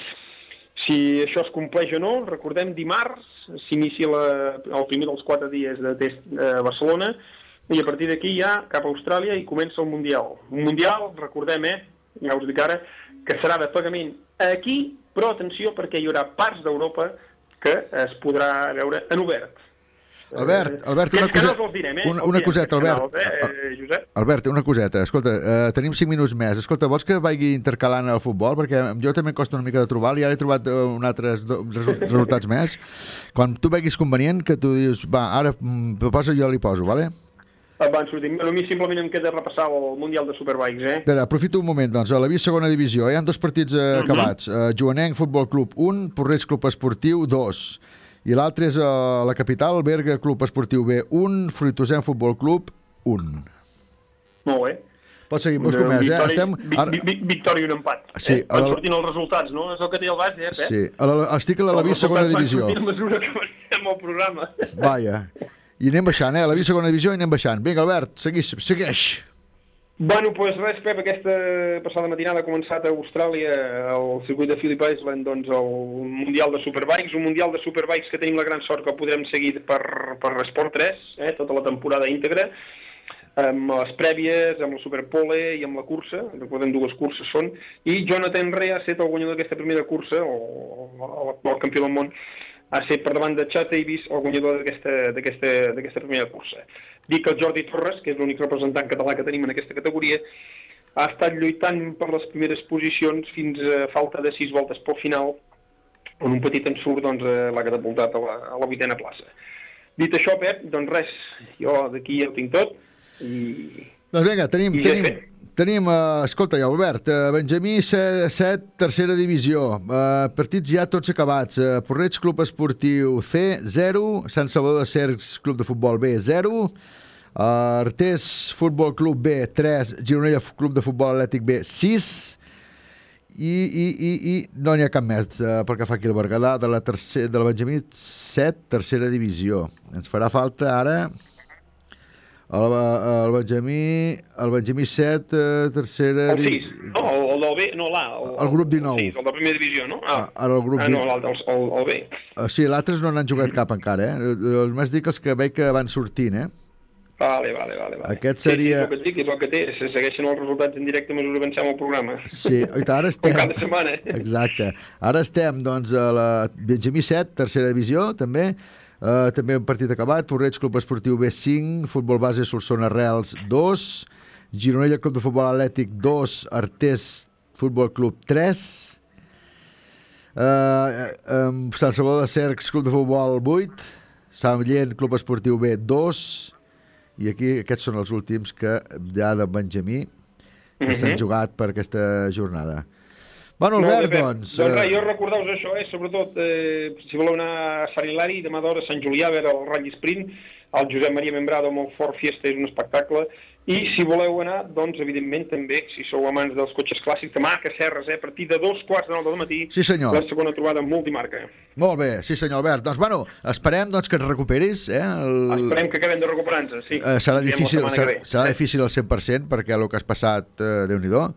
si això es compleix o no. Recordem, dimarts s'inicia el primer dels quatre dies de test a Barcelona, i a partir d'aquí ja cap a Austràlia i comença el Mundial. Un Mundial, recordem, eh, ja us dic ara, que serà de pagament aquí, però atenció perquè hi haurà parts d'Europa que es podrà veure en obert. Albert, Albert, una direm, eh? una- Els una direm, coseta, Albert. Eh, Josep? Albert, una coseta. Escolta, eh, tenim 5 minuts més. Escolta, vols que vagi intercalant el futbol? Perquè jo també em costa una mica de trobar i ara he trobat eh, un altres resultats més. Quan tu veguis convenient, que tu dius, va, ara mm, posa jo li poso, vale? Van sortir. Bueno, a mi simplement em queda repassar el Mundial de Superbikes, eh? Espera, aprofito un moment, doncs. A la via segona divisió hi ha dos partits eh, Mhm. acabats. Eh, Joanenc Futbol Club 1, Porreig Club Esportiu 2. I l'altre és a la capital, Berga Club Esportiu B 1, Fruitosenc Futbol Club 1. Molt bé. Pots seguir, Una més, eh? victòria, Estem... vi- Ara... vi- vi- victòria i un empat. Sí, eh? Van el- sortint els resultats, no? És el que té el base, eh? Sí, a la, estic a l'Alaví segona resultats van divisió. sortint a mesura que avancem el programa. Vaja. I anem baixant, eh? A l'Alaví segona divisió i anem baixant. Vinga, Albert, segueix, segueix. Bueno, doncs pues res, Pep, aquesta passada matinada ha començat a Austràlia el circuit de Phillip Island, doncs el Mundial de Superbikes, un Mundial de Superbikes que tenim la gran sort que podrem seguir per, per Esport 3, eh, tota la temporada íntegra, amb les prèvies, amb el Superpole i amb la cursa, recordem dues curses són, i Jonathan Rea ha estat el guanyador d'aquesta primera cursa, o o l'actual campió del món, ha estat per davant de Chad Davis el guanyador d'aquesta primera cursa. Dic que el Jordi Torres, que és l'únic representant català que tenim en aquesta categoria, ha estat lluitant per les primeres posicions fins a falta de sis voltes pel final, on un petit ensurt doncs, eh, l'ha catapultat a la, a la vuitena plaça. Dit això, Pep, doncs res, jo d'aquí ja ho tinc tot, i Doncs vinga, tenim, I ja tenim, sé. tenim uh, escolta, ja, Albert, uh, Benjamí 7, tercera divisió, uh, partits ja tots acabats, uh, Porreig Club Esportiu C, 0, Sant Salvador de Cercs Club de Futbol B, 0, uh, Artés Futbol Club B, 3, Gironella Club de Futbol Atlètic B, 6, i, i, i, i no n'hi ha cap més uh, pel que fa aquí al Berguedà de la, tercer, de la Benjamí 7, tercera divisió. Ens farà falta ara el, el Benjamí, el Benjamí 7, eh, tercera... el di- 6, no, el, el del B, no l'A, el, El grup 19. el 6, el de primera divisió, no? Ah, Ara el grup ah no, 20. l'altre, el, el, el B. Uh, sí, l'altres no n'han jugat cap encara, eh? Només dic els que veig que van sortint, eh? Vale, vale, vale. vale. Aquest Sí, seria- sí, és el que et dic, és el que té, se segueixen els resultats en directe que avancem el programa. Sí, ara Com estem... cada setmana. Exacte. Ara estem, doncs, a la Benjamí 7, tercera divisió, també. Uh, també un partit acabat. Porreig Club Esportiu B5, Futbol Base Solsona Reals 2, Gironella Club de Futbol Atlètic 2, Artés Futbol Club 3, uh, um, Sant Salvador de Cercs Club de Futbol 8, Sant Villent Club Esportiu B 2, i aquí aquests són els últims que ja de Benjamí que s'han Mhm. jugat per aquesta jornada. Bueno, Albert, Pep. doncs... Doncs eh, jo recordeu-vos això, eh? sobretot eh, si voleu anar a Sant Hilari, demà d'hora a Sant Julià a veure el Rally Sprint, el Josep Maria Membrado Ford Fiesta és un espectacle, i si voleu anar, doncs evidentment també, si sou amants dels cotxes clàssics, demà a Cacerres, eh? a partir de dos quarts de nou del matí, Sí, senyor. la segona trobada amb multimarca. Molt bé, sí senyor Albert. Doncs, bueno, esperem doncs, que et recuperis. Eh? El... Esperem que acabem de recuperar-nos, sí. Eh, serà, difícil, serà, serà difícil al 100% perquè el que has passat, eh, Déu-n'hi-do.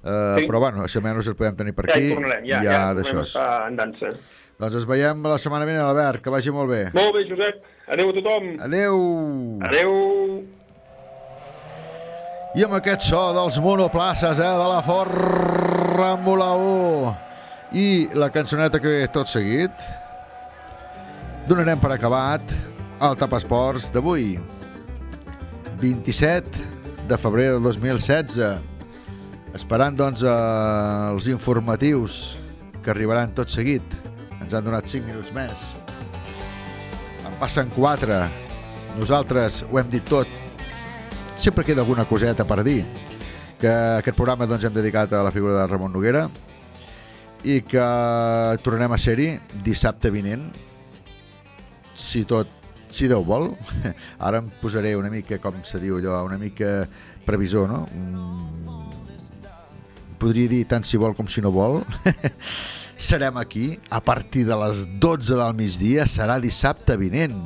Eh, Sí. Però bueno, això almenys el podem tenir per Ja aquí. hi tornarem, ja, ja, ja tornem a estar en dansa. Doncs ens veiem la setmana vinent, Albert, que vagi molt bé. Molt bé, Josep. Adéu a tothom. Adéu. Adéu. I amb aquest so dels monoplaces, eh, de la Fórmula 1 i la cançoneta que ve tot seguit, donarem per acabat el Tap Esports d'avui, 27 de febrer de 2016. Esperant, doncs, eh, els informatius que arribaran tot seguit. Ens han donat 5 minuts més. En passen 4. Nosaltres ho hem dit tot sempre queda alguna coseta per dir que aquest programa doncs, hem dedicat a la figura de Ramon Noguera i que tornarem a ser-hi dissabte vinent si tot si Déu vol. Ara em posaré una mica com se diu allò una mica previsor no? Mm, podria dir tant si vol com si no vol. Serem aquí a partir de les 12 del migdia serà dissabte vinent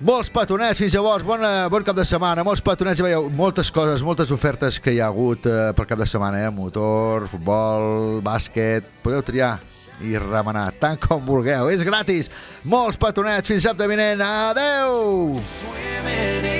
molts petonets, fins llavors, bona, bon cap de setmana, molts petonets, ja veieu, moltes coses, moltes ofertes que hi ha hagut eh, pel cap de setmana, eh? motor, futbol, bàsquet, podeu triar i remenar tant com vulgueu, és gratis, molts petonets, fins vinent, adeu! Well,